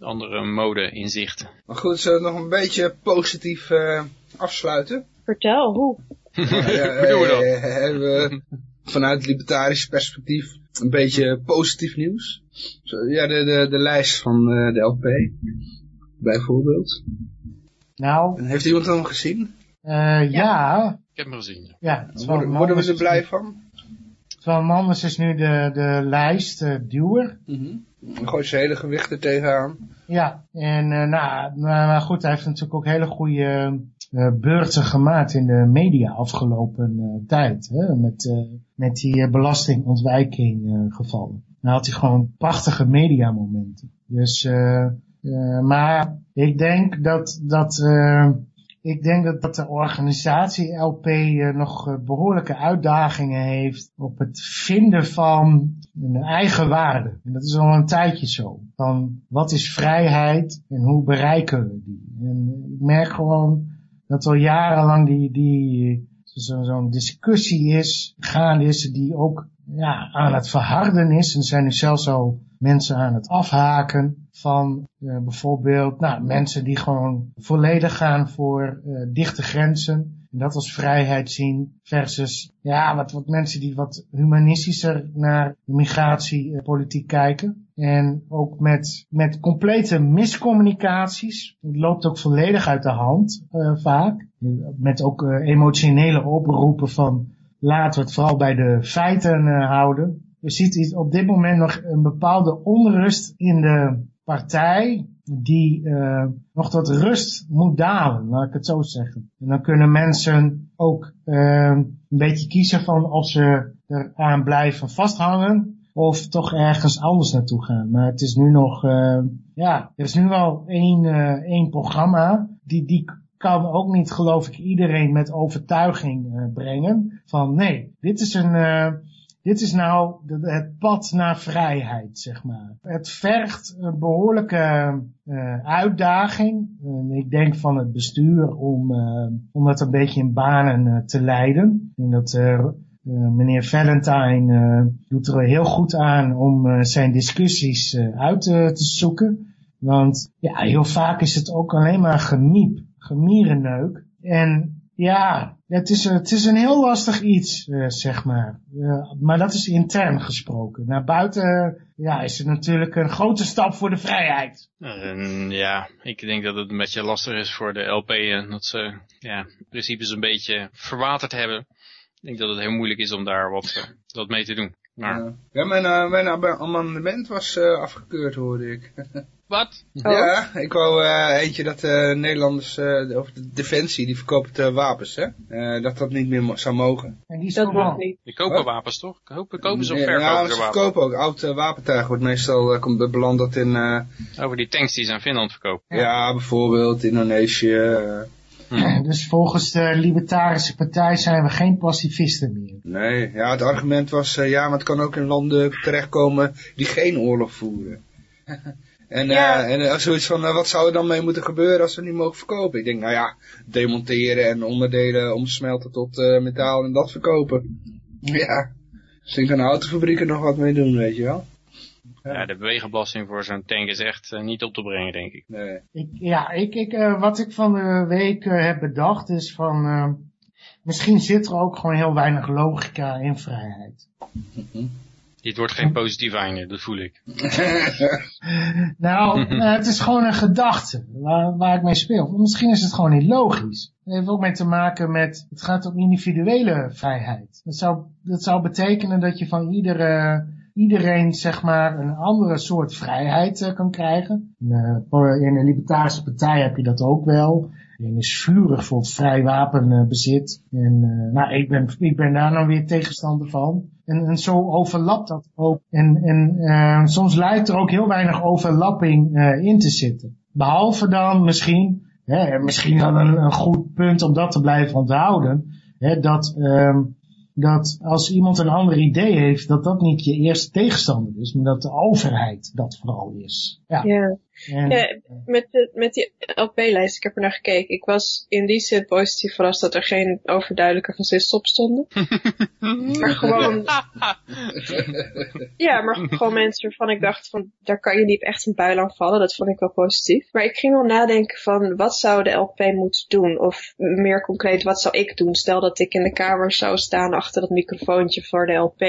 andere mode inzichten. Maar goed, zullen we nog een beetje positief afsluiten? Vertel, hoe? <laughs> ja, hoe doen we dat? Hebben we vanuit libertarisch perspectief een beetje positief nieuws? Ja, de, de, de lijst van de LP, bijvoorbeeld. Nou. heeft iemand hem gezien? Uh, ja. Ik heb hem gezien. Ja. Worden, worden we er blij van? Van Manders is nu de, de lijst uh, duwer. Mm -hmm. Gooi zijn hele gewicht er tegenaan. Ja, en uh, nou, maar goed, hij heeft natuurlijk ook hele goede beurten gemaakt in de media afgelopen uh, tijd. Hè, met, met die belastingontwijking gevallen. Nou had hij gewoon prachtige mediamomenten. Dus, maar ik denk dat, dat ik denk dat, dat de organisatie LP nog behoorlijke uitdagingen heeft op het vinden van een eigen waarde. En dat is al een tijdje zo. Van wat is vrijheid en hoe bereiken we die? En ik merk gewoon dat al jarenlang die, die zo'n zo discussie is, gaande is, die ook ja, aan het verharden is. En zijn nu zelfs al mensen aan het afhaken van uh, bijvoorbeeld nou, mensen die gewoon volledig gaan voor uh, dichte grenzen. En dat als vrijheid zien versus ja, wat, wat mensen die wat humanistischer naar migratiepolitiek kijken. En ook met, met complete miscommunicaties. Het loopt ook volledig uit de hand uh, vaak. Met ook emotionele oproepen van laten we het vooral bij de feiten houden je ziet op dit moment nog een bepaalde onrust in de partij die uh, nog tot rust moet dalen, laat ik het zo zeggen. En dan kunnen mensen ook uh, een beetje kiezen van of ze eraan blijven vasthangen of toch ergens anders naartoe gaan. Maar het is nu nog, uh, ja, er is nu wel één, één programma die, die kan ook niet, geloof ik, iedereen met overtuiging uh, brengen. Van nee, dit is een, uh, dit is nou het pad naar vrijheid, zeg maar. Het vergt een behoorlijke uitdaging. ik denk van het bestuur om, om dat een beetje in banen te leiden. En dat meneer Valentine doet er heel goed aan om zijn discussies uit te zoeken. Want ja, heel vaak is het ook alleen maar gemiep, gemierenneuk. En ja, het is, het is een heel lastig iets, zeg maar. Maar dat is intern gesproken. Naar buiten ja, is het natuurlijk een grote stap voor de vrijheid. Uh, ja, ik denk dat het een beetje lastig is voor de LP. En dat ze ja, principes een beetje verwaterd hebben. Ik denk dat het heel moeilijk is om daar wat, wat mee te doen. Maar... Ja, mijn, mijn amendement was afgekeurd, hoorde ik. <laughs> Wat? Oh. Ja, ik wou uh, eentje dat uh, Nederlanders, uh, of de Defensie, die verkoopt wapens, hè? dat dat niet meer zou mogen. En die dat mag niet. Die kopen Wat? wapens, toch? Kopen, kopen ze of verkopen ja, ze wapens? verkopen ook. Oud wapentuig wordt meestal, komt beland dat in... Over die tanks die ze aan Finland verkopen. Ja, ja bijvoorbeeld Indonesië... Hmm. <clears throat> Dus volgens de Libertarische Partij zijn we geen pacifisten meer. Nee, ja, het argument was, ja, maar het kan ook in landen terechtkomen die geen oorlog voeren. <laughs> En, ja. uh, en uh, zoiets van, uh, wat zou er dan mee moeten gebeuren als we niet mogen verkopen? Ik denk, nou ja, demonteren en onderdelen omsmelten tot metaal en dat verkopen. Ja, misschien kan de autofabrieken nog wat mee doen, weet je wel. Ja, ja de bewegenbelasting voor zo'n tank is echt niet op te brengen, denk ik. Nee. ik ja, ik, ik, wat ik van de week heb bedacht is van, misschien zit er ook gewoon heel weinig logica in vrijheid. Mm <laughs> dit wordt geen positief einde, dat voel ik. <laughs> nou, <laughs> eh, het is gewoon een gedachte waar, waar ik mee speel. Misschien is het gewoon niet logisch. Het heeft ook mee te maken met, het gaat om individuele vrijheid. Dat zou, dat zou betekenen dat je van iedere, iedereen zeg maar een andere soort vrijheid uh, kan krijgen. In, uh, in de Libertarische Partij heb je dat ook wel. En is vurig voor vrij wapenbezit. En nou, ik ben, ik ben daar nou weer tegenstander van. En, en zo overlapt dat ook. En, en soms lijkt er ook heel weinig overlapping in te zitten. Behalve dan misschien, hè, misschien dan een, een, goed punt om dat te blijven onthouden, hè, dat, uh, dat als iemand een ander idee heeft, dat dat niet je eerste tegenstander is, maar dat de overheid dat vooral is. Ja. ja. En, ja, met, de, met die LP-lijst, ik heb er naar gekeken. Ik was in die zin positief verrast dat er geen overduidelijke fascisten op stonden. <laughs> maar gewoon... <laughs> ja, maar gewoon mensen waarvan ik dacht van, daar kan je niet echt een buil aan vallen. Dat vond ik wel positief. Maar ik ging wel nadenken van, wat zou de LP moeten doen? Of meer concreet, wat zou ik doen? Stel dat ik in de kamer zou staan achter dat microfoontje voor de LP.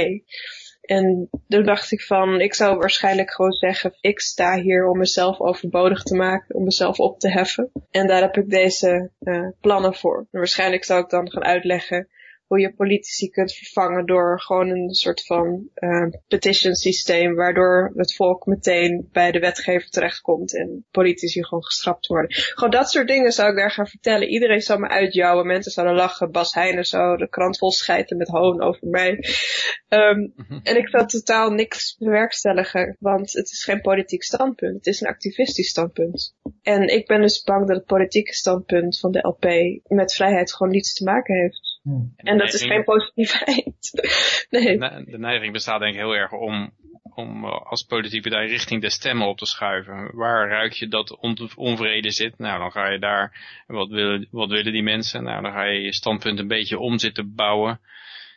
En toen dacht ik van, ik zou waarschijnlijk gewoon zeggen, ik sta hier om mezelf overbodig te maken, om mezelf op te heffen. En daar heb ik deze uh, plannen voor. En waarschijnlijk zou ik dan gaan uitleggen hoe je politici kunt vervangen door gewoon een soort van uh, petition systeem waardoor het volk meteen bij de wetgever terechtkomt en politici gewoon gestrapt worden. Gewoon dat soort dingen zou ik daar gaan vertellen. Iedereen zou me uitjouwen, mensen zouden lachen, Bas Heijnen zou de krant vol schijten met hoon over mij. Um, en ik zou totaal niks bewerkstelligen, want het is geen politiek standpunt, het is een activistisch standpunt. En ik ben dus bang dat het politieke standpunt van de LP met vrijheid gewoon niets te maken heeft. En dat is geen positiviteit. <laughs> nee. De neiging bestaat denk ik heel erg om, om eh, als politieke partij richting de stemmen op te schuiven. Waar ruik je dat onvrede zit? Nou, dan ga je daar, wat willen, wat willen die mensen? Nou, dan ga je je standpunt een beetje om zitten bouwen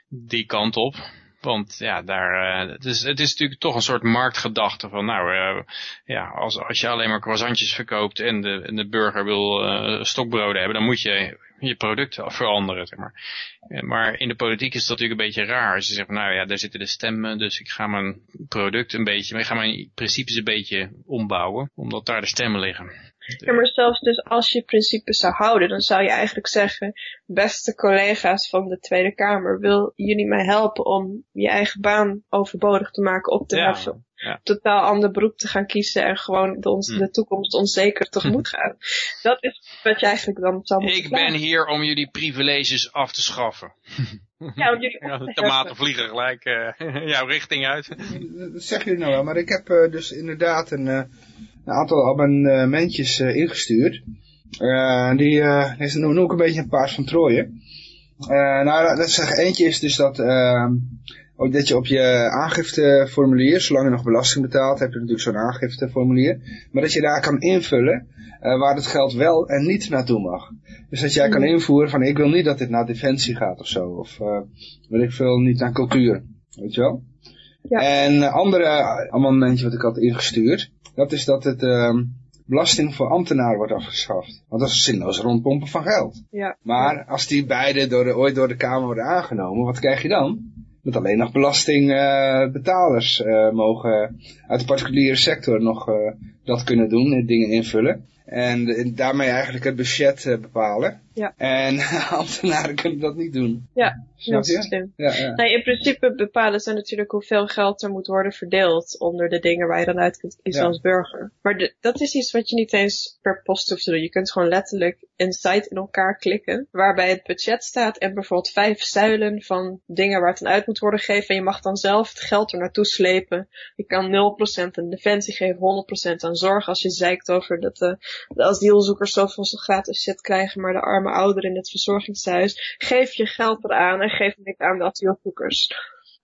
die kant op. Want ja, daar, uh, het, is, het is natuurlijk toch een soort marktgedachte van, nou, uh, ja, als, als je alleen maar croissantjes verkoopt en de, en de burger wil uh, stokbroden hebben, dan moet je je product veranderen. Zeg maar. maar in de politiek is dat natuurlijk een beetje raar. Als je zegt, nou ja, daar zitten de stemmen, dus ik ga mijn product een beetje, ik ga mijn principes een beetje ombouwen, omdat daar de stemmen liggen. Ja, maar zelfs dus als je principes zou houden, dan zou je eigenlijk zeggen, beste collega's van de Tweede Kamer, wil jullie mij helpen om je eigen baan overbodig te maken, op te heffen? Ja. Totaal ander beroep te gaan kiezen en gewoon de, ons, hm. de toekomst onzeker tegemoet <laughs> gaan. Dat is wat je eigenlijk dan zou moeten Ik ben hier om jullie privileges af te schaffen. <laughs> Ja, om jullie ja, de tomaten vliegen gelijk uh, <laughs> jouw richting uit. Dat zeggen jullie nou wel, maar ik heb uh, dus inderdaad een... Uh, een aantal abonnementjes uh, ingestuurd. Uh, die uh, is, noem, ik een beetje een paard van. Uh, nou, dat zeg, eentje is dus dat, uh, ook dat je op je aangifteformulier, zolang je nog belasting betaalt, heb je natuurlijk zo'n aangifteformulier, maar dat je daar kan invullen uh, waar het geld wel en niet naartoe mag. Dus dat jij kan invoeren van ik wil niet dat dit naar defensie gaat of zo, of wil ik veel niet naar cultuur, weet je wel. Ja. En andere amendement wat ik had ingestuurd, dat is dat het belasting voor ambtenaren wordt afgeschaft. Want dat is zinloos rondpompen van geld. Ja. Maar als die beide door de, ooit door de Kamer worden aangenomen, wat krijg je dan? Dat alleen nog belastingbetalers uh, mogen uit de particuliere sector nog uh, dat kunnen doen, dingen invullen. En daarmee eigenlijk het budget uh, bepalen. Ja. En <laughs> ambtenaren kunnen dat niet doen. Ja, dat is slim. Ja, ja. Nee, in principe bepalen ze natuurlijk hoeveel geld er moet worden verdeeld onder de dingen waar je dan uit kunt kiezen Ja. als burger. Maar de- dat is iets wat je niet eens per post hoeft te doen. Je kunt gewoon letterlijk een site in elkaar klikken waarbij het budget staat en bijvoorbeeld vijf zuilen van dingen waar het aan uit moet worden gegeven. En je mag dan zelf het geld er naartoe slepen. Je kan 0% aan defensie geven, 100% aan zorg als je zeikt over dat de, de asielzoekers zoveel gratis shit krijgen, maar de arme ouderen in het verzorgingshuis. Geef je geld eraan en geef niks aan de asielzoekers.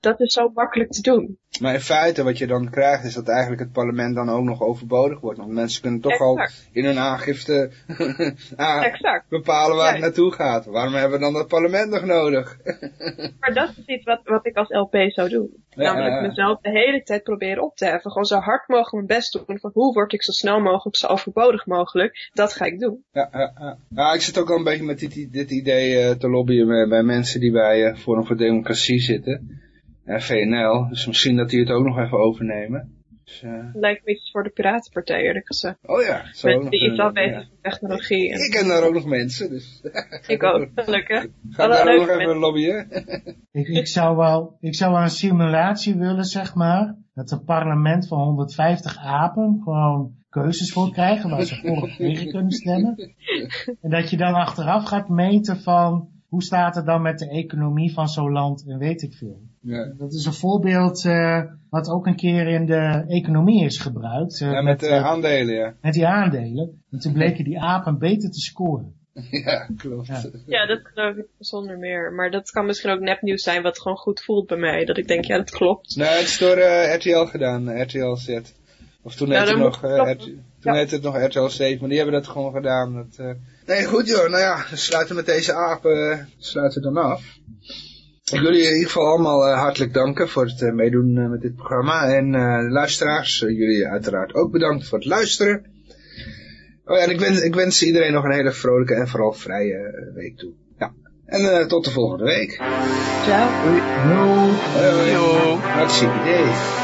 Dat is zo makkelijk te doen. Maar in feite wat je dan krijgt is dat eigenlijk het parlement dan ook nog overbodig wordt. Want mensen kunnen toch al in hun aangifte <laughs> ah, Exact. bepalen waar het naartoe gaat. Waarom hebben we dan dat parlement nog nodig? <laughs> Maar dat is iets wat, wat ik als LP zou doen. Ja, Namelijk mezelf de hele tijd proberen op te heffen. Gewoon zo hard mogelijk mijn best doen. Van hoe word ik zo snel mogelijk, zo overbodig mogelijk. Dat ga ik doen. Ja, ja, ja. ja, ik zit ook al een beetje met dit, dit idee eh, te lobbyen bij, bij mensen die bij eh, Forum voor Democratie zitten. En VNL, dus misschien dat die het ook nog even overnemen. Dus, eh, Lijkt me iets voor de Piratenpartij eerlijk gezegd. oh ja, Mensen die iets al weten van technologie. ja. En Ik ken daar ook nog mensen, dus ik ook, gelukkig. ga daar ook nog even mensen. lobbyen. Ik, ik, zou wel, ik zou wel een simulatie willen, zeg maar. Dat een parlement van 150 apen gewoon keuzes voor krijgen waar ze voor of tegen kunnen stemmen. En dat je dan achteraf gaat meten van hoe staat het dan met de economie van zo'n land en weet ik veel. Ja. Dat is een voorbeeld eh, wat ook een keer in de economie is gebruikt. eh, Ja, met eh, aandelen, ja. met die aandelen. En toen bleken die apen beter te scoren. <laughs> Ja, klopt. Ja. Ja, dat geloof ik zonder meer. Maar dat kan misschien ook nepnieuws zijn wat gewoon goed voelt bij mij. Dat ik denk, ja, dat klopt. Nee, het is door eh, RTL gedaan, RTL Z. Of toen Ja, heette het nog, eh. RT toen Ja. heette het nog RTL 7, maar die hebben dat gewoon gedaan. Dat, eh. Nee, goed joh, nou ja, we sluiten met deze apen, sluiten dan af. Ik wil jullie in ieder geval allemaal eh, hartelijk danken voor het eh, meedoen eh, met dit programma. En eh, de luisteraars, jullie uiteraard ook bedankt voor het luisteren. Oh ja, en ik wens, ik wens iedereen nog een hele vrolijke en vooral vrije week toe. Ja, en eh, tot de volgende week. Ciao. Hoi, hoi. Hartstikke idee.